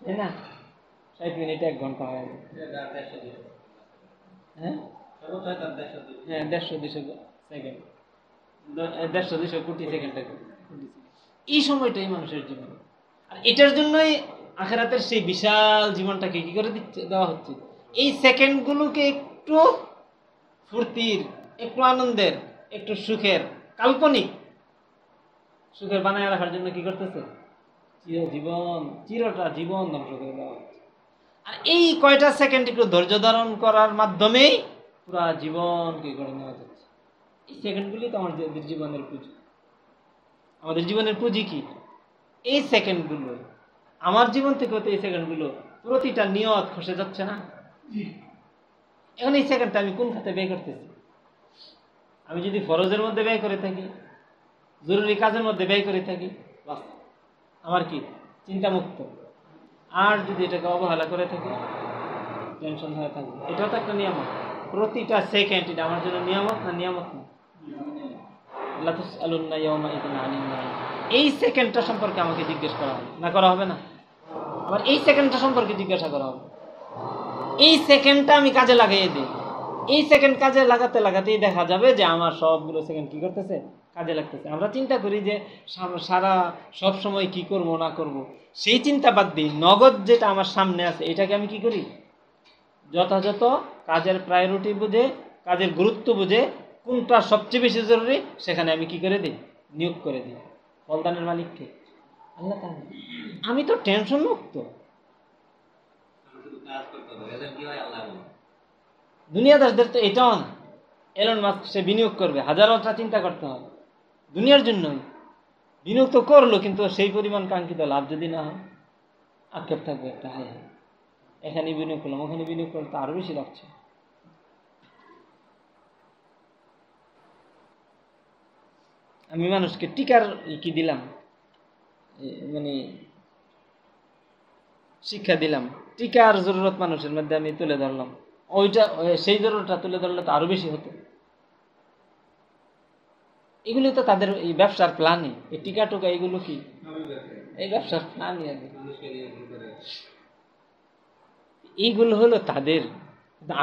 তাই না? ষাট মিনিট এক ঘণ্টা হয়ে যাবে হ্যাঁ? হ্যাঁ দেড়শো দুশো সেকেন্ড দেড়শো দুশো কোটি সেকেন্ড এই সময়টাই মানুষের জীবন। আর এটার জন্যই আখেরাতের সেই বিশাল জীবনটাকে কি করে দিচ্ছে, দেওয়া হচ্ছে? এই সেকেন্ডগুলোকে একটু ফুর্তির, একটু আনন্দের, একটু সুখের, কাল্পনিক সুখের বানায় রাখার জন্য কি করতেছে? চিরজীবন, চিরটা জীবন ধ্বংস করে দেওয়া হচ্ছে। আর এই কয়টা সেকেন্ড একটু ধৈর্য ধারণ করার মাধ্যমেই পুরা জীবন কি করে নেওয়া যাচ্ছে? এই সেকেন্ডগুলি তো আমাদের জীবনের পুঁজি। আমাদের জীবনের পুঁজি কি? এই সেকেন্ডগুলো আমার জীবন থেকে তো এই সেকেন্ডগুলো প্রতিটা নিয়ত খসে যাচ্ছে না এখন এই সেকেন্ডটা আমি কোন খাতে ব্যয় করতেছি? আমি যদি ফরজের মধ্যে ব্যয় করে থাকি জরুরি কাজের মধ্যে ব্যয় করে থাকি বাস। আমার কি? চিন্তামুক্ত। আর যদি এটাকে অবহেলা করে থাকি টেনশন হয়ে থাকবে। এটাও তো একটা নিয়ামত। প্রতিটা সেকেন্ড এটা আমার জন্য নিয়ামত না নিয়ামত না? নাঈম। এই সেকেন্ডটা সম্পর্কে আমাকে জিজ্ঞেস করা হবে। না, করা হবে না? আবার এই সেকেন্ডটা সম্পর্কে জিজ্ঞাসা করা হবে। এই সেকেন্ডটা আমি কাজে লাগিয়ে দিই। এই সেকেন্ড কাজে লাগাতে লাগাতেই দেখা যাবে যে আমার সবগুলো সেকেন্ড কি করতেছে? কাজে লাগতেছে। আমরা চিন্তা করি যে সারা সব সময় কি করব, না করব। সেই চিন্তা বাদ দিই নগদ যেটা আমার সামনে আছে, এটাকে আমি কি করি? যথাযথ কাজের প্রায়োরিটি বুঝে, কাজের গুরুত্ব বুঝে কোনটা সবচেয়ে বেশি জরুরি, সেখানে আমি কি করে দিই? নিয়োগ করে দিই। ফলদানের মালিককে। আল্লাহ তাআলা। আমি তো টেনশন মুক্ত দুনিয়াদারদের তো এটাও না। এলন মাস্ক সে বিনিয়োগ করবে। হাজারোটা চিন্তা করতে হবে। দুনিয়ার জন্যই। বিনিয়োগ তো করল, কিন্তু সেই পরিমাণ কাঙ্ক্ষিত লাভ যদি না হয়, আক্ষেপ থাকবে একটা হায় হায়। এখানে বিনিয়োগ করলাম, ওখানে বিনিয়োগ করলে তো আরও বেশি লাগছে আমি মানুষকে টিকার কি দিলাম? মানে শিক্ষা দিলাম। টিকার জরুরত মানুষের মধ্যে আমি তুলে ধরলাম। ওইটা সেই জরুরতটা তুলে ধরলে তো আরও বেশি হতো। এগুলি তো তাদের এই ব্যবসার প্ল্যানই এই টিকা টোকা এগুলো কি? এই ব্যবসার প্ল্যানই আর এইগুলো হলো তাদের,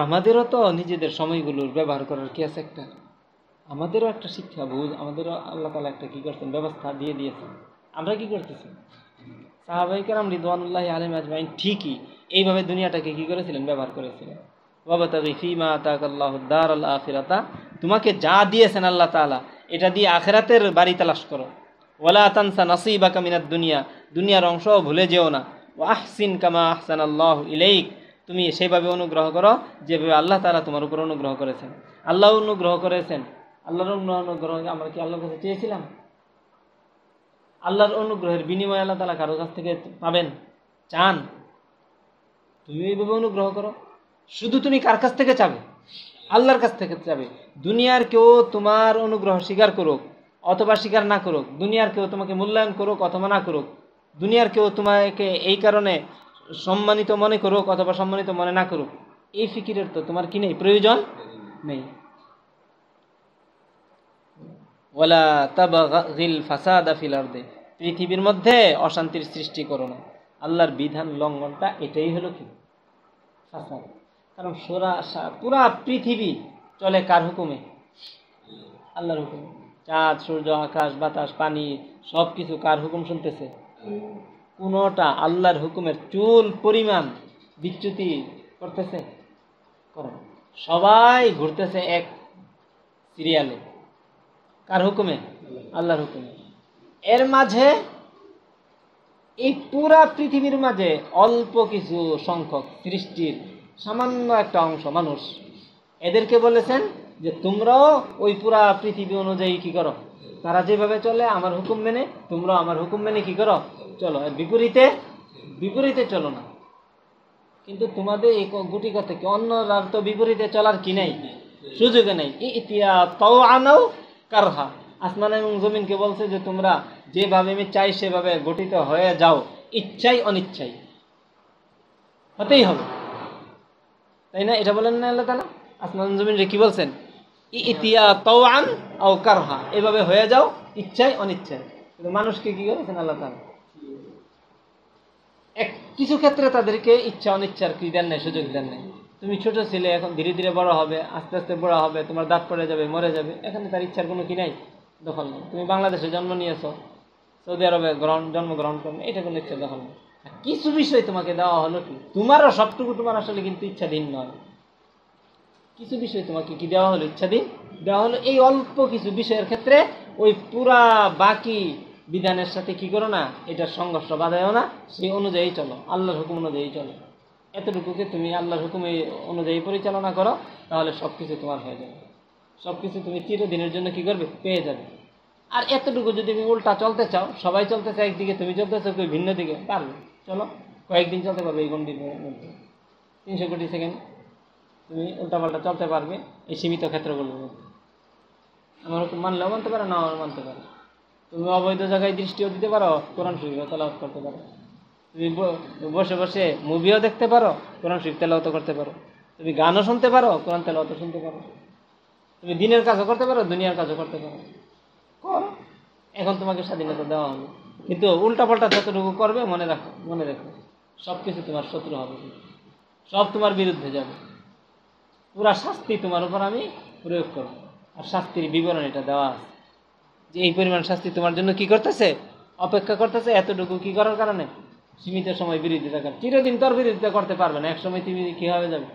আমাদেরও তো নিজেদের সময়গুলোর ব্যবহার করার কি আছে একটা? আমাদেরও একটা শিক্ষা বুঝ, আমাদেরও আল্লাহ তালা একটা কী করছেন, ব্যবস্থা দিয়ে দিয়েছেন। আমরা কি করতেছি? সাহাবাই কারাম রিদওয়ানুল্লাহ আলম আজমাইন ঠিকই এইভাবে দুনিয়াটাকে কি করেছিলেন? ব্যবহার করেছিলেন। বাবা তাকি ফিমা তাক আল্লাহ দার আল্লাহ আখিরাতা, তোমাকে যা দিয়েছেন আল্লাহ তাআলা, এটা দিয়ে আখেরাতের বাড়ি তালাশ করো। ওয়ালা তানসা নাসিবা কামিনাত দুনিয়া, দুনিয়ার অংশ ভুলে যেও না। ও আহসিন কামা আহসান আল্লাহ ইলাইক, তুমি সেভাবে অনুগ্রহ করো যেভাবে আল্লাহ তালা তোমার উপর অনুগ্রহ করেছেন। আল্লাহ অনুগ্রহ করেছেন। আল্লাহর অনুগ্রহ আমরা কি আল্লাহর কাছে চেয়েছিলাম? আল্লাহর অনুগ্রহের বিনিময়ে আল্লাহ তালা কারও কাছ থেকে পাবেন, চান। তুমি এইভাবে অনুগ্রহ করো। শুধু তুমি কার কাছ থেকে চাবে? আল্লাহর কাছ থেকে চাবে। দুনিয়ার কেউ তোমার অনুগ্রহ স্বীকার করুক অথবা স্বীকার না করুক, দুনিয়ার কেউ তোমাকে মূল্যায়ন করুক অথবা না করুক, দুনিয়ার কেউ তোমাকে এই কারণে সম্মানিত মনে করুক অথবা সম্মানিত মনে না করুক, এই ফিকিরের তো তোমার কি নেই? প্রয়োজন নেই। তাবাগিল ফাসাদা ফিল পৃথিবীর মধ্যে অশান্তির সৃষ্টি করো না। আল্লাহর বিধান লঙ্ঘনটা এটাই হলো কি? ফাসাদ। কারণ সোরা পুরা পৃথিবী চলে কার হুকুমে? আল্লাহর হুকুমে। চাঁদ, সূর্য, আকাশ, বাতাস, পানি সব কিছু কার হুকুম শুনতেছে? কোনোটা আল্লাহর হুকুমের চুল পরিমাণ বিচ্যুতি করতেছে? করে। সবাই ঘুরতেছে এক সিরিয়ালে কার হুকুমে? আল্লাহর হুকুমে। এর মাঝে, এই পুরা পৃথিবীর মাঝে অল্প কিছু সংখ্যক সৃষ্টির সামান্য একটা অংশ মানুষ, এদেরকে বলেছেন যে তোমরাও ওই পুরা পৃথিবী অনুযায়ী কি করো? তারা যেভাবে চলে, আমার হুকুম মেনে, তোমরাও আমার হুকুম মেনে কি করো? চলো বিপরীতে বিপরীতে চলো না। কিন্তু তোমাদের এই ক- গুটি কথা কি অন্যরা তো বিপরীতে চলার কি নাই? সুযোগ নেই। ই ইতিয়া তাও আনাও কারহা। আসমান এবং জমিনকে বলছে যে, তোমরা যেভাবে আমি চাই, সেভাবে গঠিত হয়ে যাও। ইচ্ছাই অনিচ্ছাই। হতেই হবে। তাই না? এটা বলেন না আল্লাহ তালা আসমান জমিন কি বলছেন? ইতিয়া তাও আন আও কারহা। এভাবে হয়ে যাও, ইচ্ছাই অনিচ্ছাই। কিন্তু মানুষকে কি করেছেন আল্লাহ তালা এক, কিছু ক্ষেত্রে তাদেরকে ইচ্ছা অনিচ্ছার কি দেন নাই, সুযোগ দেন নাই। তুমি ছোট ছেলে, এখন ধীরে ধীরে বড় হবে, আস্তে আস্তে বড় হবে, তোমার দাঁত পড়ে যাবে, মরে যাবে। এখানে তার ইচ্ছার কোনো কি নাই? দখল নেই। তুমি বাংলাদেশে জন্ম নিয়েছো, সৌদি আরবে গ্রহণ, জন্মগ্রহণ করবে এটা কোনো ইচ্ছা দখল নেই। কিছু বিষয় তোমাকে দেওয়া হলো কি? তোমারও সবটুকু তোমার আসলে কিন্তু ইচ্ছাধীন নয়। কিছু বিষয় তোমাকে কি দেওয়া হলো ইচ্ছাধীন? দেওয়া হলো এই অল্প কিছু বিষয়ের ক্ষেত্রে ওই পুরা বাকি বিধানের সাথে কি করো না, এটার সংঘর্ষ বাধায়ও না, সেই অনুযায়ী চলো। আল্লাহর হুকুম অনুযায়ী চলো। এতটুকুকে তুমি আল্লাহর হুকুম অনুযায়ী পরিচালনা করো, তাহলে সব কিছু তোমার হয়ে যাবে। সব কিছু তুমি চিরদিনের জন্য কি করবে? পেয়ে যাবে। আর এতটুকু যদি তুমি উল্টা চলতে চাও, সবাই চলতে চাও একদিকে তুমি চলতে চাও কেউ ভিন্ন দিকে, পারবে। চলো, কয়েকদিন চলতে পারবে এই গণ্ডির মধ্যে। তিনশো কোটি সেকেন্ড তুমি উল্টাপাল্টা চলতে পারবে এই সীমিত ক্ষেত্রগুলোর মধ্যে। আমার হুকুম মানলেও মানতে পারো না মানতে পারো। তুমি অবৈধ জায়গায় দৃষ্টিও দিতে পারো, কোরআন শরীফও তেলাওয়াত করতে পারো। তুমি বসে বসে মুভিও দেখতে পারো, কোরআন শরীফ তেলাওয়াত করতে পারো। তুমি গানও শুনতে পারো, কোরআন তেলাওয়াত শুনতে পারো। তুমি দিনের কাজও করতে পারো, দুনিয়ার কাজও করতে পারো। করো। এখন তোমাকে স্বাধীনতা দেওয়া হবে। কিন্তু উল্টাপাল্টা যতটুকু করবে, মনে রাখো মনে রাখো সব কিছু তোমার শত্রু হবে। সব তোমার বিরুদ্ধে যাবে। পুরা শাস্তি তোমার উপর আমি প্রয়োগ করব। আর শাস্তির বিবরণ এটা দেওয়া আছে। যে এই পরিমাণ শাস্তি তোমার জন্য কি করতেছে? অপেক্ষা করতেছে এতটুকু কি করার কারণে? সীমিত সময় বিরোধিতা কর। চিরদিন তোর বিরোধিতা করতে পারবে না। এক সময় তুমি কি হয়ে যাবে?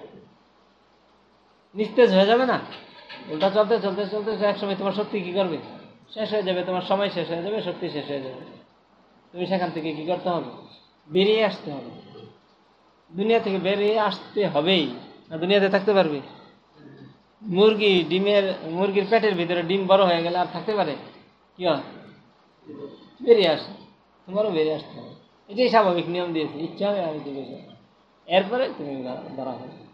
নিস্তেজ হয়ে যাবে না? উল্টা চলতে চলতে চলতে এক সময় তোমার সত্যি কি করবে? শেষ হয়ে যাবে। তোমার সময় শেষ হয়ে যাবে, সত্যি শেষ হয়ে যাবে। তুমি সেখান থেকে কি করতে হবে? বেরিয়ে আসতে হবে। দুনিয়া থেকে বেরিয়ে আসতে হবেই। না, দুনিয়াতে থাকতে পারবে? মুরগি ডিমের, মুরগির পেটের ভিতরে ডিম বড় হয়ে গেলে আর থাকতে পারে? কি হয়? বেরিয়ে আসে। তোমারও বেরিয়ে আসতে হবে। এটাই স্বাভাবিক, নিয়ম দিয়েছে। ইচ্ছা হবে আমি দিবে এরপরে তুমি ধরা হবে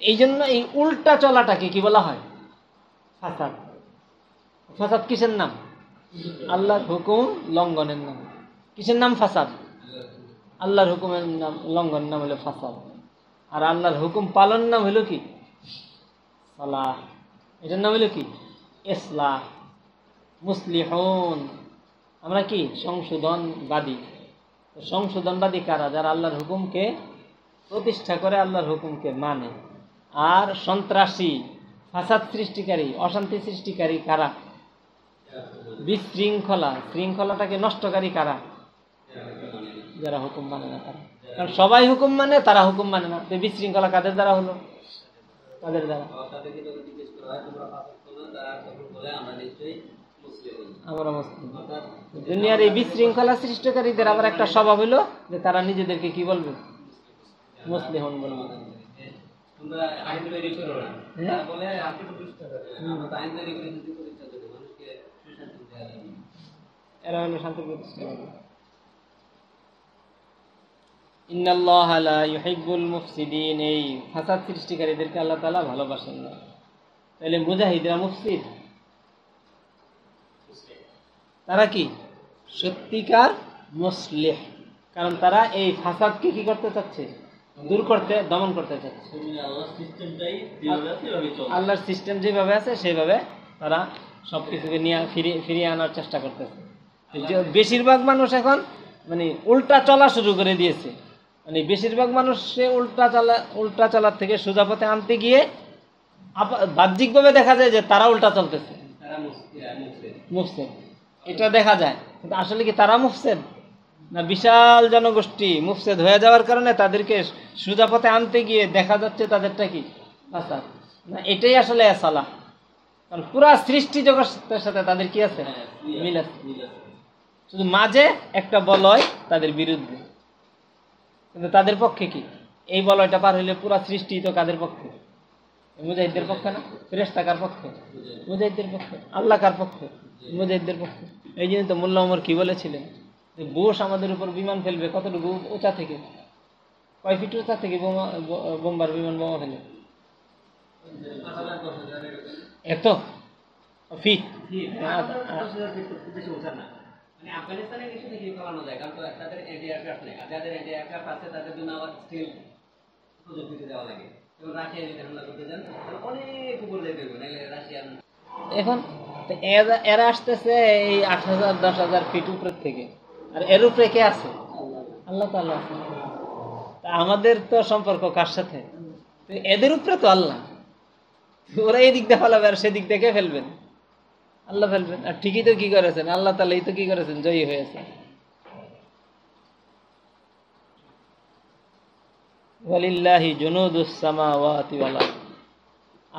এই জন্য এই উল্টা চলাটাকে কি বলা হয়? ফাসাদ। ফাসাদ কিসের নাম? আল্লাহর হুকুম লঙ্ঘনের নাম। কিসের নাম ফাসাদ? আল্লাহর হুকুমের নাম লঙ্ঘন নাম হলো ফাসাদ। আর আল্লাহর হুকুম পালন নাম হলো কি? সালাহ। এটার নাম হলো কি? ইসলাহ। মুসলিহন। আমরা কি? সংশোধনবাদী। সংশোধনবাদী কারা? যারা আল্লাহর হুকুমকে প্রতিষ্ঠা করে, আল্লাহর হুকুমকে মানে। আর সন্ত্রাসী, ফাসাদ সৃষ্টিকারী, অশান্তি সৃষ্টিকারী কারা? বিশৃঙ্খলা। শৃঙ্খলাটাকে নষ্টকারী কারা? যারা হুকুম মানে না তারা। কারণ সবাই হুকুম মানে তারা হুকুম মানে না। তো বিশৃঙ্খলা কাদের দ্বারা হলো? তাদের দ্বারা? আমরা মুসলিম দুনিয়ার এই বিশৃঙ্খলা সৃষ্টিকারীদের আবার একটা স্বভাব হলো যে তারা নিজেদেরকে কি বলবে? মুসলিম বলবে। তোমরা আইন তৈরি করো না। হ্যাঁ। এরা হলো শান্তি মুফসিদিন। এই ফাসাদ সৃষ্টিকারীদেরকে আল্লাহ তাআলা ভালোবাসেন না। তাহলে মুজাহিদরা মুফসিদ তারা কি? সত্যিকার মুসলিহ। কারণ তারা এই ফাসাদকে কি করতে চাচ্ছে? দূর করতে, দমন করতে চাচ্ছে। আল্লাহর সিস্টেম যেভাবে আছে সেইভাবে তারা সব কিছুকে নিয়ে ফিরিয়ে ফিরিয়ে আনার চেষ্টা করতেছে। বেশিরভাগ মানুষ এখন মানে উল্টা চলা শুরু করে দিয়েছে। মানে বেশিরভাগ মানুষ সে উল্টা চলা, উল্টা চলার থেকে সোজা পথে আনতে গিয়ে বাহ্যিকভাবে দেখা যায় যে তারা উল্টা চলতেছে। মুসলিম। এটা দেখা যায়। কিন্তু আসলে কি তারা মুফসেদ? না বিশাল জনগোষ্ঠী মুফসেদ হয়ে যাওয়ার কারণে তাদেরকে সুজাপথে আনতে গিয়ে দেখা যাচ্ছে তাদেরটা কি? ফাসাদ না এটাই আসলে সালাহ কারণ পুরা সৃষ্টি জগতের সাথে তাদের কি আছে? হ্যাঁ, মিল আছে। শুধু মাঝে একটা বলয় তাদের বিরুদ্ধে। কিন্তু তাদের পক্ষে কি? এই বলয়টা পার হইলে পুরা সৃষ্টি তো কাদের পক্ষে? মুজাহিদদের পক্ষে না? ফেরেস্তাকার পক্ষে? মুজাহিদদের পক্ষে? আল্লাহ কার পক্ষে? মুজাহিদদের পক্ষে। এই জন্য তো মোল্লা ওমর কি বলেছিলেন যে, বোস আমাদের উপর বিমান ফেলবে, কতটুকু ওচা থেকে? কয় ফিট উঁচা থেকে বোমা বোম্বার বিমান বোমা ফেলে? এত? যায় কারণ তাদের নেই আর যাদের আছে তাদের জন্য রাশিয়া অনেক উপরে এখন এরা আসতেছে এই আট হাজার, দশ হাজার ফিট উপরের থেকে। আর এর উপরে কে আছে? আল্লাহ তাল্লাহ আমাদের তো সম্পর্ক কার সাথে? এদের উপরে তো আল্লাহ। ওরা এদিক দিয়ে ফেলাবে আর সেদিক থেকে ফেলবেন আল্লাহ ফেলবেন আর ঠিকই তো কি করেছেন? আল্লাহ তাল্লাহ তো কি করেছেন? জয়ী হয়েছে। ওয়ালিল্লাহি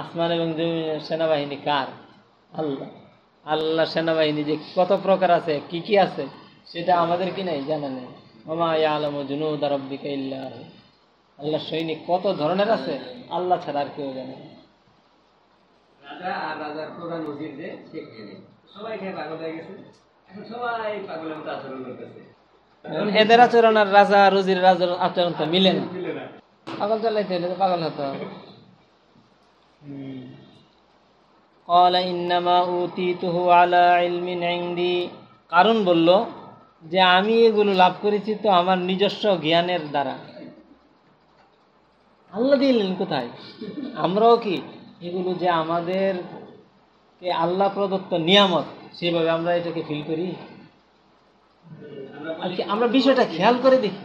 আসমান এবং জমিনের সেনাবাহিনী কার? আল্লাহ। আল্লাহ সেনাবাহিনী যে কত প্রকার আছে কি কি আছে সেটা আমাদের কি নাই জানা নেই। মামা আলম জুনুদ রব্বিকা ইল্লা আল্লাহ। সৈনিক কত ধরনের আছে আল্লাহ ছাড়া আর কেউ জানে। রাজা আর রাজার প্রধান উজির যে সে খেয়ে নেই সবাই পাগল হয়ে গেছে। এখন সবাই পাগলের মতো আচরণ করতেছে। এদের আচরণ আর রাজা রুজির রাজার আচরণ তো মিলে না। পাগল চালাইতে হলে তো পাগল হতো কলা ইন্নামা উতি তুহু আলা ইলমিন কারণ বলল যে আমি এগুলো লাভ করেছি তো আমার নিজস্ব জ্ঞানের দ্বারা। আল্লাহ দিলেন কোথায়? আমরাও কি? এগুলো যে আমাদের কে আল্লাহ প্রদত্ত নিয়ামত, সেভাবে আমরা এটাকে ফিল করি? আর কি, আমরা বিষয়টা খেয়াল করে দেখি।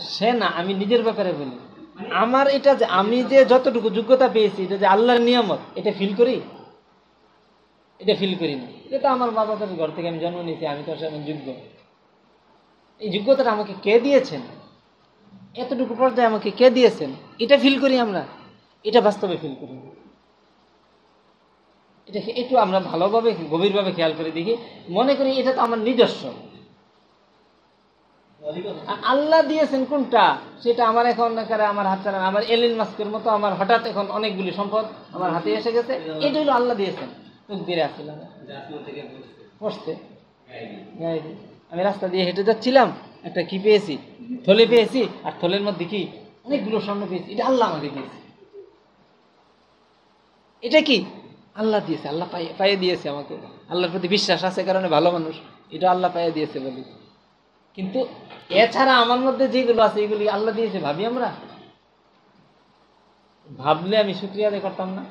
সে না, আমি নিজের ব্যাপারে বলি। আমার এটা যে আমি যে যতটুকু যোগ্যতা পেয়েছি, এটা যে আল্লাহর নিয়ামত, এটা ফিল করি? এটা ফিল করি না। এটা তো আমার মা বাবার ঘর থেকে আমি জন্ম নিয়েছি, আমি তো সেরকম যোগ্য। এই যোগ্যতাটা আমাকে কে দিয়েছেন? এতটুকু পর্যায়ে আমাকে কে দিয়েছেন? এটা ফিল করি আমরা। এটা বাস্তবে ফিল করি। না। এটাকে একটু আমরা ভালোভাবে, গভীরভাবে খেয়াল করে দেখি। মনে করি এটা তো আমার নিজস্ব। আল্লাহ দিয়েছেন কোনটা? সেটা আমার এখন আমার হাত ছাড়া আমার এলিন মাস্কের মতো আমার হঠাৎ এখন অনেকগুলি সম্পদ আমার হাতে এসে গেছে। এটা আল্লাহ দিয়েছেন। আমি রাস্তা দিয়ে হেঁটে যাচ্ছিলাম। একটা কি পেয়েছি? থলে পেয়েছি। আর থলের মধ্যে কি? অনেকগুলো স্বর্ণ পেয়েছি। এটা আল্লাহ আমাকে দিয়েছে। এটা কি? আল্লাহ দিয়েছে। আল্লাহ পাইয়ে পাইয়ে দিয়েছে আমাকে। আল্লাহর প্রতি বিশ্বাস আছে কারণে ভালো মানুষ। এটা আল্লাহ পাইয়ে দিয়েছে বলি। কিন্তু এছাড়া আমার মধ্যে যেগুলো আছে, এগুলি আল্লাহ দিয়েছে, ভাবি আমরা? ভাবলে আমি সুক্রিয়া আদায় করতাম না।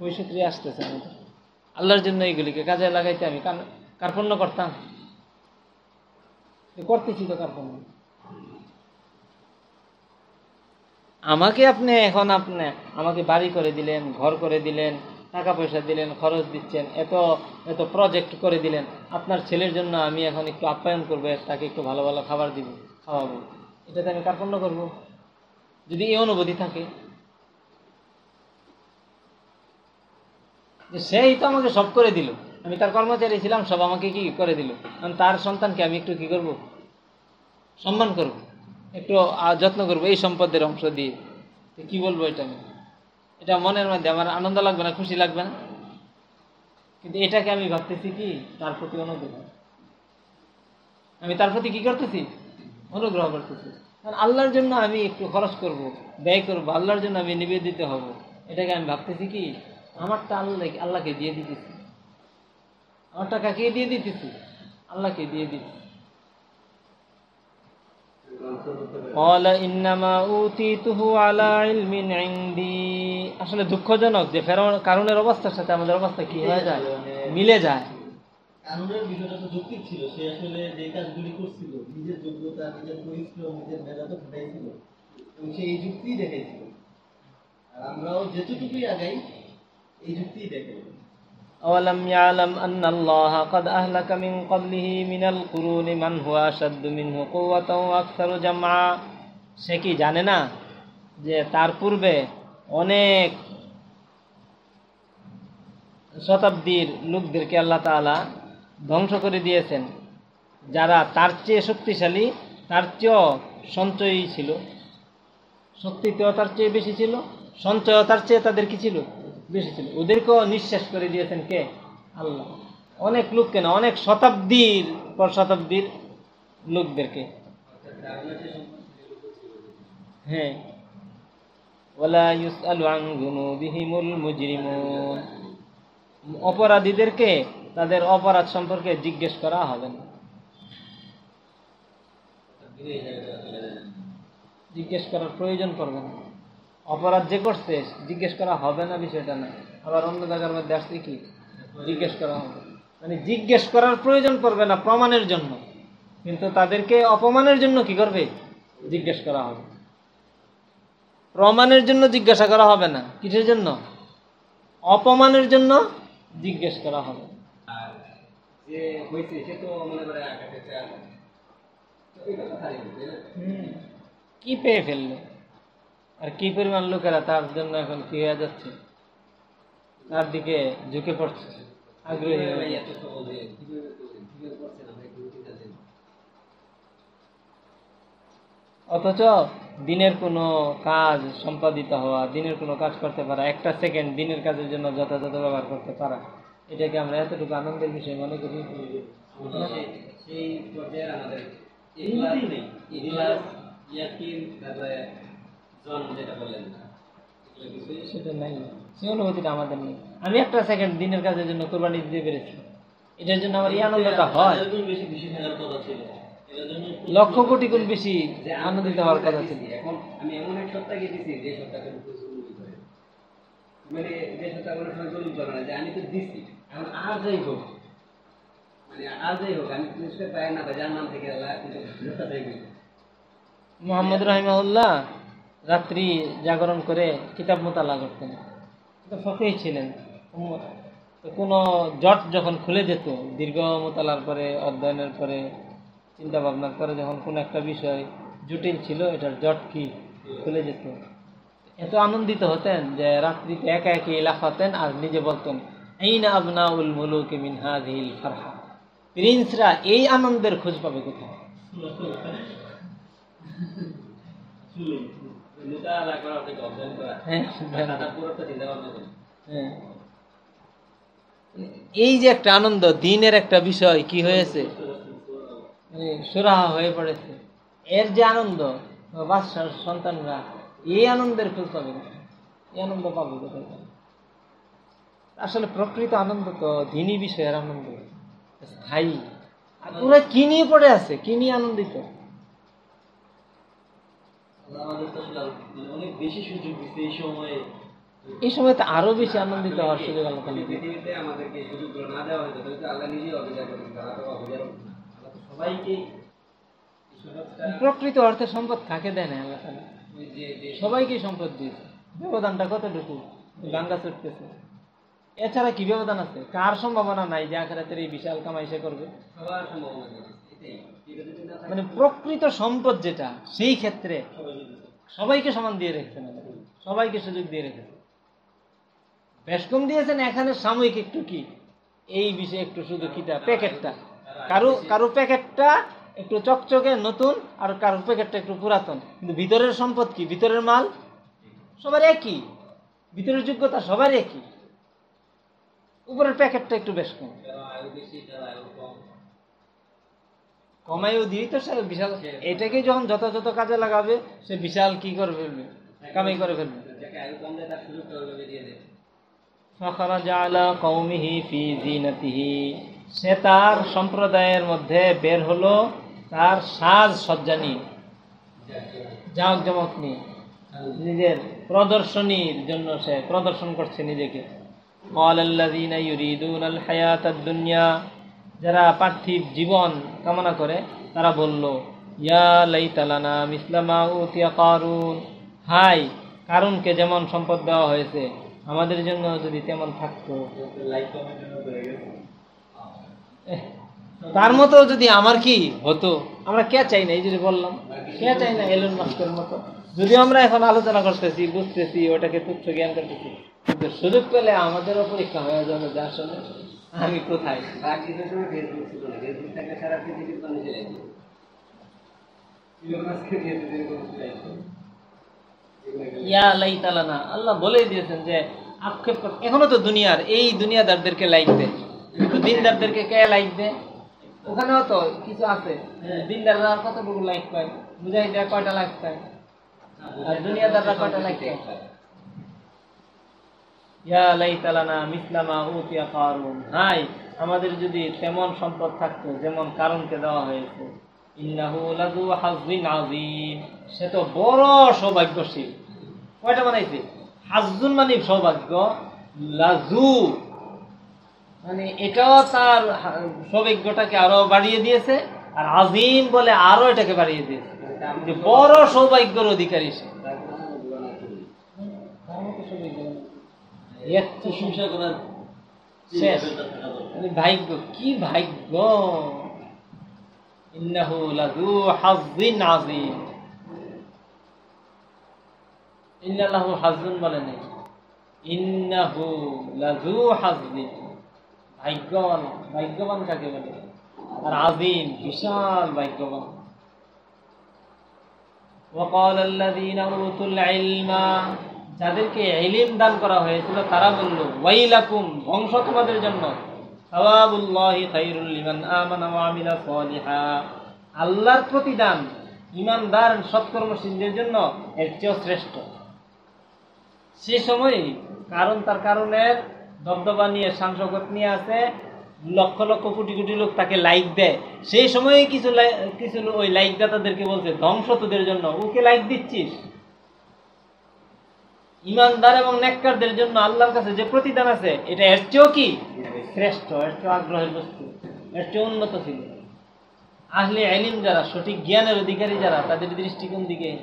ওই শুক্রিয়া আসতেছে আমাদের। আল্লাহর জন্য এইগুলিকে কাজে লাগাইতে আমি কার- কার্পণ্য করতাম। করতেছি তো কার্পণ্য। আমাকে আপনি, এখন আপনি আমাকে বাড়ি করে দিলেন, ঘর করে দিলেন টাকা পয়সা দিলেন, খরচ দিচ্ছেন, এত এত প্রজেক্ট করে দিলেন। আপনার ছেলের জন্য আমি এখন একটু আপ্যায়ন করব, তাকে একটু ভালো ভালো খাবার দিব, খাওয়াবো। এটাতে আমি কার্পণ্য করব। যদি এই অনুভূতি থাকে, যে সেই তো আমাকে সব করে দিল। আমি তার কর্মচারী ছিলাম, সব আমাকে কি করে দিল? কারণ তার সন্তানকে আমি একটু কি করব? সম্মান করব। একটু যত্ন করব এই সম্পদের অংশ দিয়ে। তো কি বলব এটা আমি? এটা মনের মধ্যে আমার আনন্দ লাগবে না, খুশি লাগবে না। কিন্তু এটাকে আমি ভাবতেছি কি, তার প্রতি অনুগ্রহ। আমি তার প্রতি কি করতেছি? অনুগ্রহ করতেছি। কারণ আল্লাহর জন্য আমি একটু খরচ করব, ব্যয় করব, আল্লাহর জন্য আমি নিবেদিত হব। এটাকে আমি ভাবতেছি কি, আমারটা আল্লাহ, আল্লাহকে দিয়ে দিতেছি। আমার টাকা কে দিয়ে দিতেছি? আল্লাহকে দিয়ে দিতেছি। قال إنما أوتيته على علم عندي আসলে দুঃখজনক যে ফেরাউন কারণের অবস্থার সাথে আমাদের অবস্থা কি হয়ে যায় মিলে যায় কারণের বিষয়টা তো যৌক্তিক ছিল সে আসলে যে কাজগুলি করছিল নিজের যোগ্যতা নিজের পরিশ্রম নিজের মেধা তো খাটাইছিল এবং সে এই যুক্তিই দেখাইছিল আর আমরাও যেতটুকুই আগাই এই যুক্তিই দেখাই أولم يعلم أن الله قد أهلك من قبله من القرون من هو أشد منه قوة وأكثر جمعا সে কি জানে না যে তার পূর্বে অনেক শতাব্দীর লোকদেরকে আল্লাহ তাআলা ধ্বংস করে দিয়েছেন যারা তার চেয়ে শক্তিশালী তার চেয়েও সঞ্চয়ী ছিল শক্তিতেও তার চেয়ে বেশি ছিল সঞ্চয়ও তার চেয়ে তাদের কি ছিল বেশি ওদেরকেও নিঃশ্বাস করে দিয়েছেন কে? আল্লাহ। অনেক লোক কেন অনেক শতাব্দীর পর শতাব্দীর লোকদেরকে। হ্যাঁ। ওলা ইউসআলু আন যুনুবিহিমুল মুজরিমুন। অপরাধীদেরকে তাদের অপরাধ সম্পর্কে জিজ্ঞেস করা হবে না। জিজ্ঞেস করার প্রয়োজন পড়বে না। অপরাধ যে করছে জিজ্ঞেস করা হবে না বিষয়টা না। আবার অন্য জায়গার মধ্যে আসছে কি? জিজ্ঞেস করা হবে। মানে জিজ্ঞেস করার প্রয়োজন পড়বে না প্রমাণের জন্য। কিন্তু তাদেরকে অপমানের জন্য কি করবে? জিজ্ঞেস করা হবে। প্রমাণের জন্য জিজ্ঞাসা করা হবে না। কিসের জন্য? অপমানের জন্য জিজ্ঞেস করা হবে। কি পেয়ে ফেলল? আর কি পরিমাণ লোকেরা তার জন্য এখন কি হয়ে যাচ্ছে তার দিকে ঝুঁকে পড়ছে, আগ্রহী। অথচ দিনের কোনো কাজ সম্পাদিত হওয়া, দিনের কোনো কাজ করতে পারা, একটা সেকেন্ড দিনের কাজের জন্য যথাযথ ব্যবহার করতে পারা, এটাকে আমরা এতটুকু আনন্দের বিষয় মনে করি আমাদের জন যেটা সেটা নাই। সে অনুভূতিটা আমাদের নেই। আমি একটা সেকেন্ড দিনের কাজের জন্য কোরবানি দিতে পেরেছি। এটার জন্য আমার এই আনন্দটা হয়। লক্ষ কোটি গুণ বেশি আনন্দিত হওয়ার কথা ছিল। এখন আমি এমন এক সত্তাকে দিছি যে করে। মানে যে সত্তা কোনো করে না যে আমি তো দিছি। এখন আর যাই হোক মানে আর যাই হোক আমি পুরস্কার পাই না পাই যার নাম থেকে আল্লাহ মোহাম্মদ রহিমাউল্লাহ রাত্রি জাগরণ করে কিতাব মোতালা করতেন। তো ফকেই ছিলেন তো কোনো জট যখন খুলে যেত, দীর্ঘ মোতালার পরে, অধ্যয়নের পরে চিন্তা ভাবনার পরে যখন কোনো একটা বিষয় জটিল ছিল, এটার জট কি খুলে যেত? এত আনন্দিত হতেন যে রাত্রিতে একা একে লাফাতেন আর নিজে বলতেন এই না আবনা উল মুলুকে মিন হাদিল ফারহা। প্রিন্সরা এই আনন্দের খোঁজ পাবে কোথায়? (laughs) শুনুন করা থেকে অধ্যয়ন করা হ্যাঁ তারা পুরোটা চিন্তা ভাবনা করে হ্যাঁ। এই যে একটা আনন্দ দিনের একটা বিষয় কি হয়েছে? মানে সুরাহা হয়ে পড়েছে। এর যে আনন্দ বাচ্চার সন্তানরা এই আনন্দের খোঁজ পাবে না। এই আনন্দ পাবে কোথায় আসলে প্রকৃত আনন্দ তো দিনই বিষয়ের আনন্দ। স্থায়ী। আর ওরা কি নিয়ে পড়ে আছে? কি নিয়ে আনন্দিত আল্লাহ আমাদের তো আসলে মানে অনেক বেশি সুযোগ দিচ্ছে এই সময়ে এই সময় তো আরও বেশি আনন্দিত হওয়ার সুযোগ আল্লাহ তাআলা যদি দিয়েছে। পৃথিবীতে আমাদেরকে সুযোগগুলো না দেওয়া হতো তাহলে আল্লাহ নিজেই অবিচার করতেন আল্লাহ তো অবিচার করতেন না। আল্লাহ তো সবাইকে প্রকৃত অর্থে সম্পদ কাকে দেয় না আল্লাহ সবাইকে সম্পদ দিয়েছে। ব্যবধানটা কতটুকু? গাঙ্গা চটতেছে এছাড়া কি ব্যবধান আছে? কার সম্ভাবনা নাই যে আখেরাতের এই বিশাল কামাই সে করবে? সবার সম্ভাবনা মানে প্রকৃত সম্পদ যেটা, সেই ক্ষেত্রে সবাইকে সমান দিয়ে রেখেছেন। সবাইকে সুযোগ দিয়ে রেখেছেন বেশ কম দিয়েছেন এখানে সাময়িক একটু কি? এই বিষয়ে একটু শুধু কিটা, প্যাকেটটা। কারও কারও প্যাকেটটা একটু চকচকে নতুন, আর কারও প্যাকেটটা একটু পুরাতন। কিন্তু ভিতরের সম্পদ কি? ভিতরের মাল সবার একই। ভিতরের যোগ্যতা সবার একই। উপরের প্যাকেটটা একটু বেশ কম কারও আয়ু বেশি কারও আয়ু কম কমাইও দিই তো সে বিশাল এটাকে যখন যথাযথ কাজে লাগাবে সে বিশাল কি করে ফেলবে কামাই করে ফেলবে যাকে আয়ু কম দেয় তার সুযোগটা ওইভাবে দিয়ে দেয় فخرج على قومه في زينته সে তার সম্প্রদায়ের মধ্যে বের হলো তার সাজ সজ্জা নিয়ে জাঁক জমক নিয়ে নিজের প্রদর্শনীর জন্য সে প্রদর্শন করছে নিজেকে قال الذين يريدون الحياة الدنيا যারা পার্থিব জীবন কামনা করে, তারা বলল, ইয়া লাইতালানা মিসলামা উতিয়া কারুন। হাই, কারুনকে যেমন সম্পদ দেওয়া হয়েছে, আমাদের জন্য যদি তেমন থাকতো। তার মতো যদি আমার কি হতো? আমরা কে চাই না, এই যদি বললাম। কে চাই না এলন মাস্কের মতো? যদি আমরা এখন আলোচনা করতেছি, বুঝতেছি, ওটাকে তুচ্ছ জ্ঞান করতেছি সুযোগ পেলে আমাদেরও পরীক্ষা হয়ে যাবে যার আসলে আমি কোথায়? ইয়া লাই তালানা আল্লাহ বলেই দিয়েছেন যে আক্ষেপ এখনও তো দুনিয়ার এই দুনিয়াদারদেরকে লাইক দেয় দিনদারদেরকে কে লাইক দেয় ওখানেও তো কিছু আছে। দিনদাররা কতটুকু লাইক পায়? মুজাহিদরা কয়টা লাইক পায়? আর দুনিয়াদাররা কয়টা লাইক পায় ইয়া লাইতালানা মিসলামা উতিয়া কারুন হাই, আমাদের যদি তেমন সম্পদ থাকতো, যেমন কারণকে দেওয়া হয়েছে। সে তো বড় সৌভাগ্যশীল। কয়টা বানাইছে? হাজ্জুন মানে সৌভাগ্য লাজু মানে এটাও তার সৌভাগ্যটাকে আরও বাড়িয়ে দিয়েছে, আর আজিম বলে আরও এটাকে বাড়িয়ে দিয়েছে। বড় সৌভাগ্যের অধিকারী সে। এত প্রশংসা করার যে শেষ। লেভেলটা থাকা দরকার। মানে ভাগ্য কি ভাগ্য ইন্নাহু লাযু হাজ্জিন আযীম ইন্নাল্লাহু হাজুন বলে নেই ইন্নাহু লাজু হাজদিন ভাগ্যবান ভাগ্যবান কাকে বলে আর আজিম বিশাল ভাগ্যবান وقال الذين اوتوا العلم যাদেরকে ইলম দান করা হয়েছিল, তারা বলল, ওয়াইলাকুম ধ্বংস তোমাদের জন্য। আল্লাহর প্রতিদান ইমানদার সৎকর্মশীলদের জন্য এর চেয়েও শ্রেষ্ঠ। সে সময় কারণ তার কারণের দবদবা নিয়ে সাংসগত নিয়ে আছে লক্ষ লক্ষ কোটি কোটি লোক তাকে লাইক দেয়। সেই সময়ে কিছু কিছু ওই লাইক দাতাদেরকে বলছে, ধ্বংস তোদের জন্য, ওকে লাইক দিচ্ছিস? ইমানদার এবং নেককারদের জন্য আল্লাহর কাছে যে প্রতিদান আছে, এটা এর চেয়েও কি? শ্রেষ্ঠ, এর চেয়েও আগ্রহের বস্তু, এর চেয়ে উন্নত ছিল। আসলে এলিম যারা, সঠিক জ্ঞানের অধিকারী যারা, তাদের দৃষ্টিকোণ দিকে?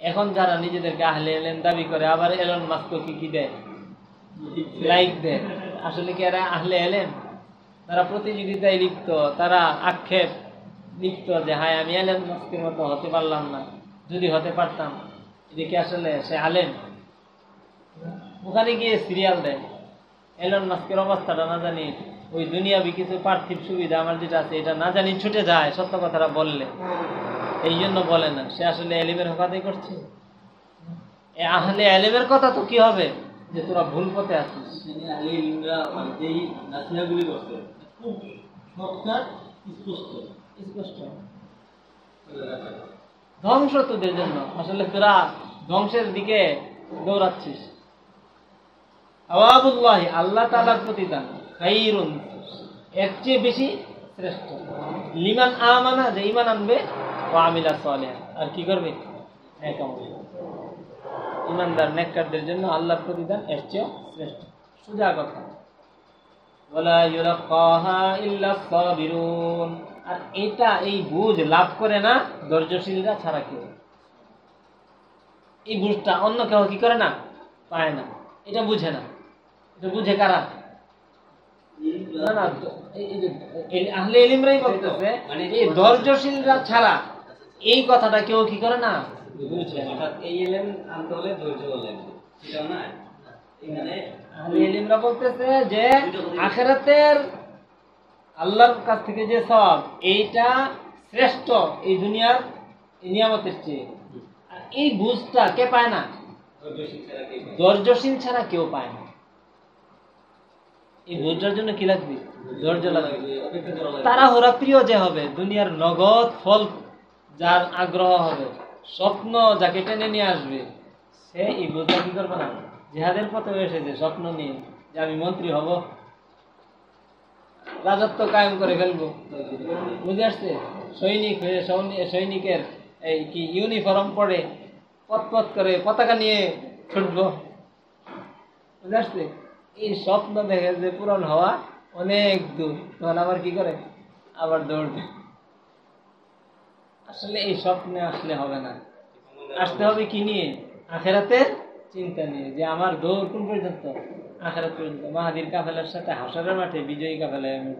এখন যারা নিজেদেরকে আহলে এলেন দাবি করে, আবার এলন মাস্ক কি কি দেয়? লাইক দেয়। আসলে কি এরা আহলে এলেন তারা প্রতিযোগিতায় লিপ্ত, তারা আক্ষেপ লিপ্ত যে, হায়, আমি এলেন মাস্কের মতো হতে পারলাম না। যদি হতে পারতাম এটা কি আসলে? সে আলেন ওখানে গিয়ে সিরিয়াল দেয়। এলন মাস্কের অবস্থাটা না জানি ওই দুনিয়াবি কিছু পার্থিব সুবিধা আমার যেটা আছে এটা না জানি ছুটে যায় সত্য কথাটা বললে। এই জন্য বলে না। সে আসলে এলিমের হকাতেই করছে। এ আহলে এলিমের কথা তো কি হবে? যে তোরা ভুল পথে আছিস। স্পষ্ট। স্পষ্ট। ধ্বংস তোদের জন্য। আসলে তোরা ধ্বংসের দিকে দৌড়াচ্ছিস। আওয়াবুল্লাহ, আল্লাহ তালার প্রতিদান, খাইরুন। এর চেয়ে বেশি শ্রেষ্ঠ। লিমান আমানা, যে ইমান আনবে, ও আমিলা সলে আর কি করবে? ইমানদার নেককারদের জন্য আল্লাহর প্রতিদান এর চেয়ে শ্রেষ্ঠ। সোজা কথা। ওয়ালা ইউলাক্কাহা ইল্লা সাবিরুন। আর এটা এই বুঝ লাভ করে না ধৈর্যশীলরা ছাড়া কেউ। এই বুঝটা অন্য কেউ কি করে না? পায় না। এটা বুঝে না। এটা বুঝে কারা? না না আহলে বলতেছে মানে এই ধৈর্যশীলরা ছাড়া এই কথাটা কেউ কি করে না? বুঝে। না অর্থাৎ এই এলেন আনতে হলে ধৈর্য লাগবে সেটাও না এখানে আহলে ইলিমরা বলতেছে যে আখেরাতের আল্লাহর কাছ থেকে যে সব, এইটা শ্রেষ্ঠ এই দুনিয়ার নিয়ামতের চেয়ে আর এই বুঝটা কে পায় না? ধৈর্যশীল ছাড়া কেউ পায় না এই ধৈর্যের জন্য কি লাগবে ধৈর্য লাগবে। তারা ওরা প্রিয় যে হবে, দুনিয়ার নগদ ফল যার আগ্রহ হবে, স্বপ্ন যাকে টেনে নিয়ে আসবে, সে এই বোঝা কি করবে না জেহাদের পথে এসেছে, স্বপ্ন নিয়ে যে আমি মন্ত্রী হব রাজত্ব কায়েম করে ফেলব। বুঝে আসছে? সৈনিক হয়ে সৈনিকের এই কি ইউনিফর্ম পরে পথ পথ করে পতাকা নিয়ে ছুটবো। বুঝে আসছে? এই স্বপ্ন দেখে যে পূরণ হওয়া অনেক দূর। তখন আবার কি করে? আবার দৌড়বে আসলে এই স্বপ্নে আসলে হবে না। আসতে হবে কি নিয়ে? আখেরাতের চিন্তা নিয়ে। যে আমার দৌড় কোন পর্যন্ত? আখেরাত পর্যন্ত মাহাদির কাফেলার সাথে হাসরের মাঠে বিজয়ী কাফেলায় আমি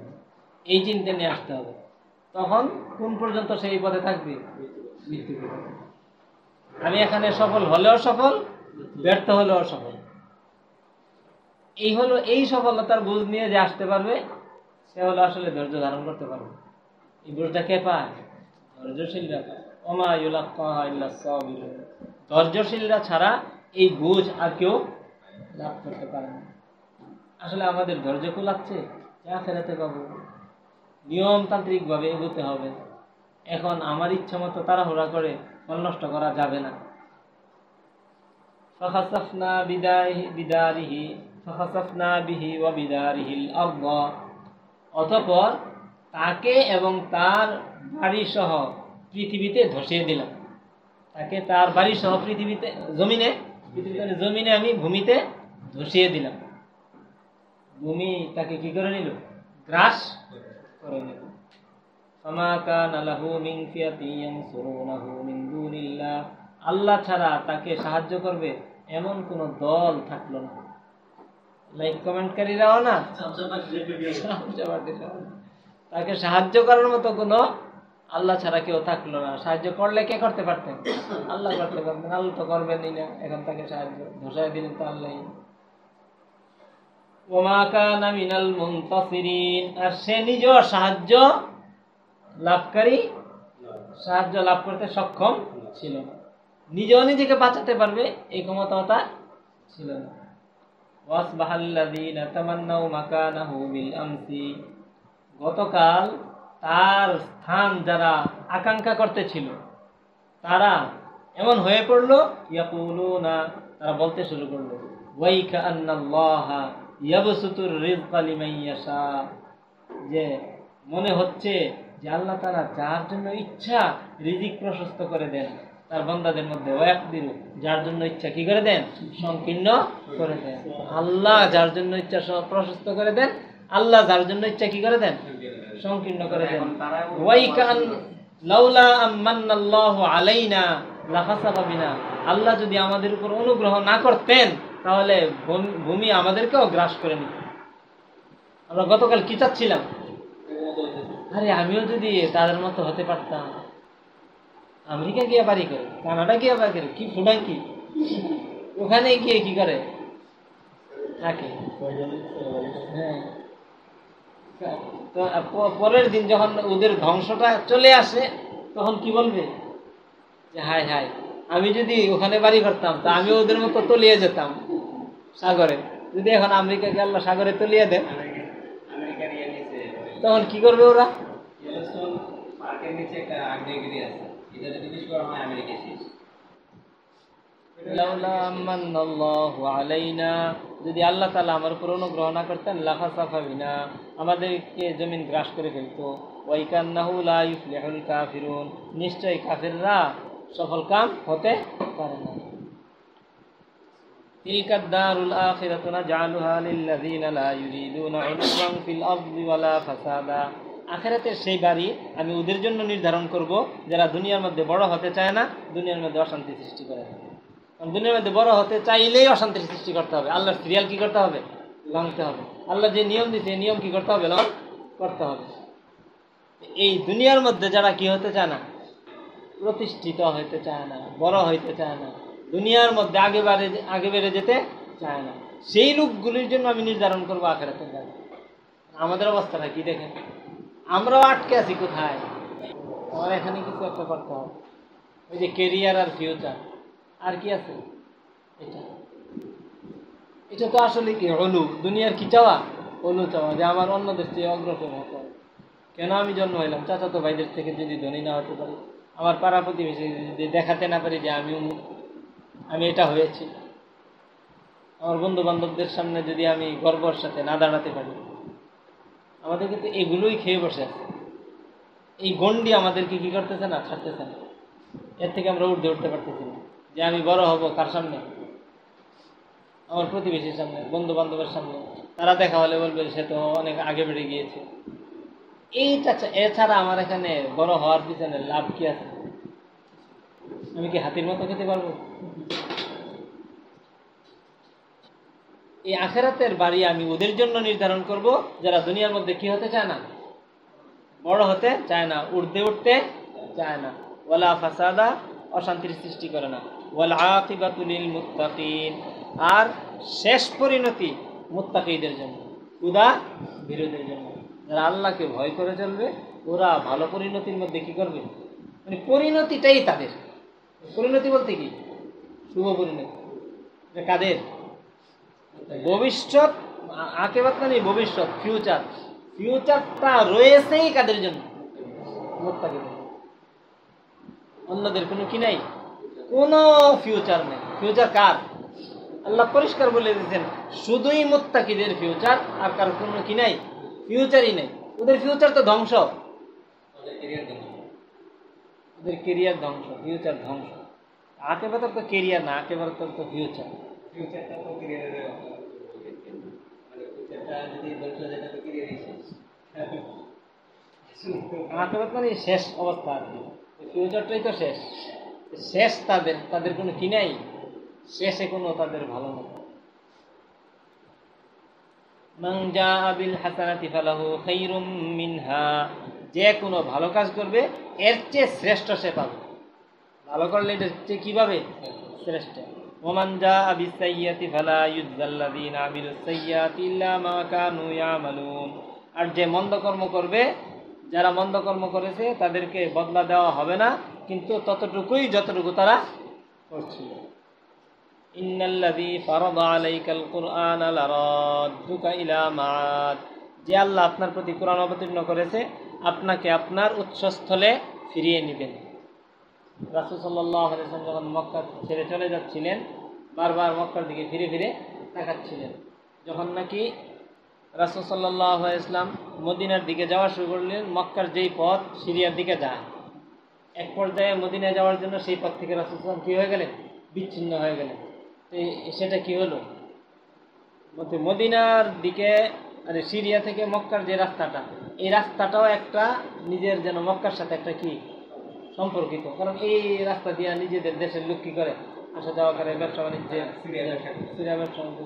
এই চিন্তা নিয়ে আসতে হবে। তখন কোন পর্যন্ত সেই পথে থাকবে? মৃত্যু আমি এখানে সফল হলেও সফল ব্যর্থ হলেও সফল। এই হলো এই সফলতার বুঝ নিয়ে যে আসতে পারবে সে হলো আসলে ধৈর্য ধারণ করতে পারবে। এই বুঝটা কে পায়? ধৈর্যশীলরা ধৈর্যশীলরা ছাড়া এই বুঝ আর কেউ লাভ করতে পারে না। আসলে আমাদের ধৈর্য কুলাচ্ছে যা ফেরাতে পাবো নিয়মতান্ত্রিকভাবে এগোতে হবে এখন আমার ইচ্ছা মতো তাড়াহুড়া করে ফল নষ্ট করা যাবে না فخسفنا بداره بداره فخسفنا به وبداره الأرض অতঃপর তাকে এবং তার বাড়ি সহ পৃথিবীতে ধসিয়ে দিলাম তাকে তার বাড়ি সহ পৃথিবীতে জমিনে পৃথিবীতে মানে জমিনে আমি ভূমিতে ধসিয়ে দিলাম ভূমি তাকে কি করে নিল? গ্রাস করে নিল। আল্লাহ ছাড়া তাকে সাহায্য করবে এমন কোন দল থাকল না। লাইক কমেন্টকারীরাও না? তাকে সাহায্য করার মতো কোনো আল্লাহ ছাড়া কেউ থাকল না। সাহায্য করলে কে করতে পারতেন? আল্লাহ করতে পারতেন। আল্লাহ তো করবেনই না। এখন তাকে সাহায্য ধসায় দিলেন তো আল্লাহ ওমা কানা মিনাল মুনতাসিরিন। আর সে নিজেও সাহায্য লাভকারী, সাহায্য লাভ করতে সক্ষম ছিল না। নিজেও নিজেকে বাঁচাতে পারবে, এই ক্ষমতাও তার ছিল না। গতকাল তার স্থান যারা আকাঙ্ক্ষা করতেছিল তারা এমন হয়ে পড়ল, ইয়াকুলুনা, তারা বলতে শুরু করল, ওয়াইকা আন্নাল্লাহা ইয়াবসুতুর রিজকা লিমান ইয়াশা, যে মনে হচ্ছে যে আল্লাহ তারা যার জন্য ইচ্ছা রিজিক প্রশস্ত করে দেন, তার বন্দাদের মধ্যে ওয়াকদিরু, যার জন্য ইচ্ছা কি করে দেন? সংকীর্ণ করে দেন। আল্লাহ যার জন্য ইচ্ছা প্রশস্ত করে দেন, আল্লাহ যার জন্য ইচ্ছা কি করে দেন? সংকীর্ণ করে দেন। ওয়াইকান লাউলা আম্মান্নাল্লাহু আলাইনা লাখাসাফা বিনা। আল্লাহ যদি আমাদের উপর অনুগ্রহ না করতেন তাহলে ভূমি- আমাদেরকেও গ্রাস করে নিত আমরা গতকাল কি চাচ্ছিলাম? আরে আমিও যদি তাদের মতো হতে পারতাম। আমেরিকা গিয়ে বাড়ি করে, কানাডা গিয়ে বাড়ি করে, কি ফুটান কি? ওখানে গিয়ে কি করে? থাকে। হ্যাঁ। পরের দিন যখন ওদের ধ্বংসটা চলে আসে, তখন কি বলবে? যে হায় হায়। আমি যদি ওখানে বাড়ি করতাম তা আমি ওদের মতো তলিয়ে যেতাম সাগরে। যদি এখন আমেরিকাকে আল্লাহ সাগরে তলিয়ে দেন, তখন কি করবে ওরা? যদি আল্লাহ তাআলা আমার উপর অনুগ্রহ না করতেন লাখা সাফা বিনা, আমাদেরকে জমিন গ্রাস করে ফেলতো। ওয়াইকান্নাহু লা ইউফলিহুল কাফিরুন, নিশ্চয়ই কাফিররা সফল কাম হতে পারে না تلك الدار الآخرة نجعلها للذين لا يريدون علوا في الأرض ولا فسادا আখেরাতের সেই বাড়ি আমি ওদের জন্য নির্ধারণ করব যারা দুনিয়ার মধ্যে বড় হতে চায় না দুনিয়ার মধ্যে অশান্তি সৃষ্টি করে কারণ দুনিয়ার মধ্যে বড় হতে চাইলেই অশান্তির সৃষ্টি করতে হবে আল্লাহর সিরিয়াল কি করতে হবে ভাঙতে হবে আল্লাহ যে নিয়ম দিচ্ছে এই নিয়ম কি করতে হবে লং করতে হবে এই দুনিয়ার মধ্যে যারা কি হতে চায় না প্রতিষ্ঠিত হইতে চায় না, বড় হইতে চায় না, দুনিয়ার মধ্যে আগে বাড়ে, আগে বেড়ে যেতে চায় না। সেই লোকগুলির জন্য আমি নির্ধারণ করব আখেরাতের গাড়ি আমাদের অবস্থাটা কি দেখেন? আমরাও আটকে আছি কোথায়? আমার এখানে কিছু একটা করতে হবে। ওই যে কেরিয়ার আর ফিউচার আর কি আছে? এটা। এটা তো আসলে কি হলু দুনিয়ার কি চাওয়া? হলু চাওয়া। যে আমার অন্যদের চেয়ে অগ্রসর হতে কেন আমি জন্ম হইলাম? চাচাতো ভাইদের থেকে যদি ধনী না হতে পারি। আমার পাড়া প্রতিবেশী দেখাতে না পারি যে আমি আমি এটা হয়েছি। আমার বন্ধু বান্ধবদের সামনে যদি আমি গর্বর সাথে না দাঁড়াতে পারি, আমাদের কিন্তু এগুলোই খেয়ে বসে আছে। এই গন্ডি আমাদেরকে কি করতেছে না ছাড়তেছে না? এর থেকে আমরা উঠতে উঠতে পারতেছি না। যে আমি বড় হব কার সামনে? আমার প্রতিবেশীর সামনে বন্ধু বান্ধবের সামনে। তারা দেখা হলে বলবে, সে তো অনেক আগে বেড়ে গিয়েছে। এইটা এছাড়া আমার এখানে বড় হওয়ার পিছনে লাভ কি আছে? আমি কি হাতির মতো খেতে পারব? এই আখেরাতের বাড়ি আমি ওদের জন্য নির্ধারণ করব, যারা দুনিয়ার মধ্যে কি হতে চায় না। বড় হতে চায় না উঠতে উঠতে চায় না। ওলা ফাসাদা অশান্তির সৃষ্টি করে না। ওয়াল আকিবাতুলিল মুত্তাকিন। আর শেষ পরিণতি মুত্তাকিদের জন্য উদা বিরোধের জন্য। যারা আল্লাহকে ভয় করে চলবে, ওরা ভালো পরিণতির মধ্যে কী করবে? মানে পরিণতিটাই তাদের। পরিণতি বলতে কি? শুভ পরিণতি। কাদের? ভবিষ্যৎ আকেবাত মানে ভবিষ্যৎ ফিউচার ফিউচারটা রয়েছেই কাদের জন্য? অন্যদের কোনো কি নাই? কোনো ফিউচার নেই। ফিউচার কার? আল্লাহ পরিষ্কার বলে দিয়েছেন, শুধুই মুত্তাকিদের ফিউচার আর কার কোনো কি নাই? ফিউচারই নেই। ওদের ফিউচার তো ধ্বংস। ওদের ক্যারিয়ার ধ্বংস। ওদের কেরিয়ার ধ্বংস ফিউচার ধ্বংস। আকেবাতার তো কেরিয়ার না আকেবাতার তো ফিউচার ফিউচারটা তো মানে ফিউচারটা হয়ে যায় তাহলে ক্যারিয়ারই শেষ। মানে শেষ অবস্থা আর কি। ফিউচারটাই তো শেষ। শেষ তাদের তাদের কোনো কি নাই? শেষে কোনো তাদের ভালো না মান জাআ বিল হাসানাতি ফালাহু খাইরুম মিনহা। যে কোনো ভালো কাজ করবে, এর চেয়ে শ্রেষ্ঠ সে পাবে। ভালো করলে এটা চেয়ে কী পাবে? শ্রেষ্ঠ। ওমান যা আবি সাইয়াতি ফালা ইউজ্জাল্লাযীনা আমিলুস সাইয়াতি ইল্লা মা কানু ইয়ামালুন। আর যে মন্দ কর্ম করবে, যারা মন্দ কর্ম করেছে, তাদেরকে বদলা দেওয়া হবে না, কিন্তু ততটুকুই যতটুকু তারা করছিল। ইন্নাল্লাযী ফারাদা আলাইকাল কুরআনা লারাদ্দুকা ইলা মাআদ। যে আল্লাহ আপনার প্রতি কোরআন অবতীর্ণ করেছে, আপনাকে আপনার উৎসস্থলে ফিরিয়ে নেবেন। রাসুল সাল্লাহ আলাইসলাম যখন মক্কা ছেড়ে চলে যাচ্ছিলেন, বারবার মক্কার দিকে ফিরে ফিরে তাকাচ্ছিলেন। যখন নাকি রাসুল সাল্লাহ ইসলাম মদিনার দিকে যাওয়া শুরু করলেন, মক্কার যেই পথ, সিরিয়ার দিকে যায় এক পর্যায়ে মদিনায় যাওয়ার জন্য সেই পথ থেকে রাসুল সাল্লাম কী হয়ে গেলেন? বিচ্ছিন্ন হয়ে গেলেন। সেটা কি হলো? মদিনার দিকে মানে সিরিয়া থেকে মক্কার যে রাস্তাটা, এই রাস্তাটাও একটা নিজের যেন মক্কার সাথে একটা কি সম্পর্কিত। কারণ এই রাস্তা দিয়ে নিজেদের দেশের লোক কি করে? আসা যাওয়া করে, ব্যবসা বাণিজ্যে সিরিয়া ব্যবসা বাণিজ্য।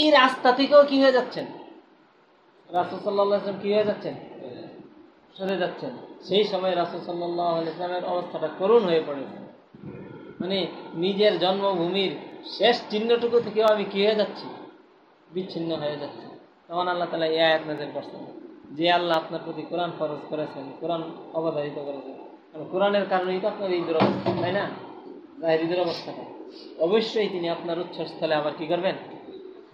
এই রাস্তা থেকেও কি হয়ে যাচ্ছেন? রাসুল সাল্লাহ কি হয়ে যাচ্ছেন? সরে যাচ্ছেন। সেই সময় রাসুল সাল্লাহ ইসলামের অবস্থাটা করুণ হয়ে পড়ে। মানে নিজের জন্মভূমির শেষ চিহ্নটুকু থেকেও আমি কি হয়ে যাচ্ছি? বিচ্ছিন্ন হয়ে যাচ্ছি। তখন আল্লাহ তালা এই আয়াত নাজির করছেন। যে আল্লাহ আপনার প্রতি কোরআন ফরজ করেছেন, কোরআন অবধারিত করেছেন। কারণ কোরআনের কারণেই তো আপনার ঈদের অবস্থা, তাই না? জাহিদের অবস্থাটা অবশ্যই তিনি আপনার উচ্চস্থলে আবার কি করবেন?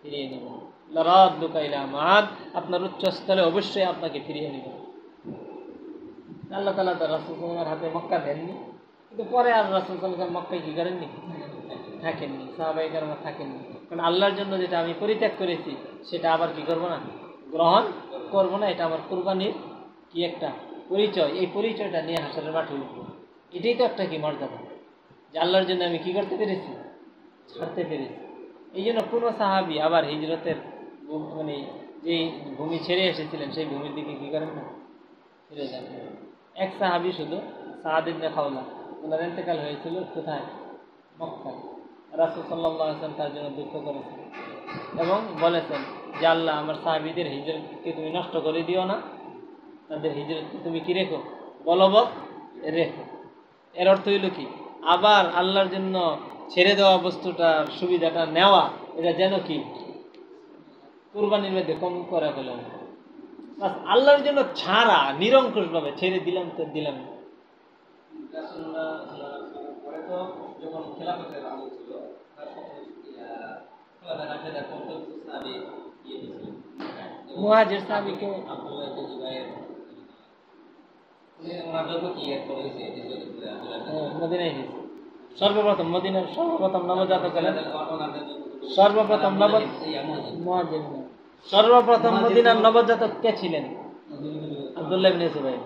ফিরিয়ে নেবেন। লরাদ লুকাইলা মাদ আপনার উচ্চস্থলে অবশ্যই আপনাকে ফিরিয়ে নেবেন। আল্লাহ তালা তার রাসুলসাল্লামের হাতে মক্কা দেননি। কিন্তু পরে আর রাসুলসাল্লাম মক্কায় কি করেননি? থাকেননি, সাহাবাই কারণ থাকেননি। কারণ আল্লাহর জন্য যেটা আমি পরিত্যাগ করেছি, সেটা আবার কি করব না? গ্রহণ করব না, এটা আমার কোরবানির কি একটা পরিচয়। এই পরিচয়টা নিয়ে হাসারের মাঠে উঠবো। এটাই তো একটা কি মর্যাদা। যে আল্লাহর জন্য আমি কি করতে পেরেছি? ছাড়তে পেরেছি। এই জন্য কোনো সাহাবি আবার হিজরতের মানে যেই ভূমি ছেড়ে এসেছিলেন, সেই ভূমির দিকে কি করেন না? ফিরে যান। এক সাহাবি শুধু সাহাদিন খাওলা, ওনার ইন্তেকাল হয়েছিল কোথায়? মক্কায়। রাসুল সাল্লাহ আসলাম তার জন্য দুঃখ করেছেন এবং বলেছেন যে আল্লাহ আমার সাহাবিদের হিজরতকে তুমি নষ্ট করে দিও না। তাদের হিজরতকে তুমি কি রেখো? বলবৎ রেখো। এর অর্থ হইল কি? আবার আল্লাহর জন্য ছেড়ে দেওয়া বস্তুটার সুবিধাটা নেওয়া, এটা যেন কি? কুরবানির মধ্যে কম করে ফেলাম বাস আল্লাহর জন্য ছাড়া, নিরঙ্কুশভাবে ছেড়ে দিলাম তো দিলাম যখন খেলাফতের ইবনে আহ, মদিনায় গেছে সর্বপ্রথম মদিনার সর্বপ্রথম জুবাইর। সর্বপ্রথম নব মুহাজির। মুহাজির। সর্বপ্রথম মদিনার নবজাতক কে ছিলেন আব্দুল্লাহ ইবনে সুবাইর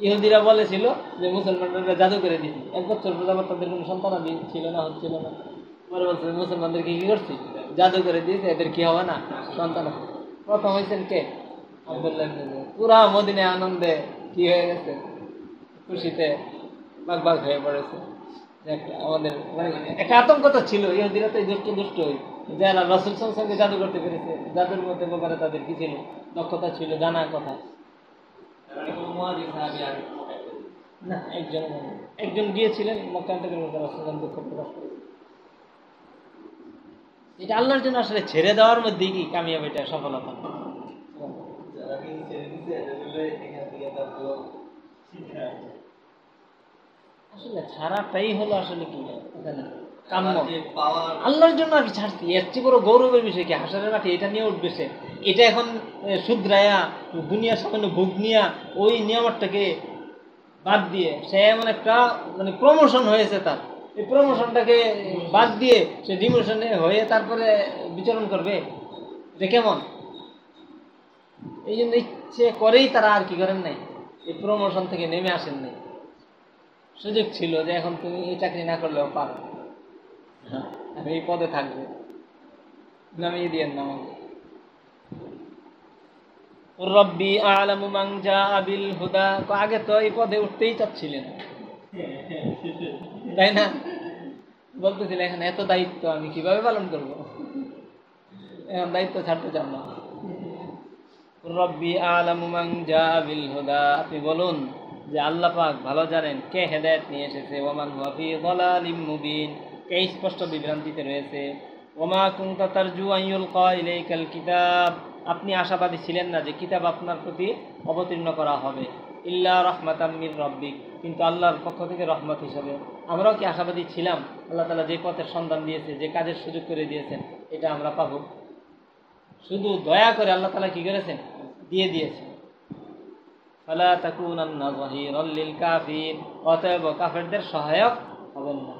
ইহুদিরা বলেছিল যে মুসলমানরা জাদু করে দিছি এক বছর পর্যন্ত তাদের কোনো সন্তানাদি ছিল না হচ্ছিল না পরে বলছে মুসলমানদেরকে কি করছি? জাদু করে দিয়েছে, এদের কি হবে না? সন্তান প্রথম হয়েছেন কে? আব্দুল্লাহ। পুরা মদিনে আনন্দে কি হয়ে গেছে? খুশিতে বাঘ বাঘ হয়ে পড়েছে। আমাদের মানে একটা আতঙ্ক তো ছিল, ইহুদিরা তো দুষ্ট দুষ্ট যারা রসুল সঙ্গে জাদু করতে পেরেছে, জাদুর মধ্যে ব্যাপারে তাদের কি ছিল? দক্ষতা ছিল জানা কথা। না। একজন একজন গিয়েছিলেন মক্কা থেকে রসুলাম দুঃখ প্রকাশ করেছে এটা আল্লাহর জন্য আসলে ছেড়ে দেওয়ার মধ্যেই কি কামিয়াব এটা সফলতা। আসলে ছাড়াটাই হলো আসলে কি? কাম্য। আল্লাহর জন্য আমি ছাড়ছি এর চেয়ে বড় গৌরবের বিষয় কি? হাসারের মাঠে এটা নিয়ে উঠবে সে। এটা এখন শুধরায়া দুনিয়ার সামান্য ভোগ নিয়া ওই নিয়ামতটাকে বাদ দিয়ে সে এমন একটা মানে প্রমোশন হয়েছে তার। এই প্রমোশনটাকে বাদ দিয়ে সে ডিমোশনে হয়ে তারপরে বিচরণ করবে। এটা কেমন? এই জন্য ইচ্ছে করেই তারা আর কি করেন নাই। এই প্রমোশন থেকে নেমে আসেন নাই। সুযোগ ছিল যে এখন তুমি এই চাকরি না করলেও পারো। হ্যাঁ, আমি এই পদে থাকবে। নামিয়ে দিয়েন না আমাকে রব্বি আলামু মান জাআ বিল হুদা। আগে তো এই পদে উঠতেই চাচ্ছিলেন। তাই না? বলতেছিলেন এখন এত দায়িত্ব আমি কীভাবে পালন করব? এখন দায়িত্ব ছাড়তে চান না। রব্বি আলামু মান জাআ বিল হুদা। আপনি বলুন যে, আল্লাহ পাক ভালো জানেন কে হেদায়েত নিয়ে এসেছে। ওমান হুয়া ফি দালালিম মুবিন। কে স্পষ্ট বিভ্রান্তিতে রয়েছে। ওমা কুনতা তারজু আন ইউলকা ইলাইকাল কিতাব। আপনি আশাবাদী ছিলেন না যে কিতাব আপনার প্রতি অবতীর্ণ করা হবে। ইল্লা রহমাতাম মির রব্বিক। কিন্তু আল্লাহর পক্ষ থেকে রহমত হিসাবে। আমরাও কি আশাবাদী ছিলাম? আল্লাহ তালা যে পথের সন্ধান দিয়েছে, যে কাজের সুযোগ করে দিয়েছেন, এটা আমরা পাবো। শুধু দয়া করে আল্লাহ তালা কি করেছেন? দিয়ে দিয়েছেন। অতএব কাফেরদের সহায়ক হবেন না।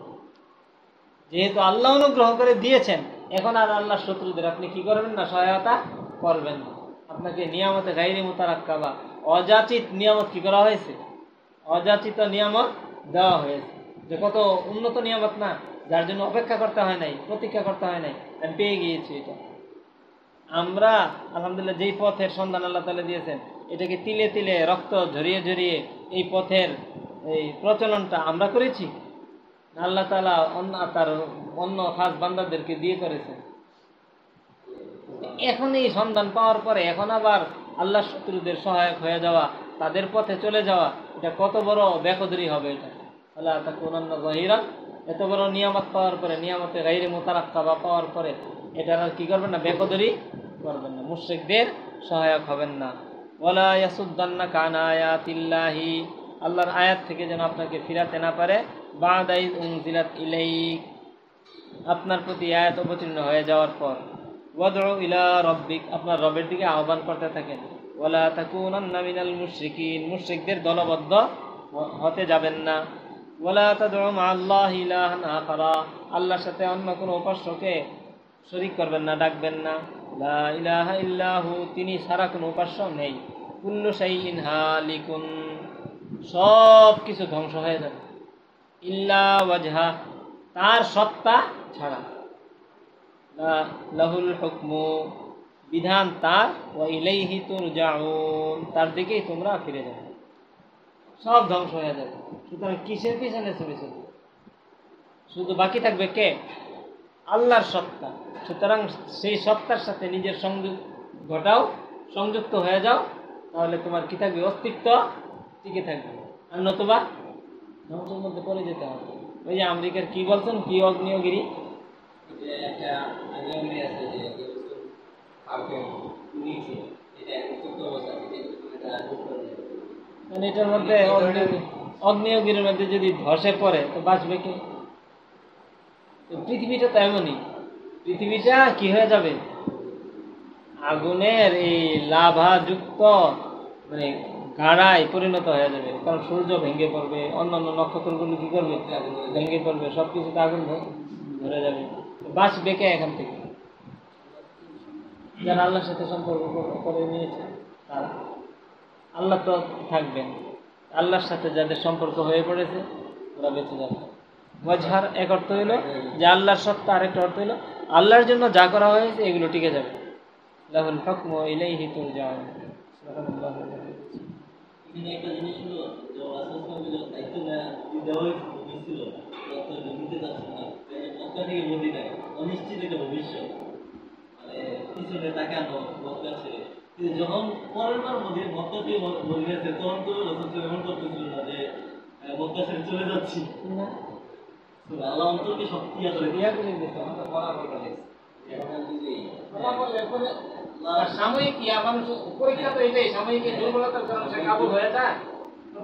যেহেতু আল্লাহ অনুগ্রহ করে দিয়েছেন, এখন আর আল্লাহ শত্রুদের আপনি কি করবেন না? সহায়তা করবেন না। আপনাকে নিয়ামতে গাইরে মোতারাক্কা বা অযাচিত নিয়ামত কি করা হয়েছে? অযাচিত নিয়ামত দেওয়া হয়েছে। যে কত উন্নত নিয়ামত না, যার জন্য অপেক্ষা করতে হয় নাই, প্রতীক্ষা করতে হয় নাই, আমি পেয়ে গিয়েছি এটা। আমরা, আলহামদুলিল্লাহ, যেই পথের সন্ধান আল্লাহ তালা দিয়েছেন, এটাকে তিলে তিলে, রক্ত ঝরিয়ে ঝরিয়ে এই পথের এই প্রচলনটা আমরা করেছি। আল্লাহ তালা অন্য তার অন্য খাস বান্দাদেরকে দিয়ে করেছেন। এখন এই সন্ধান পাওয়ার পরে এখন আবার আল্লাহ শত্রুদের সহায়ক হয়ে যাওয়া তাদের পথে চলে যাওয়া, এটা কত বড় বেকদরি হবে এটা? আল্লাহ তাকে অন্যান্য গহিরা এত বড় নিয়ামত পাওয়ার পরে নিয়ামতে গাইরে মোতারাক্কা বা পাওয়ার পরে এটা কি করবেন না? বেকদরি করবেন না। মুশ্রিকদের সহায়ক হবেন না। ওলা ইয়াসুদ্দান্না কানা আয়াতিল্লাহি, আল্লাহর আয়াত থেকে যেন আপনাকে ফিরাতে না পারে বাদাই উনজিলাত ইলাইক, আপনার প্রতি আয়াত অবতীর্ণ হয়ে যাওয়ার পর। ওয়াদউ ইলা রব্বিক, আপনার রবের দিকে আহ্বান করতে থাকেন। ওয়ালা তাকুনান্না মিনাল মুশরিকিন, মুশরিকদের দলবদ্ধ হতে যাবেন না। ওয়ালা তাদউ আল্লাহ ইলাহান আখারা, আল্লাহর সাথে অন্য কোনো উপাস্যকে শরিক করবেন না, ডাকবেন না। লা ইলাহা ইল্লাহু, তিনি ছাড়া কোনো উপাস্য নেই। কুল্লু শাইইন হালিকুন, সব কিছু ধ্বংস হয়ে যাবে। ইল্লা ওয়াজহা, তার সত্তা ছাড়া। লাহুল হুকমু বিধান তার ও ইলাইহি তুরজাউন। তার দিকেই তোমরা ফিরে যাবে। সব ধ্বংস হয়ে যাবে। সুতরাং কিসের পিছনে চলেছে শুধু বাকি থাকবে কে? আল্লাহর সত্তা। সুতরাং সেই সত্তার সাথে নিজের সংযোগ ঘটাও, সংযুক্ত হয়ে যাও, তাহলে তোমার কি থাকবে? অস্তিত্ব টিকে থাকবে। আর নতুবা ধ্বংসের মধ্যে পড়ে যেতে হবে। ওই যে আমেরিকার কি বলছেন? কি অগ্নিয়গিরি? একটা আছে মানে এটার মধ্যে অগ্নি- মধ্যে যদি ধসে পড়ে, তো বাঁচবে কি? পৃথিবীটা তো এমনই। পৃথিবীটা কি হয়ে যাবে? আগুনের এই লাভাযুক্ত মানে গাড়ায় পরিণত হয়ে যাবে। কারণ সূর্য ভেঙে পড়বে, অন্যান্য নক্ষত্রগুলো কি করবে? ভেঙে পড়বে সব কিছুতে আগুন ধরে যাবে। বাঁচবে কে এখান থেকে? যারা আল্লাহর সাথে সম্পর্ক করে- নিয়েছে, তারা। আল্লাহ তো থাকবেন। আল্লাহর সাথে যাদের সম্পর্ক হয়ে পড়েছে, ওরা বেঁচে যাবে। ওয়াজহার এক অর্থ হইল যে আল্লাহর সত্তা আরেকটা অর্থ হইল, আল্লাহর জন্য যা করা হয়েছে, এগুলো টিকে যাবে। লাহুল হুকম ইলাইহি তুরজাউন। এখানে একটা জিনিস হলো, যে রাসূলকে দায়িত্ব দেওয়া অনিশ্চিত একটা ভবিষ্যৎ। পিছনে তাকানো যখন পরের বার মদিনা মক্কা থেকে ম- মদিনা ছেড়ে তখন তো রাসূল এমন করতেছিল না যে মক্কা ছেড়ে চলে যাচ্ছি। আল্লাহ অন্তরকে শক্তি করে দিয়ে করে সাময়িক ইয়া মানুষ পরীক্ষা তো এটাই সাময়িক এই দুর্বলতার কারণে সে কাবু হয়ে যায়।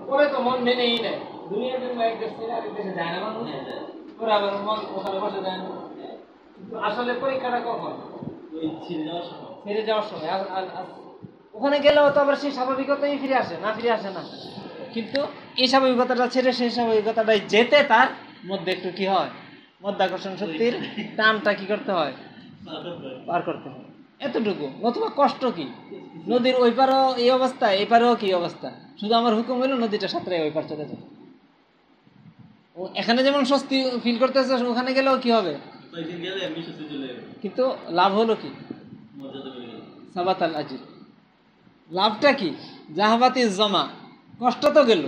পরে তো মন মেনেই নেয়। দুনিয়ার জন্য এক দেশ থেকে আরেক দেশে যায় না মানুষ। পরে আবার মন ওখানে বসে যায় না। কিন্তু আসলে পরীক্ষাটা কখন? ফিরে যাওয়ার সময় ওখানে গেলেও তো আবার সেই স্বাভাবিকতাই ফিরে আসে, না ফিরে আসে না। কিন্তু এই স্বাভাবিকতাটা ছেড়ে সেই স্বাভাবিকতাটাই যেতে তার মধ্যে একটু কি হয়? মধ্যাকর্ষণ শক্তির টানটা কি করতে হয়? পার করতে হয়। এতটুকু। নতুবা কষ্ট কি? নদীর ওই পারও এই অবস্থা, এই পারেও কি অবস্থা? শুধু আমার হুকুম হইল নদীটা সাঁতরে ওই পার চলে যাবে। এখানে যেমন স্বস্তি ফিল করতেছে, ওখানে গেলেও কি হবে? কিন্তু লাভ হলো কি? সাবাত আল আজির। লাভটা কি? জাহাবাতি জমা। কষ্ট তো গেল।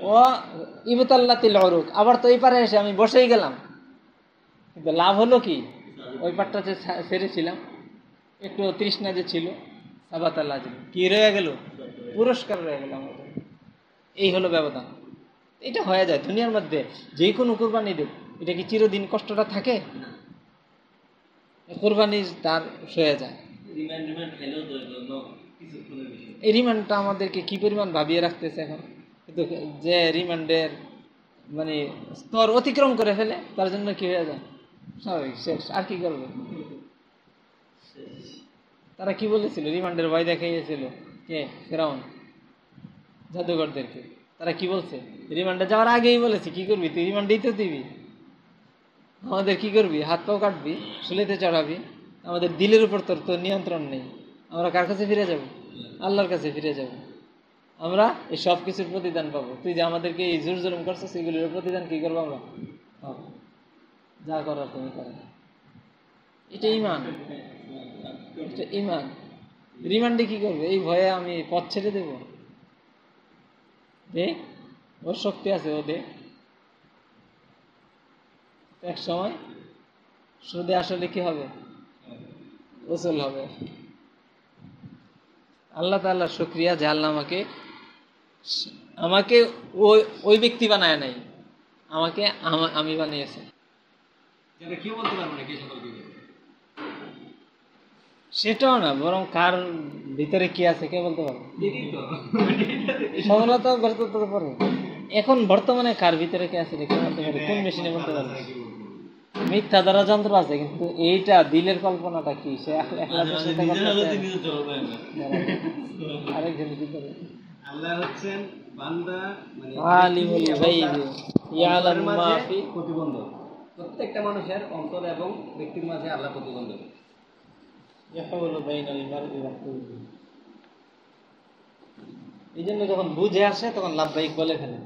ও ইবতাল্লাতিল অরুক আবার তো এই পারে এসে আমি বসেই গেলাম। কিন্তু লাভ হলো কি? ওই পারটা যে ছেড়েছিলাম একটু তৃষ্ণা যে ছিল সাবাতাল আজর। কি রয়ে গেল? পুরস্কার রয়ে গেল আমাদের। এই হলো ব্যবধান। এটা হয়ে যায় দুনিয়ার মধ্যে। যে কোনো কোরবানি দেব এটা কি চিরদিন কষ্টটা থাকে? কোরবানি তার সয়ে যায়। এই রিমান্ডটা আমাদেরকে কি পরিমাণ ভাবিয়ে রাখতেছে এখন? কিন্তু যে রিমান্ডের মানে স্তর অতিক্রম করে ফেলে তার জন্য কি হয়ে যায়? স্বাভাবিক শেষ। আর কি করবে? তারা কি বলেছিল? রিমান্ডের ভয় দেখাইয়েছিল কে? ফেরাউন জাদুঘরদেরকে। তারা কি বলছে? রিমান্ডে যাওয়ার আগেই বলেছে কি করবি? তুই রিমান্ডেই তো দিবি। আমাদের কি করবি? হাত পাও কাটবি শুলেতে চড়াবি। আমাদের দিলের উপর তোর তো নিয়ন্ত্রণ নেই। আমরা কার কাছে ফিরে যাব? আল্লাহর কাছে ফিরে যাব। আমরা এই সব কিছুর প্রতিদান পাবো। তুই যে আমাদেরকে এই জোর জুলুম করছিস সেগুলির প্রতিদান কি করব আমরা? পাবো। যা করার তুমি করো। এটা ইমান এটা ইমান রিমান্ডে কি করবে? এই ভয়ে আমি পথ ছেড়ে দেব। দে ওর শক্তি আছে, ও দে এক সময় সুদে আসলে কি হবে? ওসল হবে। আল্লাহ তাল্লাহ শুক্রিয়া যে আল্লাহ আমাকে আমাকে ওই ওই ব্যক্তি বানায় নাই আমাকে আমি বানিয়েছে। পারব। সেটাও না বরং কার ভিতরে কি আছে কে বলতে পারবে এটাই তো। সফলতা পরে এখন বর্তমানে কার ভিতরে কে আছে কে বলতে পারে। কোন মেশিনে বলতে পারবে মিথ্যা দ্বারা যন্ত্র আছে কিন্তু এইটা দিলের কল্পনাটা কি? সে আরেকজন কি করে আল্লাহ হচ্ছেন বান্দা মানে আলিমুল গাইবি ইয়ালামু মা ফি প্রতিবন্ধক। প্রত্যেকটা মানুষের অন্তর এবং ব্যক্তির মাঝে আল্লাহ প্রতিবন্ধক। ইয়াহুলু বাইনাল মারই ওয়া এই জন্য যখন বুঝে আসে তখন লাভবাহিক বলে ফেলে।